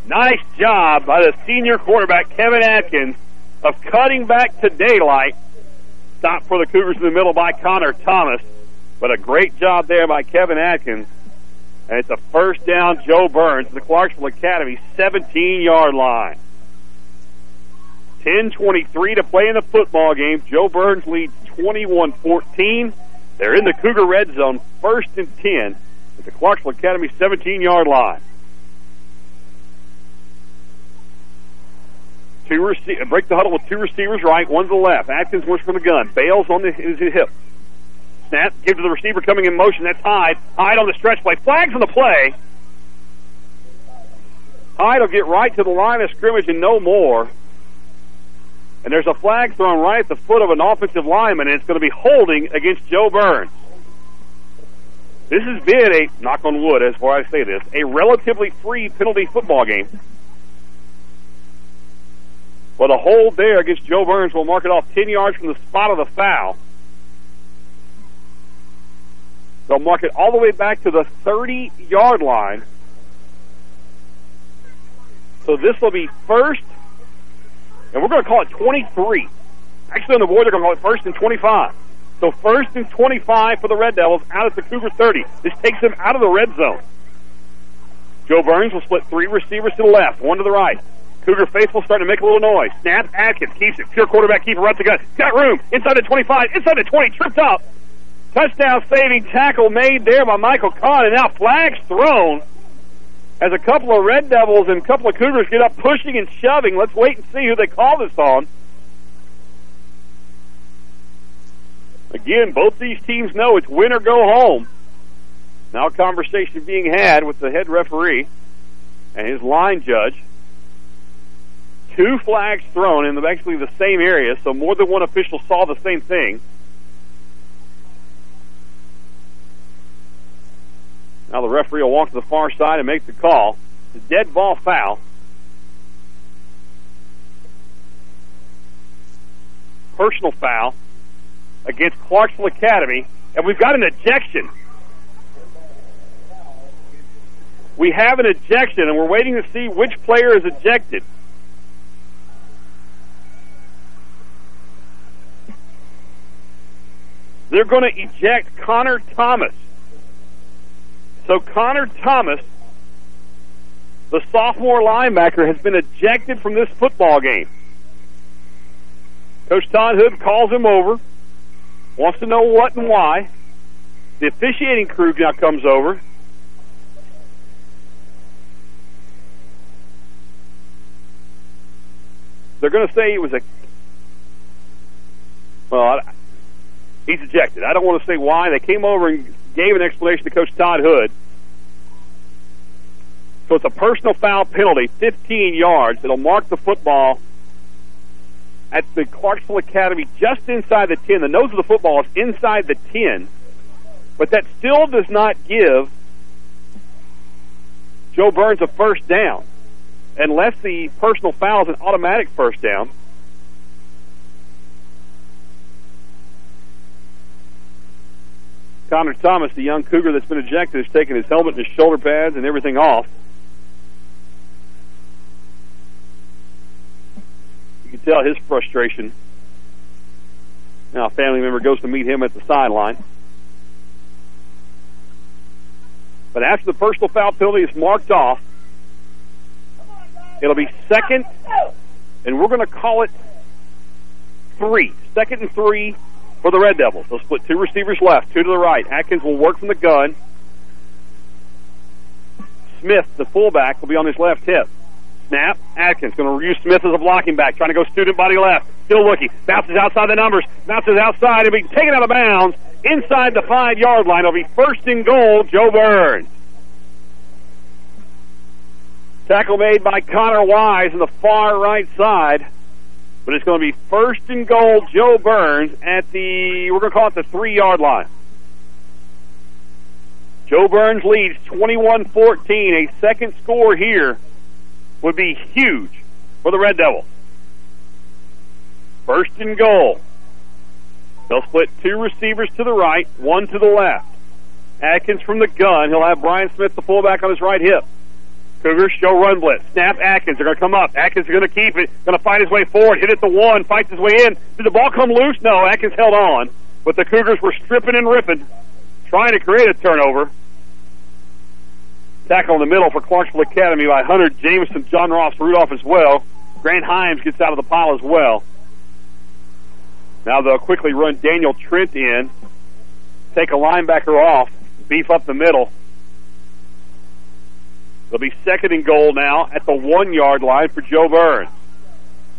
Nice job by the senior quarterback, Kevin Atkins, of cutting back to daylight. Stop for the Cougars in the middle by Connor Thomas. But a great job there by Kevin Atkins. And it's a first down, Jo Byrns, the Clarksville Academy 17-yard line. 10-23 to play in the football game. Jo Byrns leads 21-14. They're in the Cougar red zone, first and 10 at the Clarksville Academy 17-yard line. Two break the huddle with two receivers right, one to the left. Atkins works from the gun. Bales on the, his hip. Snap, give to the receiver coming in motion. That's Hyde. Hyde on the stretch play. Flags on the play. Hyde will get right to the line of scrimmage and no more. And there's a flag thrown right at the foot of an offensive lineman, and it's going to be holding against Jo Byrns. This has been a, knock on wood as far as I say this, a relatively free penalty football game. But a hold there against Jo Byrns will mark it off 10 yards from the spot of the foul. They'll mark it all the way back to the 30-yard line. So this will be first, and we're going to call it 23. Actually, on the board, they're going to call it first and 25. So first and 25 for the Red Devils out at the Cougar 30. This takes them out of the red zone. Jo Byrns will split three receivers to the left, one to the right. Cougar faithful starting to make a little noise. Snap, Atkins keeps it. Pure quarterback keeper runs the gun. Got room. Inside the 25, inside the 20, tripped up. Touchdown saving tackle made there by Michael Kahn, and now flags thrown as a couple of Red Devils and a couple of Cougars get up pushing and shoving. Let's wait and see who they call this on. Again, both these teams know it's win or go home. Now a conversation being had with the head referee and his line judge. Two flags thrown in basically the same area, so more than one official saw the same thing. Now the referee will walk to the far side and make the call. A dead ball foul. Personal foul against Clarksville Academy, and we've got an ejection. We have an ejection, and we're waiting to see which player is ejected. They're going to eject Connor Thomas. So Connor Thomas, the sophomore linebacker, has been ejected from this football game. Coach Todd Hood calls him over, wants to know what and why. The officiating crew now comes over. They're going to say it was a. Well, he's ejected. I don't want to say why. They came over and gave an explanation to Coach Todd Hood. So it's a personal foul penalty, 15 yards. It'll mark the football at the Clarksville Academy just inside the 10. The nose of the football is inside the 10. But that still does not give Jo Byrns a first down unless the personal foul is an automatic first down. Connor Thomas, the young Cougar that's been ejected, has taken his helmet and his shoulder pads and everything off. You can tell his frustration. Now a family member goes to meet him at the sideline. But after the personal foul penalty is marked off, It'll be second, and we're going to call it three. Second and three for the Red Devils. They'll split two receivers left, two to the right. Atkins will work from the gun. Smith, the fullback, will be on his left hip. Snap. Atkins going to use Smith as a blocking back, trying to go student body left. Still looking. Bounces outside the numbers. Bounces outside. It'll be taken out of bounds inside the five-yard line. It'll be first and goal, Jo Byrns. Tackle made by Connor Wise on the far right side. But it's going to be first and goal, Jo Byrns, at the, we're going to call it the three-yard line. Jo Byrns leads 21-14. A second score here would be huge for the Red Devils. First and goal. They'll split two receivers to the right, one to the left. Atkins from the gun. He'll have Brian Smith, the fullback, on his right hip. Cougars show run blitz. Snap Atkins. They're going to come up. Atkins is going to keep it. Going to fight his way forward. Hit it the one. Fights his way in. Did the ball come loose? No. Atkins held on. But the Cougars were stripping and ripping, trying to create a turnover. Tackle in the middle for Clarksville Academy by Hunter Jameson, John Ross Rudolph as well. Grant Himes gets out of the pile as well. Now they'll quickly run Daniel Trent in, take a linebacker off, beef up the middle. They'll be second and goal now at the one-yard line for Jo Byrns.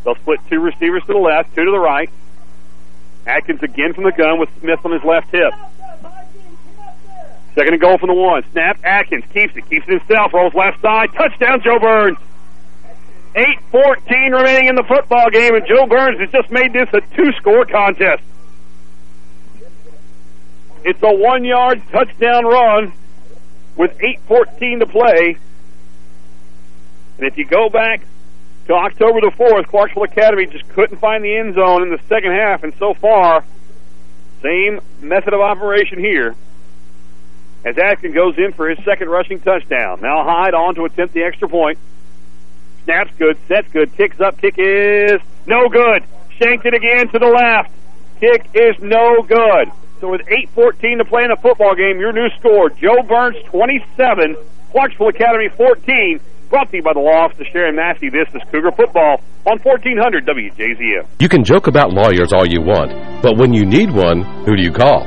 They'll split two receivers to the left, two to the right. Atkins again from the gun with Smith on his left hip. Second and goal from the one. Snap. Atkins keeps it. Keeps it himself. Rolls left side. Touchdown, Jo Byrns. 8-14 remaining in the football game, and Jo Byrns has just made this a two-score contest. It's a one-yard touchdown run with 8.14 to play. And if you go back to October the 4th, Clarksville Academy just couldn't find the end zone in the second half, and so far, same method of operation here as Atkins goes in for his second rushing touchdown. Now Hyde on to attempt the extra point. Snaps good, sets good, kicks up, kick is no good. Shanked it again to the left. Kick is no good. So with 8.14 to play in a football game, your new score, Jo Byrns 27, Clarksville Academy 14, brought to you by the law office of Sharon Massey. This is Cougar Football on 1400 WJZM. You can joke about lawyers all you want, but when you need one, who do you call?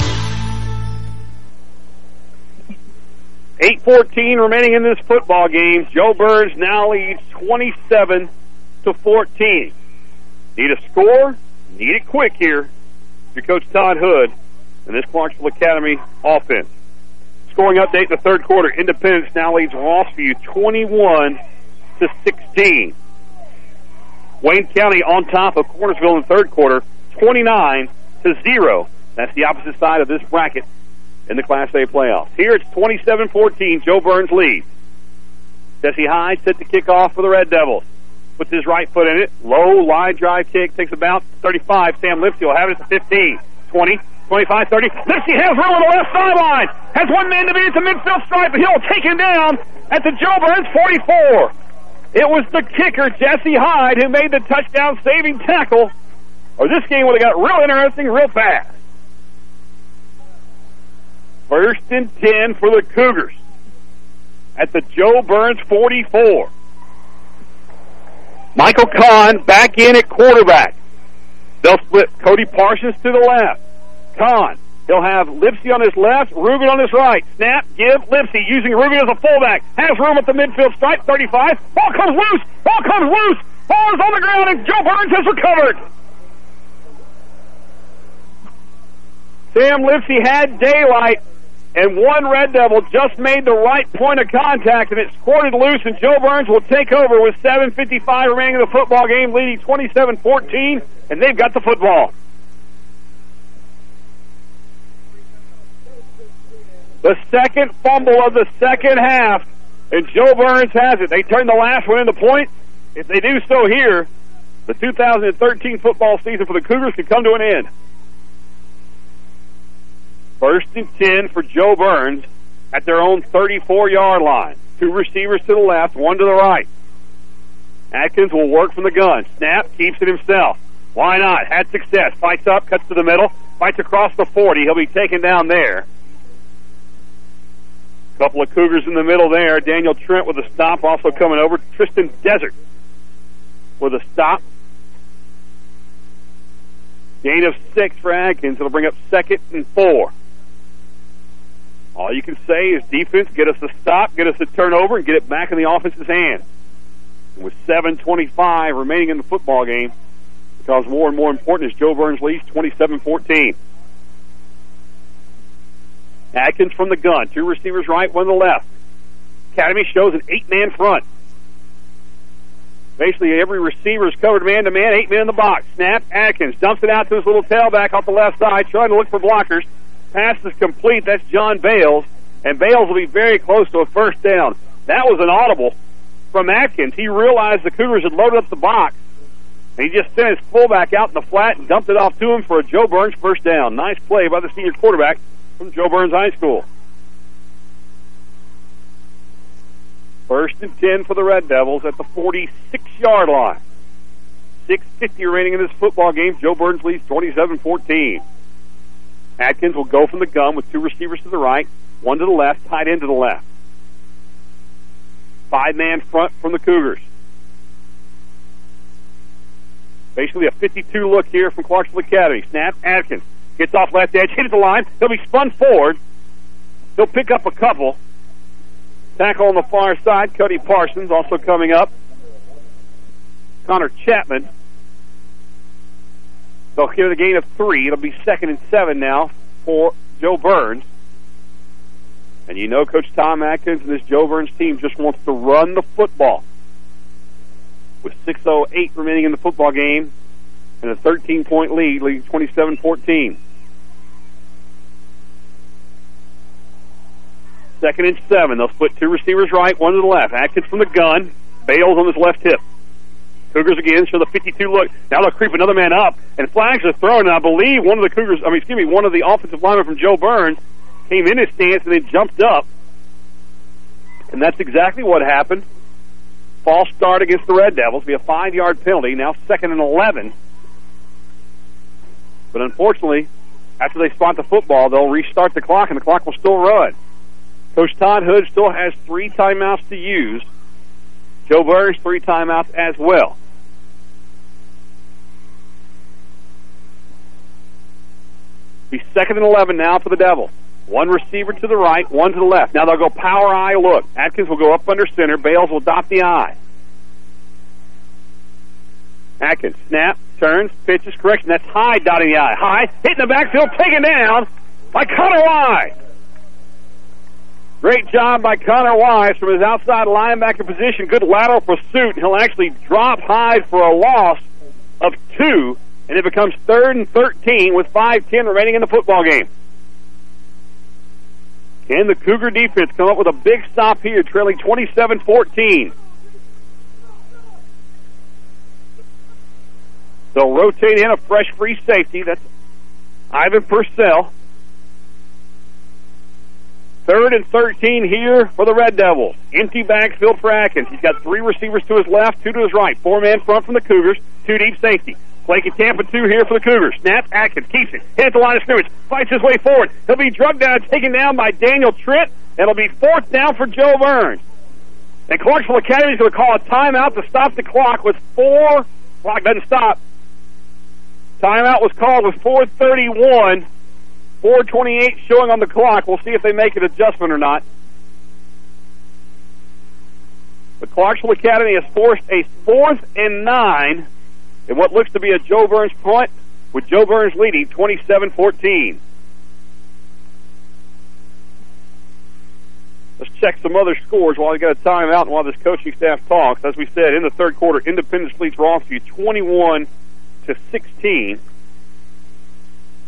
8.14 remaining in this football game. Jo Byrns now leads 27 to 14. Need a score? Need it quick here. Your coach Todd Hood and this Clarksville Academy offense. Scoring update in the third quarter. Independence now leads Rossview 21 to 16. Wayne County on top of Cornersville in the third quarter, 29 to 0. That's the opposite side of this bracket in the Class A playoffs. Here it's 27-14. Jo Byrns leads. Jesse Hyde set the kickoff for the Red Devils. Puts his right foot in it. Low line drive kick. Takes about 35. Sam Lipsy will have it at the 15. 20. 25, 30. Lipsy has room on the left sideline. Has one man to be at the midfield stripe, but he'll take him down at the Jo Byrns 44. It was the kicker, Jesse Hyde, who made the touchdown-saving tackle, or this game would have got real interesting real fast. First and 10 for the Cougars at the Jo Byrns 44. Michael Kahn back in at quarterback. They'll split Cody Parsons to the left. Kahn, he'll have Lipsy on his left, Rugen on his right. Snap, give, Lipsy using Rugen as a fullback. Has room at the midfield stripe, 35. Ball comes loose, ball comes loose. Ball is on the ground and Jo Byrns has recovered. Sam Lipsy had daylight and one Red Devil just made the right point of contact, and it squirted loose, and Jo Byrns will take over with 7.55 remaining in the football game, leading 27-14, and they've got the football. The second fumble of the second half, and Jo Byrns has it. They turn the last one into points. If they do so here, the 2013 football season for the Cougars could come to an end. First and 10 for Jo Byrns at their own 34-yard line. Two receivers to the left, one to the right. Atkins will work from the gun. Snap, keeps it himself. Why not? Had success. Fights up, cuts to the middle, fights across the 40. He'll be taken down there. Couple of Cougars in the middle there. Daniel Trent with a stop, also coming over. Tristan Desert with a stop. Gain of six for Atkins. It'll bring up second and four. All you can say is defense, get us a stop, get us a turnover, and get it back in the offense's hands. And with 7.25 remaining in the football game, becomes more and more important as Jo Byrns leads 27-14. Atkins from the gun. Two receivers right, one to the left. Academy shows an eight-man front. Basically, every receiver is covered man-to-man, eight men in the box. Snap, Atkins dumps it out to his little tailback off the left side, trying to look for blockers. Pass is complete. That's John Bales. And Bales will be very close to a first down. That was an audible from Atkins. He realized the Cougars had loaded up the box. And he just sent his fullback out in the flat and dumped it off to him for a Jo Byrns first down. Nice play by the senior quarterback from Jo Byrns High School. First and 10 for the Red Devils at the 46-yard line. 6.50 remaining in this football game. Jo Byrns leads 27-14. Atkins will go from the gun with two receivers to the right, one to the left, tight end to the left. Five-man front from the Cougars. Basically a 52 look here from Clarksville Academy. Snap, Atkins gets off left edge, hit the line. He'll be spun forward. He'll pick up a couple. Tackle on the far side, Cody Parsons also coming up. Connor Chapman They'll get a gain of three. It'll be second and seven now for Jo Byrns. And you know Coach Tom Atkins and this Jo Byrns team just wants to run the football. With 6.08 remaining in the football game and a 13-point lead, leading 27-14. Second and seven. They'll split two receivers right, one to the left. Atkins from the gun. Bales on his left hip. Cougars again show the 52 look. Now they'll creep another man up, and flags are thrown. And I believe one of the Cougars, I mean, excuse me, one of the offensive linemen from Jo Byrns came in his stance and then jumped up. And that's exactly what happened. False start against the Red Devils. Be a five-yard penalty. Now second and 11. But unfortunately, after they spot the football, they'll restart the clock, and the clock will still run. Coach Todd Hood still has three timeouts to use. Jo Byrns, three timeouts as well. Be second and 11 now for the Devils. One receiver to the right, one to the left. Now they'll go power eye look. Atkins will go up under center. Bales will dot the eye. Atkins, snap, turns, pitches, correction. That's Hyde dotting the eye. Hyde, hitting the backfield, taken down by Connor Wise. Great job by Connor Wise from his outside linebacker position. Good lateral pursuit. He'll actually drop Hyde for a loss of two, and it becomes third and 13 with 5-10 remaining in the football game. Can the Cougar defense come up with a big stop here, trailing 27-14? They'll rotate in a fresh free safety. That's Ivan Purcell. Third and 13 here for the Red Devils. Empty backfield for Atkins. He's got three receivers to his left, two to his right. Four-man front from the Cougars, two deep safety. Blake at Tampa, two here for the Cougars. Snap, Atkins, keeps it. Hits the line of scrimmage, fights his way forward. He'll be drugged down, taken down by Daniel Trent. It'll be fourth down for Jo Byrns. And Clarksville Academy is going to call a timeout to stop the clock with four. Clock doesn't stop. Timeout was called with 431. 428 showing on the clock. We'll see if they make an adjustment or not. The Clarksville Academy has forced a fourth and nine in what looks to be a Jo Byrns punt, with Jo Byrns leading 27-14. Let's check some other scores while we got a timeout and while this coaching staff talks. As we said, in the third quarter, Independence leads Rossview 21 to 16.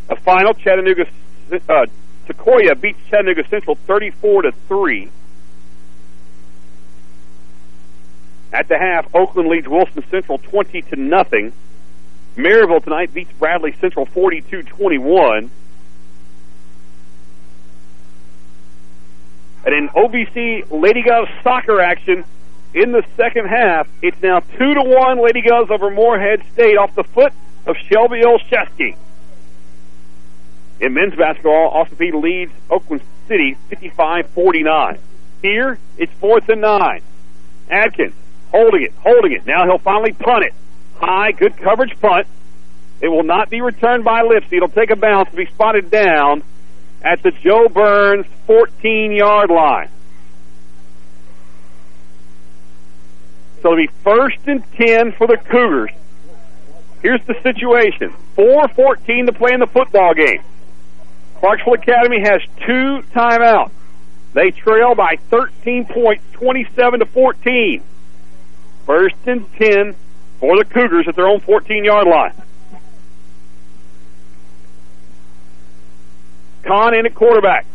A final, Chattanooga uh, Sequoyah beats Chattanooga Central 34 to 3. At the half, Oakland leads Wilson Central 20 to nothing. Maryville tonight beats Bradley Central 42-21. And in OVC Lady Govs soccer action in the second half, it's now 2 to one Lady Govs over Morehead State off the foot of Shelby Olszewski. In men's basketball, Austin Peay leads Oakland City 55-49. Here, it's fourth and nine. Atkins holding it, holding it. Now he'll finally punt it. High, good coverage punt. It will not be returned by Lipsy. It'll take a bounce to be spotted down at the Jo Byrns 14-yard line. So it'll be first and 10 for the Cougars. Here's the situation. 4-14 to play in the football game. Clarksville Academy has two timeouts. They trail by 13 points, 27 to 14. First and 10 for the Cougars at their own 14-yard line. Kahn in at quarterback.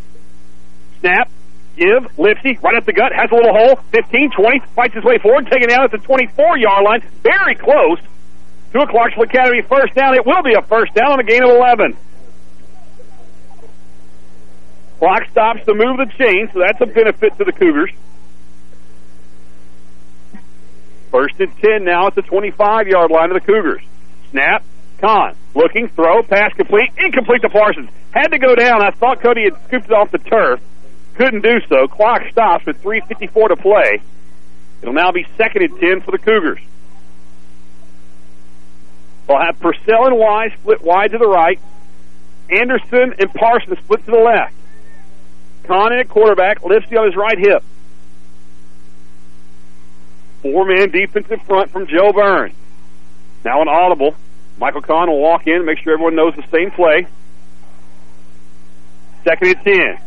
Snap, give, Lipsy, right up the gut, has a little hole, 15, 20, fights his way forward, taken down at the 24-yard line, very close to a Clarksville Academy first down. It will be a first down on a gain of 11. Clock stops to move the chain, so that's a benefit to the Cougars. First and 10 now at the 25-yard line of the Cougars. Snap, Kahn. looking, throw, pass complete, incomplete to Parsons. Had to go down. I thought Cody had scooped it off the turf. Couldn't do so. Clock stops with 3.54 to play. It'll now be second and 10 for the Cougars. They'll have Purcell and Wise split wide to the right. Anderson and Parsons split to the left. Kahn at quarterback, lifts on his right hip. Four-man defensive front from Joe Byrns. Now an audible. Michael Kahn will walk in, and make sure everyone knows the same play. Second and ten.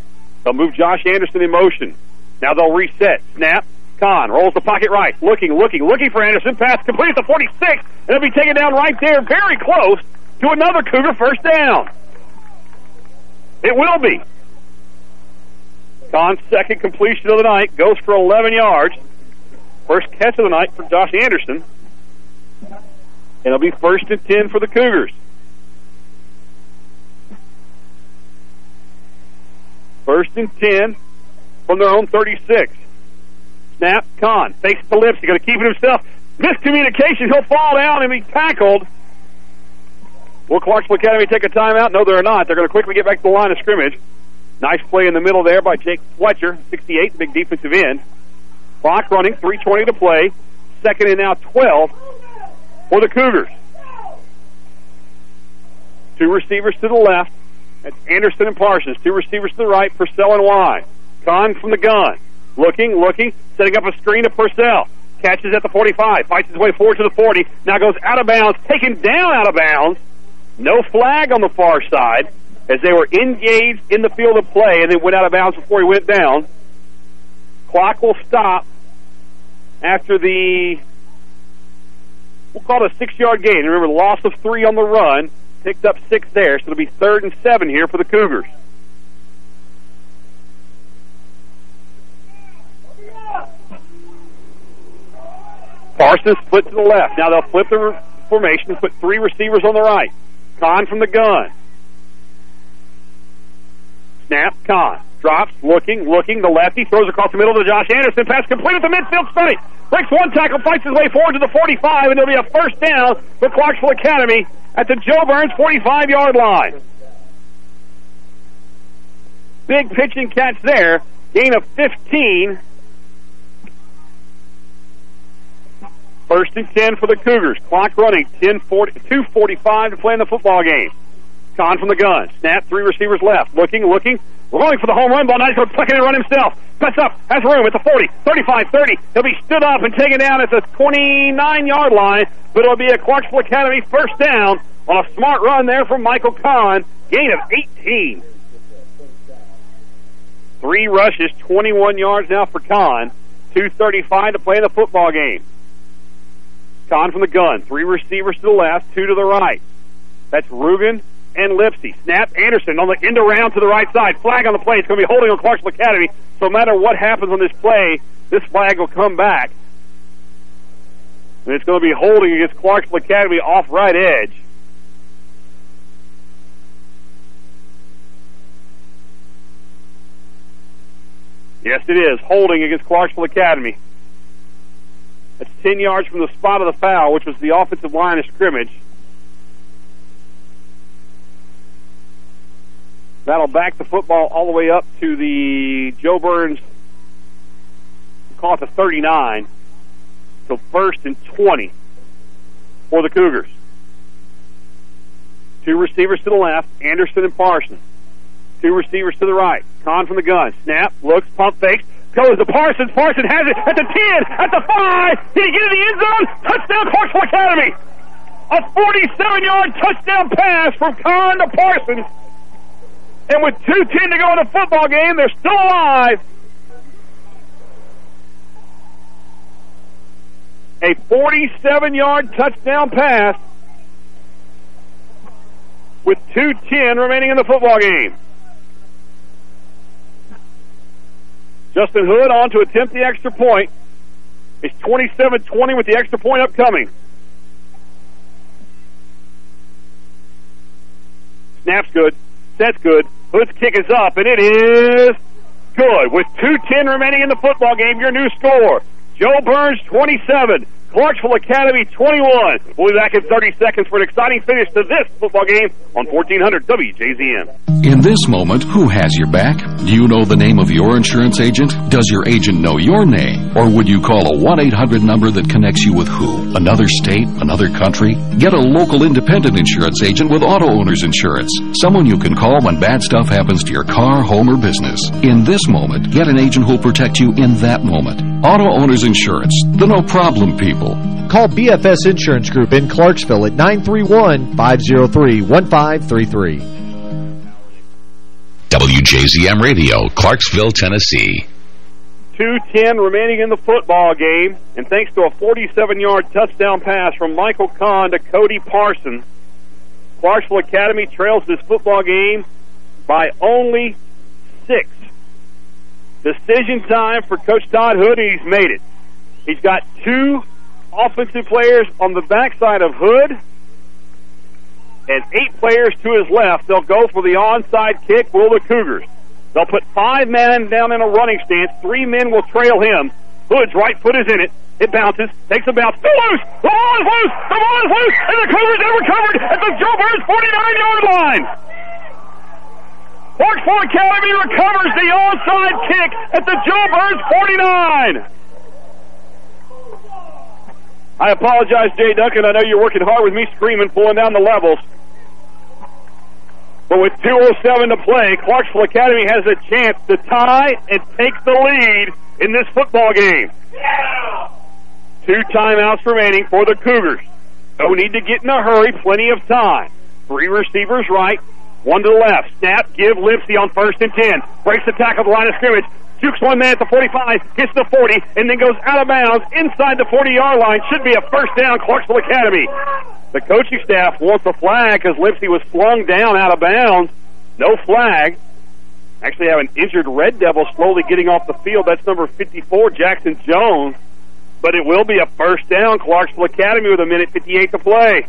They'll move Josh Anderson in motion. Now they'll reset. Snap. Kahn rolls the pocket right. Looking, looking, looking for Anderson. Pass complete at the 46. And it'll be taken down right there, very close to another Cougar first down. It will be. Kahn's second completion of the night goes for 11 yards. First catch of the night for Josh Anderson. And it'll be first and 10 for the Cougars. First and 10 from their own 36. Snap, Kahn. fakes the lips. He's going to keep it himself. Miscommunication. He'll fall down and be tackled. Will Clarksville Academy take a timeout? No, they're not. They're going to quickly get back to the line of scrimmage. Nice play in the middle there by Jake Fletcher, 68, big defensive end. Clock running, 3.20 to play. Second and now 12 for the Cougars. Two receivers to the left. That's Anderson and Parsons. Two receivers to the right, Purcell and Y. Kahn from the gun. Looking, looking, setting up a screen to Purcell. Catches at the 45, fights his way forward to the 40, now goes out of bounds, taken down out of bounds. No flag on the far side as they were engaged in the field of play and then went out of bounds before he went down. Clock will stop after the, we'll call it a six-yard gain. Remember, loss of three on the run, picked up six there, so it'll be third and seven here for the Cougars. Parsons split to the left. Now they'll flip the formation, and put three receivers on the right. Kahn from the gun. Snap, Kahn. Drops, looking, looking. The lefty throws across the middle to Josh Anderson. Pass complete at the midfield study. Breaks one tackle, fights his way forward to the 45, and there'll be a first down for Clarksville Academy at the Jo Byrns 45-yard line. Big pitching catch there. Gain of 15. First and 10 for the Cougars. Clock running, 2.45 to play in the football game. Kahn from the gun. Snap, three receivers left. Looking, looking. Rolling for the home run ball. Nice go tucking and run himself. Cuts up, has room at the 40, 35, 30. He'll be stood up and taken down at the 29-yard line, but it'll be a Clarksville Academy first down on a smart run there from Michael Kahn. Gain of 18. Three rushes, 21 yards now for Kahn. 2.35 to play in the football game. Kahn from the gun. Three receivers to the left, two to the right. That's Rugen and Lipsy. Snap Anderson on the end around to the right side. Flag on the play. It's going to be holding on Clarksville Academy. So no matter what happens on this play, this flag will come back. And it's going to be holding against Clarksville Academy off right edge. Yes, it is. Holding against Clarksville Academy. That's 10 yards from the spot of the foul, which was the offensive line of scrimmage. That'll back the football all the way up to the Jo Byrns, call it the 39. So first and 20 for the Cougars. Two receivers to the left, Anderson and Parsons. Two receivers to the right. Kahn from the gun. Snap, looks, pump fakes, goes to Parsons. Parsons has it at the 10, at the 5. Did he get in the end zone? Touchdown, Clarksville Academy. A 47-yard touchdown pass from Kahn to Parsons. And with 2.10 to go in the football game, they're still alive. A 47-yard touchdown pass with 2.10 remaining in the football game. Justin Hood on to attempt the extra point. It's 27-20 with the extra point upcoming. Snap's good. Set's good. Hood's kick is up, and it is good. With 2.10 remaining in the football game, your new score. Jo Byrns 27. Clarksville Academy 21. We'll be back in 30 seconds for an exciting finish to this football game on 1400 WJZM. In this moment, who has your back? Do you know the name of your insurance agent? Does your agent know your name? Or would you call a 1-800 number that connects you with who? Another state? Another country? Get a local independent insurance agent with auto owner's insurance. Someone you can call when bad stuff happens to your car, home, or business. In this moment, get an agent who'll protect you in that moment. Auto owner's insurance. The no problem people. Call BFS Insurance Group in Clarksville at 931-503-1533. WJZM Radio, Clarksville, Tennessee. 2.10 remaining in the football game, and thanks to a 47-yard touchdown pass from Michael Kahn to Cody Parsons, Clarksville Academy trails this football game by only six. Decision time for Coach Todd Hood, and he's made it. He's got two offensive players on the backside of Hood and eight players to his left. They'll go for the onside kick, will the Cougars. They'll put five men down in a running stance. Three men will trail him. Hood's right foot is in it. It bounces, takes a bounce, still loose. The ball is loose. The ball is loose, and the Cougars have recovered at the Jo Byrns 49-yard line. Clarksville Academy recovers the onside kick at the Jo Byrns 49. I apologize, Jay Duncan. I know you're working hard with me screaming, pulling down the levels. But with 2.07 to play, Clarksville Academy has a chance to tie and take the lead in this football game. Yeah! Two timeouts remaining for the Cougars. No need to get in a hurry, plenty of time. Three receivers right, one to the left. Snap, give Lipsy on first and 10. Breaks the tackle, the line of scrimmage. Jukes one man at the 45, hits the 40, and then goes out of bounds inside the 40-yard line. Should be a first down, Clarksville Academy. The coaching staff wants a flag because Lipsy was flung down out of bounds. No flag. Actually have an injured Red Devil slowly getting off the field. That's number 54, Jackson Jones. But it will be a first down, Clarksville Academy with a minute 58 to play.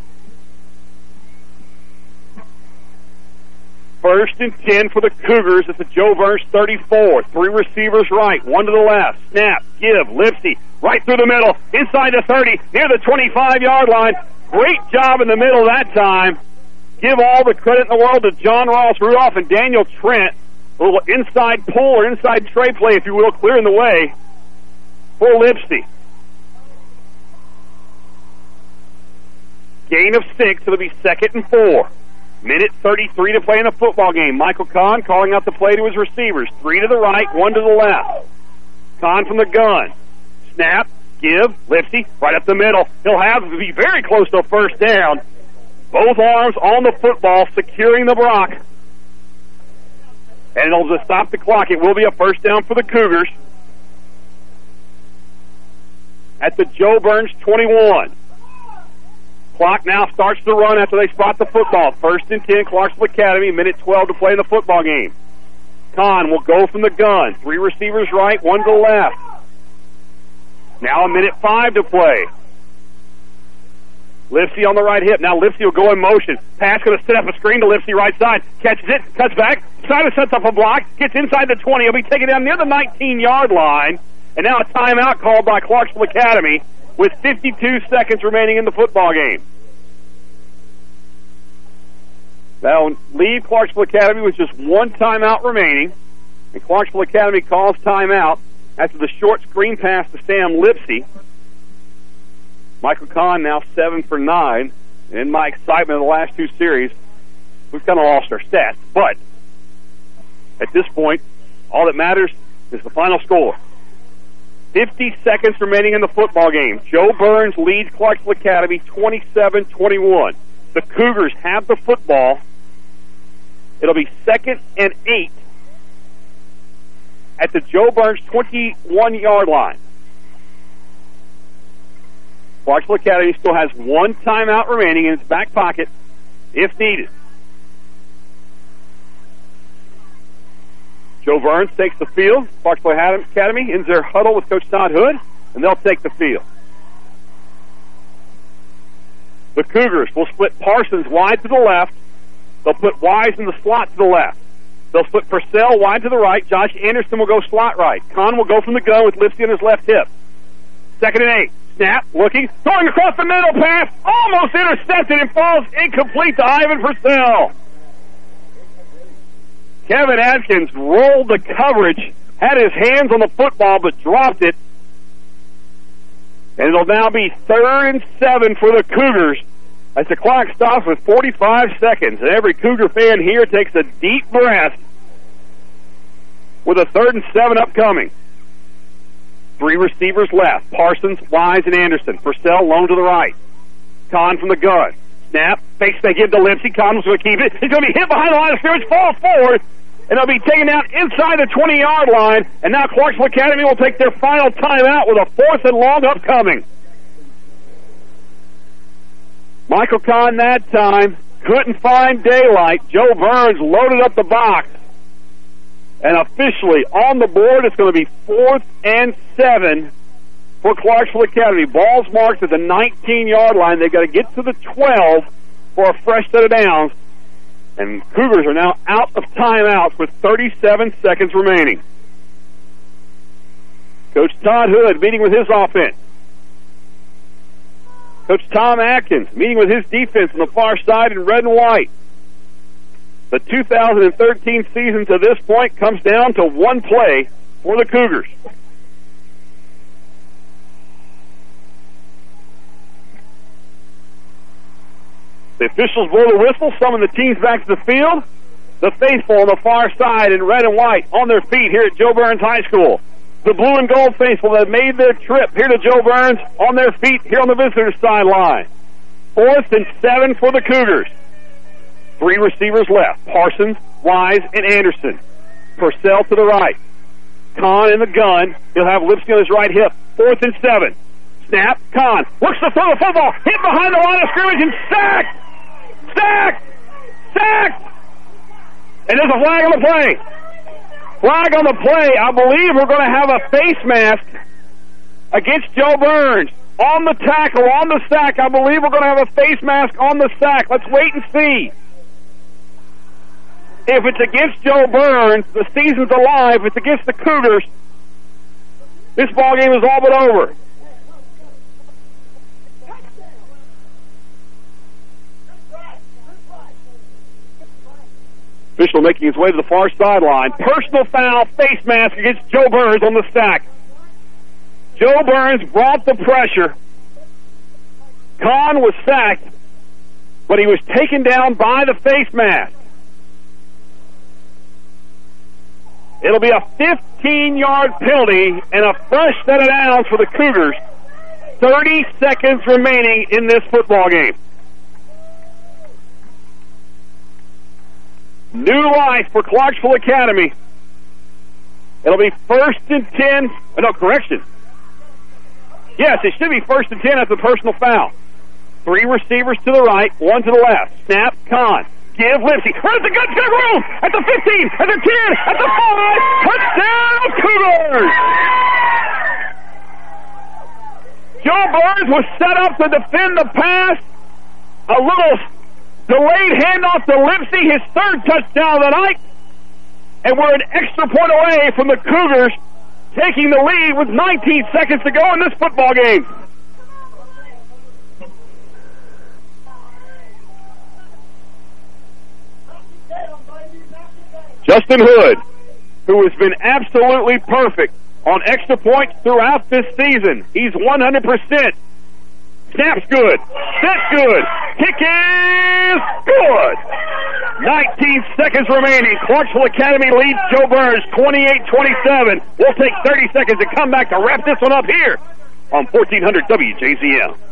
First and 10 for the Cougars at the Jo Byrns 34. Three receivers right, one to the left. Snap, give, Lipsy, right through the middle, inside the 30, near the 25-yard line. Great job in the middle that time. Give all the credit in the world to John Ross Rudolph and Daniel Trent. A little inside pull or inside tray play, if you will, clearing the way for Lipsy. Gain of six, it'll be second and four. Minute 33 to play in the football game. Michael Kahn calling out the play to his receivers. Three to the right, one to the left. Kahn from the gun. Snap, give, Lipsy, right up the middle. He'll have to be very close to a first down. Both arms on the football, securing the block. And it'll just stop the clock. It will be a first down for the Cougars. At the Jo Byrns 21. Clock now starts to run after they spot the football. First and 10, Clarksville Academy, minute 12 to play in the football game. Kahn will go from the gun. Three receivers right, one to left. Now a minute five to play. Lipsy on the right hip. Now Lipsy will go in motion. Pass going to set up a screen to Lipsy right side. Catches it, cuts back. Side sets up a block. Gets inside the 20. He'll be taken down near the 19-yard line. And now a timeout called by Clarksville Academy with 52 seconds remaining in the football game. That'll leave Clarksville Academy with just one timeout remaining. And Clarksville Academy calls timeout after the short screen pass to Sam Lipsy. Michael Kahn now seven for nine. And in my excitement of the last two series, we've kind of lost our stats. But at this point, all that matters is the final score. 50 seconds remaining in the football game. Jo Byrns leads Clarksville Academy 27-21. The Cougars have the football. It'll be second and eight at the Jo Byrns 21-yard line. Clarksville Academy still has one timeout remaining in its back pocket if needed. Jo Byrns takes the field. Clarksville Academy ends their huddle with Coach Todd Hood, and they'll take the field. The Cougars will split Parsons wide to the left. They'll put Wise in the slot to the left. They'll split Purcell wide to the right. Josh Anderson will go slot right. Kahn will go from the gun with Lipsy on his left hip. Second and eight. Snap, looking, throwing across the middle pass, almost intercepted and falls incomplete to Ivan Purcell. Kevin Atkins rolled the coverage, had his hands on the football, but dropped it. And it'll now be third and seven for the Cougars as the clock stops with 45 seconds. And every Cougar fan here takes a deep breath with a third and seven upcoming. Three receivers left. Parsons, Wise, and Anderson. Purcell lone to the right. Kahn from the gun. Snap. Fakes they give to. Kahn was going to keep it. He's going to be hit behind the line of scrimmage. Falls forward. And they'll be taken out inside the 20-yard line. And now Clarksville Academy will take their final timeout with a fourth and long upcoming. Michael Kahn that time couldn't find daylight. Jo Byrns loaded up the box. And officially on the board, it's going to be fourth and seven for Clarksville Academy. Ball's marked at the 19-yard line. They've got to get to the 12 for a fresh set of downs. And Cougars are now out of timeouts with 37 seconds remaining. Coach Todd Hood meeting with his offense. Coach Tom Atkins meeting with his defense on the far side in red and white. The 2013 season to this point comes down to one play for the Cougars. The officials blow the whistle, summon the teams back to the field. The faithful on the far side in red and white on their feet here at Jo Byrns High School. The blue and gold faithful that made their trip here to Jo Byrns on their feet here on the visitors' sideline. Fourth and seven for the Cougars. Three receivers left. Parsons, Wise, and Anderson. Purcell to the right. Kahn in the gun. He'll have Lipsy on his right hip. Fourth and seven. Snap. Kahn looks to throw the football. Hit behind the line of scrimmage and sacked. Sacked! Sacked! And there's a flag on the play. Flag on the play. I believe we're going to have a face mask against Jo Byrns. On the tackle, on the sack, I believe we're going to have a face mask on the sack. Let's wait and see. If it's against Jo Byrns, the season's alive. If it's against the Cougars, this ball game is all but over. Official making his way to the far sideline. Personal foul, face mask against Jo Byrns on the stack. Jo Byrns brought the pressure. Kahn was sacked, but he was taken down by the face mask. It'll be a 15-yard penalty and a fresh set of downs for the Cougars. 30 seconds remaining in this football game. New life for Clarksville Academy. It'll be first and ten. Oh, no, correction. Yes, it should be first and ten after the personal foul. Three receivers to the right, one to the left. Snap, Kahn. Give Lipsy. Runs the gun, got room! At the 15, at the 10, at the 5. Touchdown, Cougars! Jo Byrns was set up to defend the pass, A little delayed handoff to Lipsy, his third touchdown of the night. And we're an extra point away from the Cougars taking the lead with 19 seconds to go in this football game. Justin Hood, who has been absolutely perfect on extra points throughout this season. He's 100%. Snap's good. Set's good. Kick is good. 19 seconds remaining. Clarksville Academy leads Jo Byrns 28-27. We'll take 30 seconds to come back to wrap this one up here on 1400 WJZM.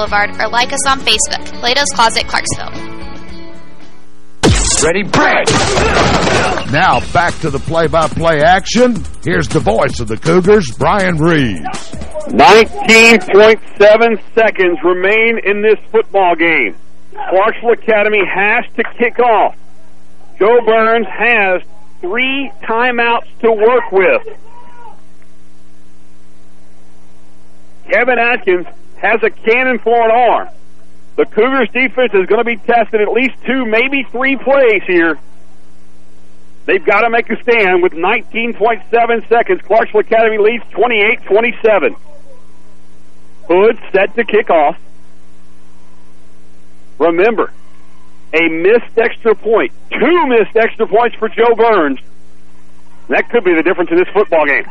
Boulevard or like us on Facebook, Plato's Closet, Clarksville. Ready, break! Now back to the play-by-play -play action. Here's the voice of the Cougars, Brian Reeves. 19.7 seconds remain in this football game. Clarksville Academy has to kick off. Jo Byrns has three timeouts to work with. Kevin Atkins has a cannon for an arm. The Cougars defense is going to be tested at least two, maybe three plays here. They've got to make a stand with 19.7 seconds. Clarksville Academy leads 28-27. Hood set to kick off. Remember, a missed extra. Two missed extra points for Jo Byrns. That could be the difference in this football game.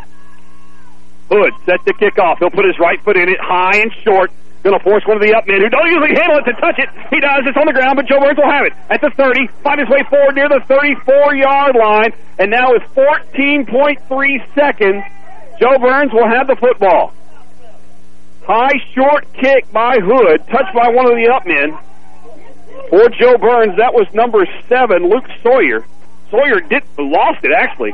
Hood set to kick off. He'll put his right foot in it, high and short. Going to force one of the up men who don't usually handle it to touch it. He does. It's on the ground, but Jo Byrns will have it at the 30. Find his way forward near the 34-yard line. And now with 14.3 seconds, Jo Byrns will have the football. High short kick by Hood, touched by one of the up men. For Jo Byrns, that was number seven, Luke Sawyer. Sawyer did lost it, actually,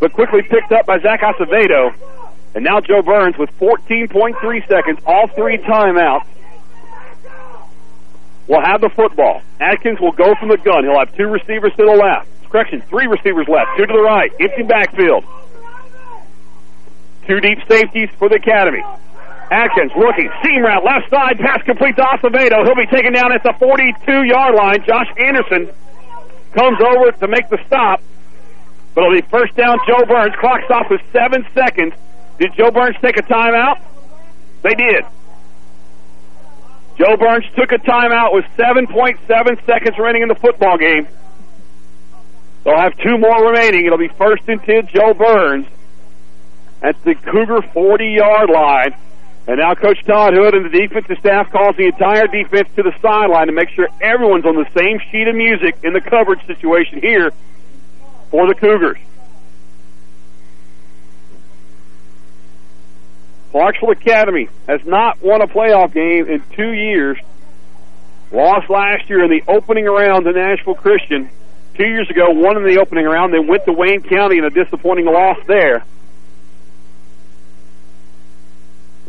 but quickly picked up by Zach Acevedo. And now Jo Byrns with 14.3 seconds, all three timeouts, will have the football. Atkins will go from the gun. He'll have two receivers to the left. Correction, three receivers left, two to the right. Empty backfield. Two deep safeties for the Academy. Atkins looking, seam route, left side, pass complete to Acevedo. He'll be taken down at the 42-yard line. Josh Anderson comes over to make the stop. But it'll be first down, Jo Byrns. Clock stops with seven seconds. Did Jo Byrns take a timeout? They did. Jo Byrns took a timeout with 7.7 seconds remaining in the football game. They'll have two more remaining. It'll be first and 10, Jo Byrns at the Cougar 40-yard line. And now Coach Todd Hood and the defensive staff calls the entire defense to the sideline to make sure everyone's on the same sheet of music in the coverage situation here for the Cougars. Clarksville Academy has not won a playoff game in two years. Lost last year in the opening round to Nashville Christian. Two years ago, won in the opening round. They went to Wayne County in a disappointing loss there.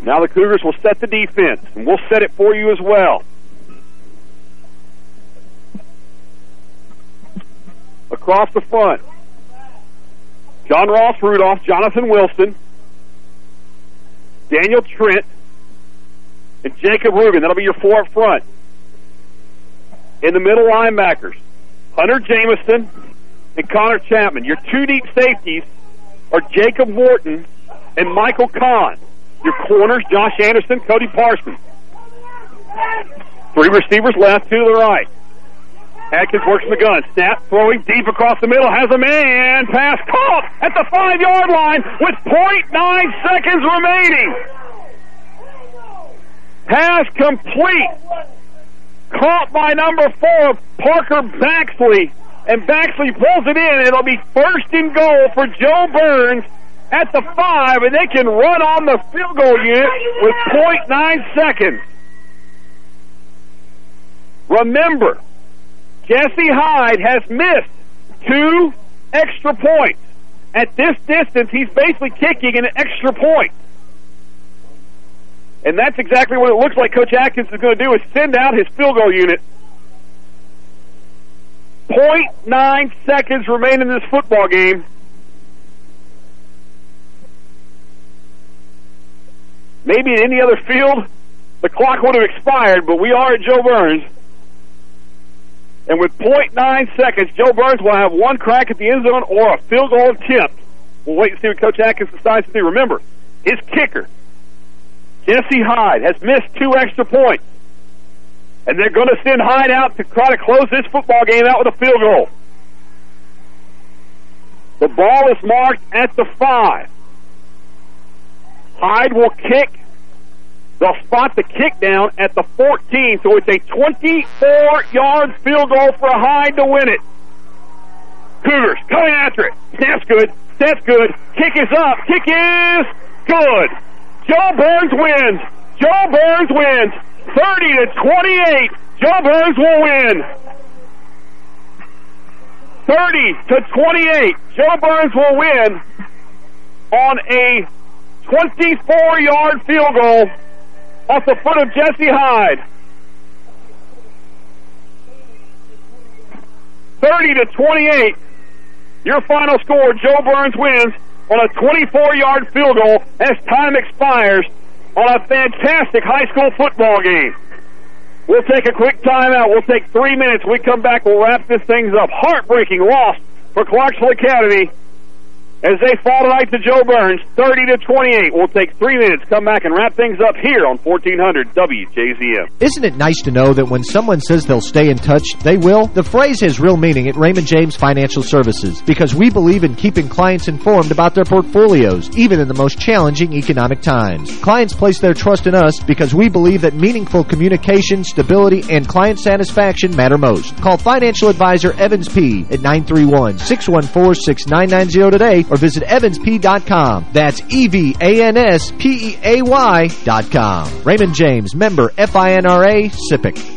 Now the Cougars will set the defense, and we'll set it for you as well. Across the front, John Ross Rudolph, Jonathan Wilson, Daniel Trent, and Jacob Rugen. That'll be your four up front. In the middle linebackers, Hunter Jamison and Connor Chapman. Your two deep safeties are Jacob Morton and Michael Kahn. Your corners, Josh Anderson, Cody Parsons. Three receivers left, two to the right. Atkins works the gun. Snap, throwing deep across the middle. Has a man. Pass caught at the five-yard line with .9 seconds remaining. Pass complete. Caught by number four, Parker Baxley. And Baxley pulls it in. It'll be first and goal for Jo Byrns at the five, and they can run on the field goal unit with .9 seconds. Remember, Jesse Hyde has missed two extra points. At this distance, he's basically kicking an extra point. And that's exactly what it looks like Coach Atkins is going to do is send out his field goal unit. 0.9 seconds remain in this football game. Maybe in any other field, the clock would have expired, but we are at Jo Byrns. And with 0.9 seconds, Jo Byrns will have one crack at the end zone or a field goal attempt. We'll wait and see what Coach Atkins decides to do. Remember, his kicker, Jesse Hyde, has missed two extra points. And they're going to send Hyde out to try to close this football game out with a field goal. The ball is marked at the five. Hyde will kick. They'll spot the kick down at the 14, so it's a 24-yard field goal for Hyde to win it. Cougars coming after it. Snap's good. Snap's good. Kick is up. Kick is good. Jo Byrns wins. Jo Byrns wins. 30 to 28. Jo Byrns will win. 30 to 28. Jo Byrns will win on a 24-yard field goal off the foot of Jesse Hyde. 30 to 28. Your final score, Jo Byrns wins on a 24-yard field goal as time expires on a fantastic high school football game. We'll take a quick timeout. We'll take three minutes. we come back, we'll wrap this things up. Heartbreaking loss for Clarksville Academy as they fall tonight to Jo Byrns, 30 to 28. We'll take three minutes, come back and wrap things up here on 1400 WJZM. Isn't it nice to know that when someone says they'll stay in touch, they will? The phrase has real meaning at Raymond James Financial Services because we believe in keeping clients informed about their portfolios, even in the most challenging economic times. Clients place their trust in us because we believe that meaningful communication, stability, and client satisfaction matter most. Call financial advisor Evans Peay. at 931-614-6990 today or visit evanspeay.com. That's E-V-A-N-S-P-E-A-Y dot com. Raymond James, member FINRA, SIPC.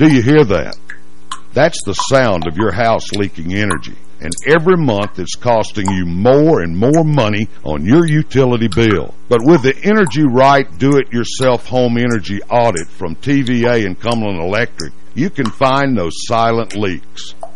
Do you hear that? That's the sound of your house leaking energy. And every month it's costing you more and more money on your utility bill. But with the Energy Right Do-It-Yourself Home Energy Audit from TVA and Cumberland Electric, you can find those silent leaks.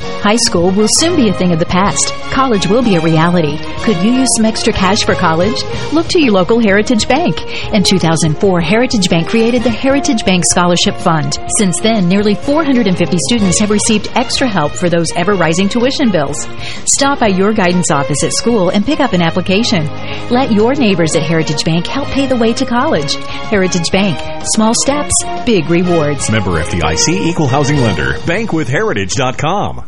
High school will soon be a thing of the past. College will be a reality. Could you use some extra cash for college? Look to your local Heritage Bank. In 2004, Heritage Bank created the Heritage Bank Scholarship Fund. Since then, nearly 450 students have received extra help for those ever-rising tuition bills. Stop by your guidance office at school and pick up an application. Let your neighbors at Heritage Bank help pay the way to college. Heritage Bank. Small steps, big rewards. Member FDIC Equal Housing Lender. Bankwithheritage.com.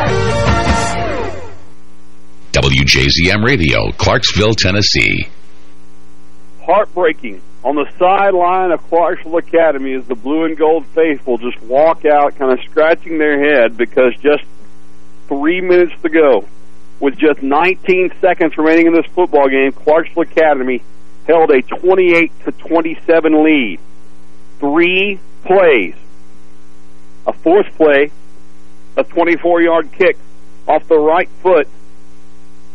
WJZM Radio, Clarksville, Tennessee. Heartbreaking. On the sideline of Clarksville Academy is the blue and gold faithful just walk out kind of scratching their head because just three minutes to go, with just 19 seconds remaining in this football game, Clarksville Academy held a 28 to 27 lead. Three plays. A fourth play, a 24-yard kick off the right foot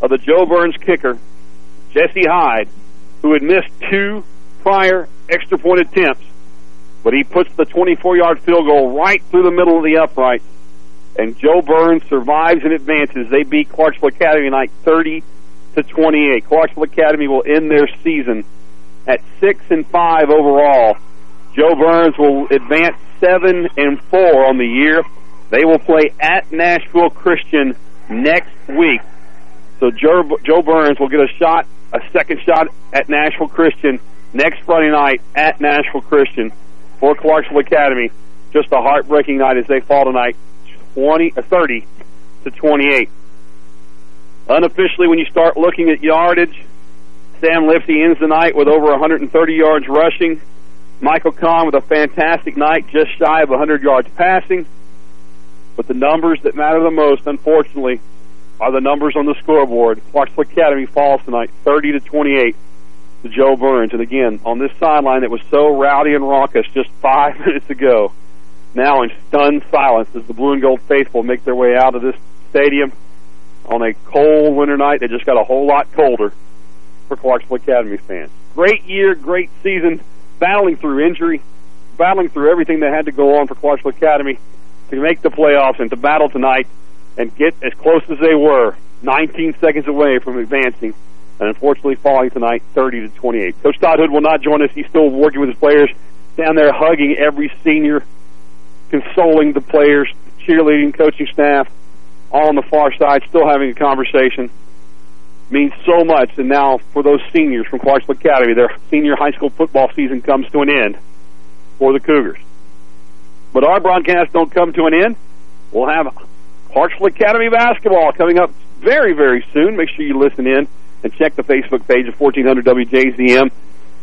of the Jo Byrns kicker, Jesse Hyde, who had missed two prior extra point attempts, but he puts the 24-yard field goal right through the middle of the upright, and Jo Byrns survives and advances. They beat Clarksville Academy tonight 30 to 28. Clarksville Academy will end their season at 6 and 5 overall. Jo Byrns will advance 7 and 4 on the year. They will play at Nashville Christian next week. So Joe, Jo Byrns will get a shot, a second shot at Nashville Christian next Friday night at Nashville Christian for Clarksville Academy. Just a heartbreaking night as they fall tonight, 20, uh, 30 to 28. Unofficially, when you start looking at yardage, Sam Lifty ends the night with over 130 yards rushing. Michael Kahn with a fantastic night, just shy of 100 yards passing. But the numbers that matter the most, unfortunately, are the numbers on the scoreboard. Clarksville Academy falls tonight, 30 to 28 to Jo Byrns. And again, on this sideline that was so rowdy and raucous just five minutes ago, now in stunned silence as the blue and gold faithful make their way out of this stadium on a cold winter night that just got a whole lot colder for Clarksville Academy fans. Great year, great season, battling through injury, battling through everything that had to go on for Clarksville Academy to make the playoffs and to battle tonight and get as close as they were, 19 seconds away from advancing, and unfortunately falling tonight 30 to 28. Coach Todd Hood will not join us. He's still working with his players down there, hugging every senior, consoling the players, cheerleading, coaching staff, all on the far side, still having a conversation. Means so much, and now for those seniors from Clarksville Academy, their senior high school football season comes to an end for the Cougars. But our broadcasts don't come to an end. We'll have Clarksville Academy basketball coming up very, very soon. Make sure you listen in and check the Facebook page of 1400 WJZM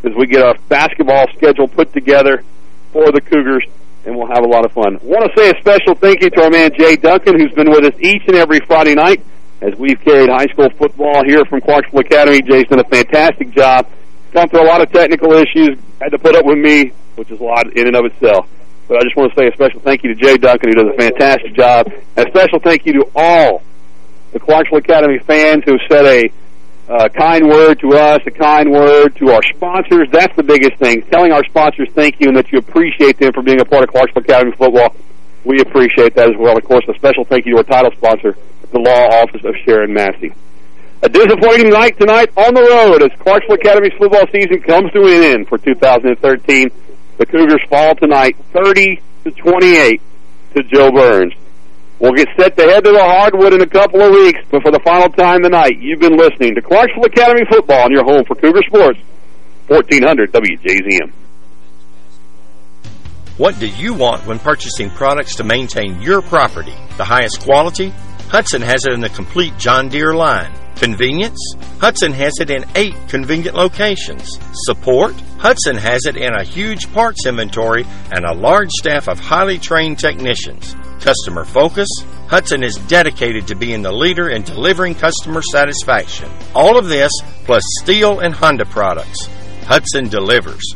as we get our basketball schedule put together for the Cougars, and we'll have a lot of fun. I want to say a special thank you to our man Jay Duncan, who's been with us each and every Friday night as we've carried high school football here from Clarksville Academy. Jay's done a fantastic job. Gone through a lot of technical issues, had to put up with me, which is a lot in and of itself. But I just want to say a special thank you to Jay Duncan, who does a fantastic job. And a special thank you to all the Clarksville Academy fans who have said a uh, kind word to us, a kind word to our sponsors. That's the biggest thing. Telling our sponsors thank you and that you appreciate them for being a part of Clarksville Academy football. We appreciate that as well. Of course, a special thank you to our title sponsor, the Law Office of Sharon Massey. A disappointing night tonight on the road as Clarksville Academy's football season comes to an end for 2013. The Cougars fall tonight 30 to 28 to Jo Byrns. We'll get set to head to the hardwood in a couple of weeks, but for the final time tonight, you've been listening to Clarksville Academy Football on your home for Cougar Sports, 1400 WJZM. What do you want when purchasing products to maintain your property? The highest quality? Hudson has it in the complete John Deere line. Convenience? Hudson has it in eight convenient locations. Support? Hudson has it in a huge parts inventory and a large staff of highly trained technicians. Customer focus? Hudson is dedicated to being the leader in delivering customer satisfaction. All of this plus Stihl and Honda products. Hudson delivers.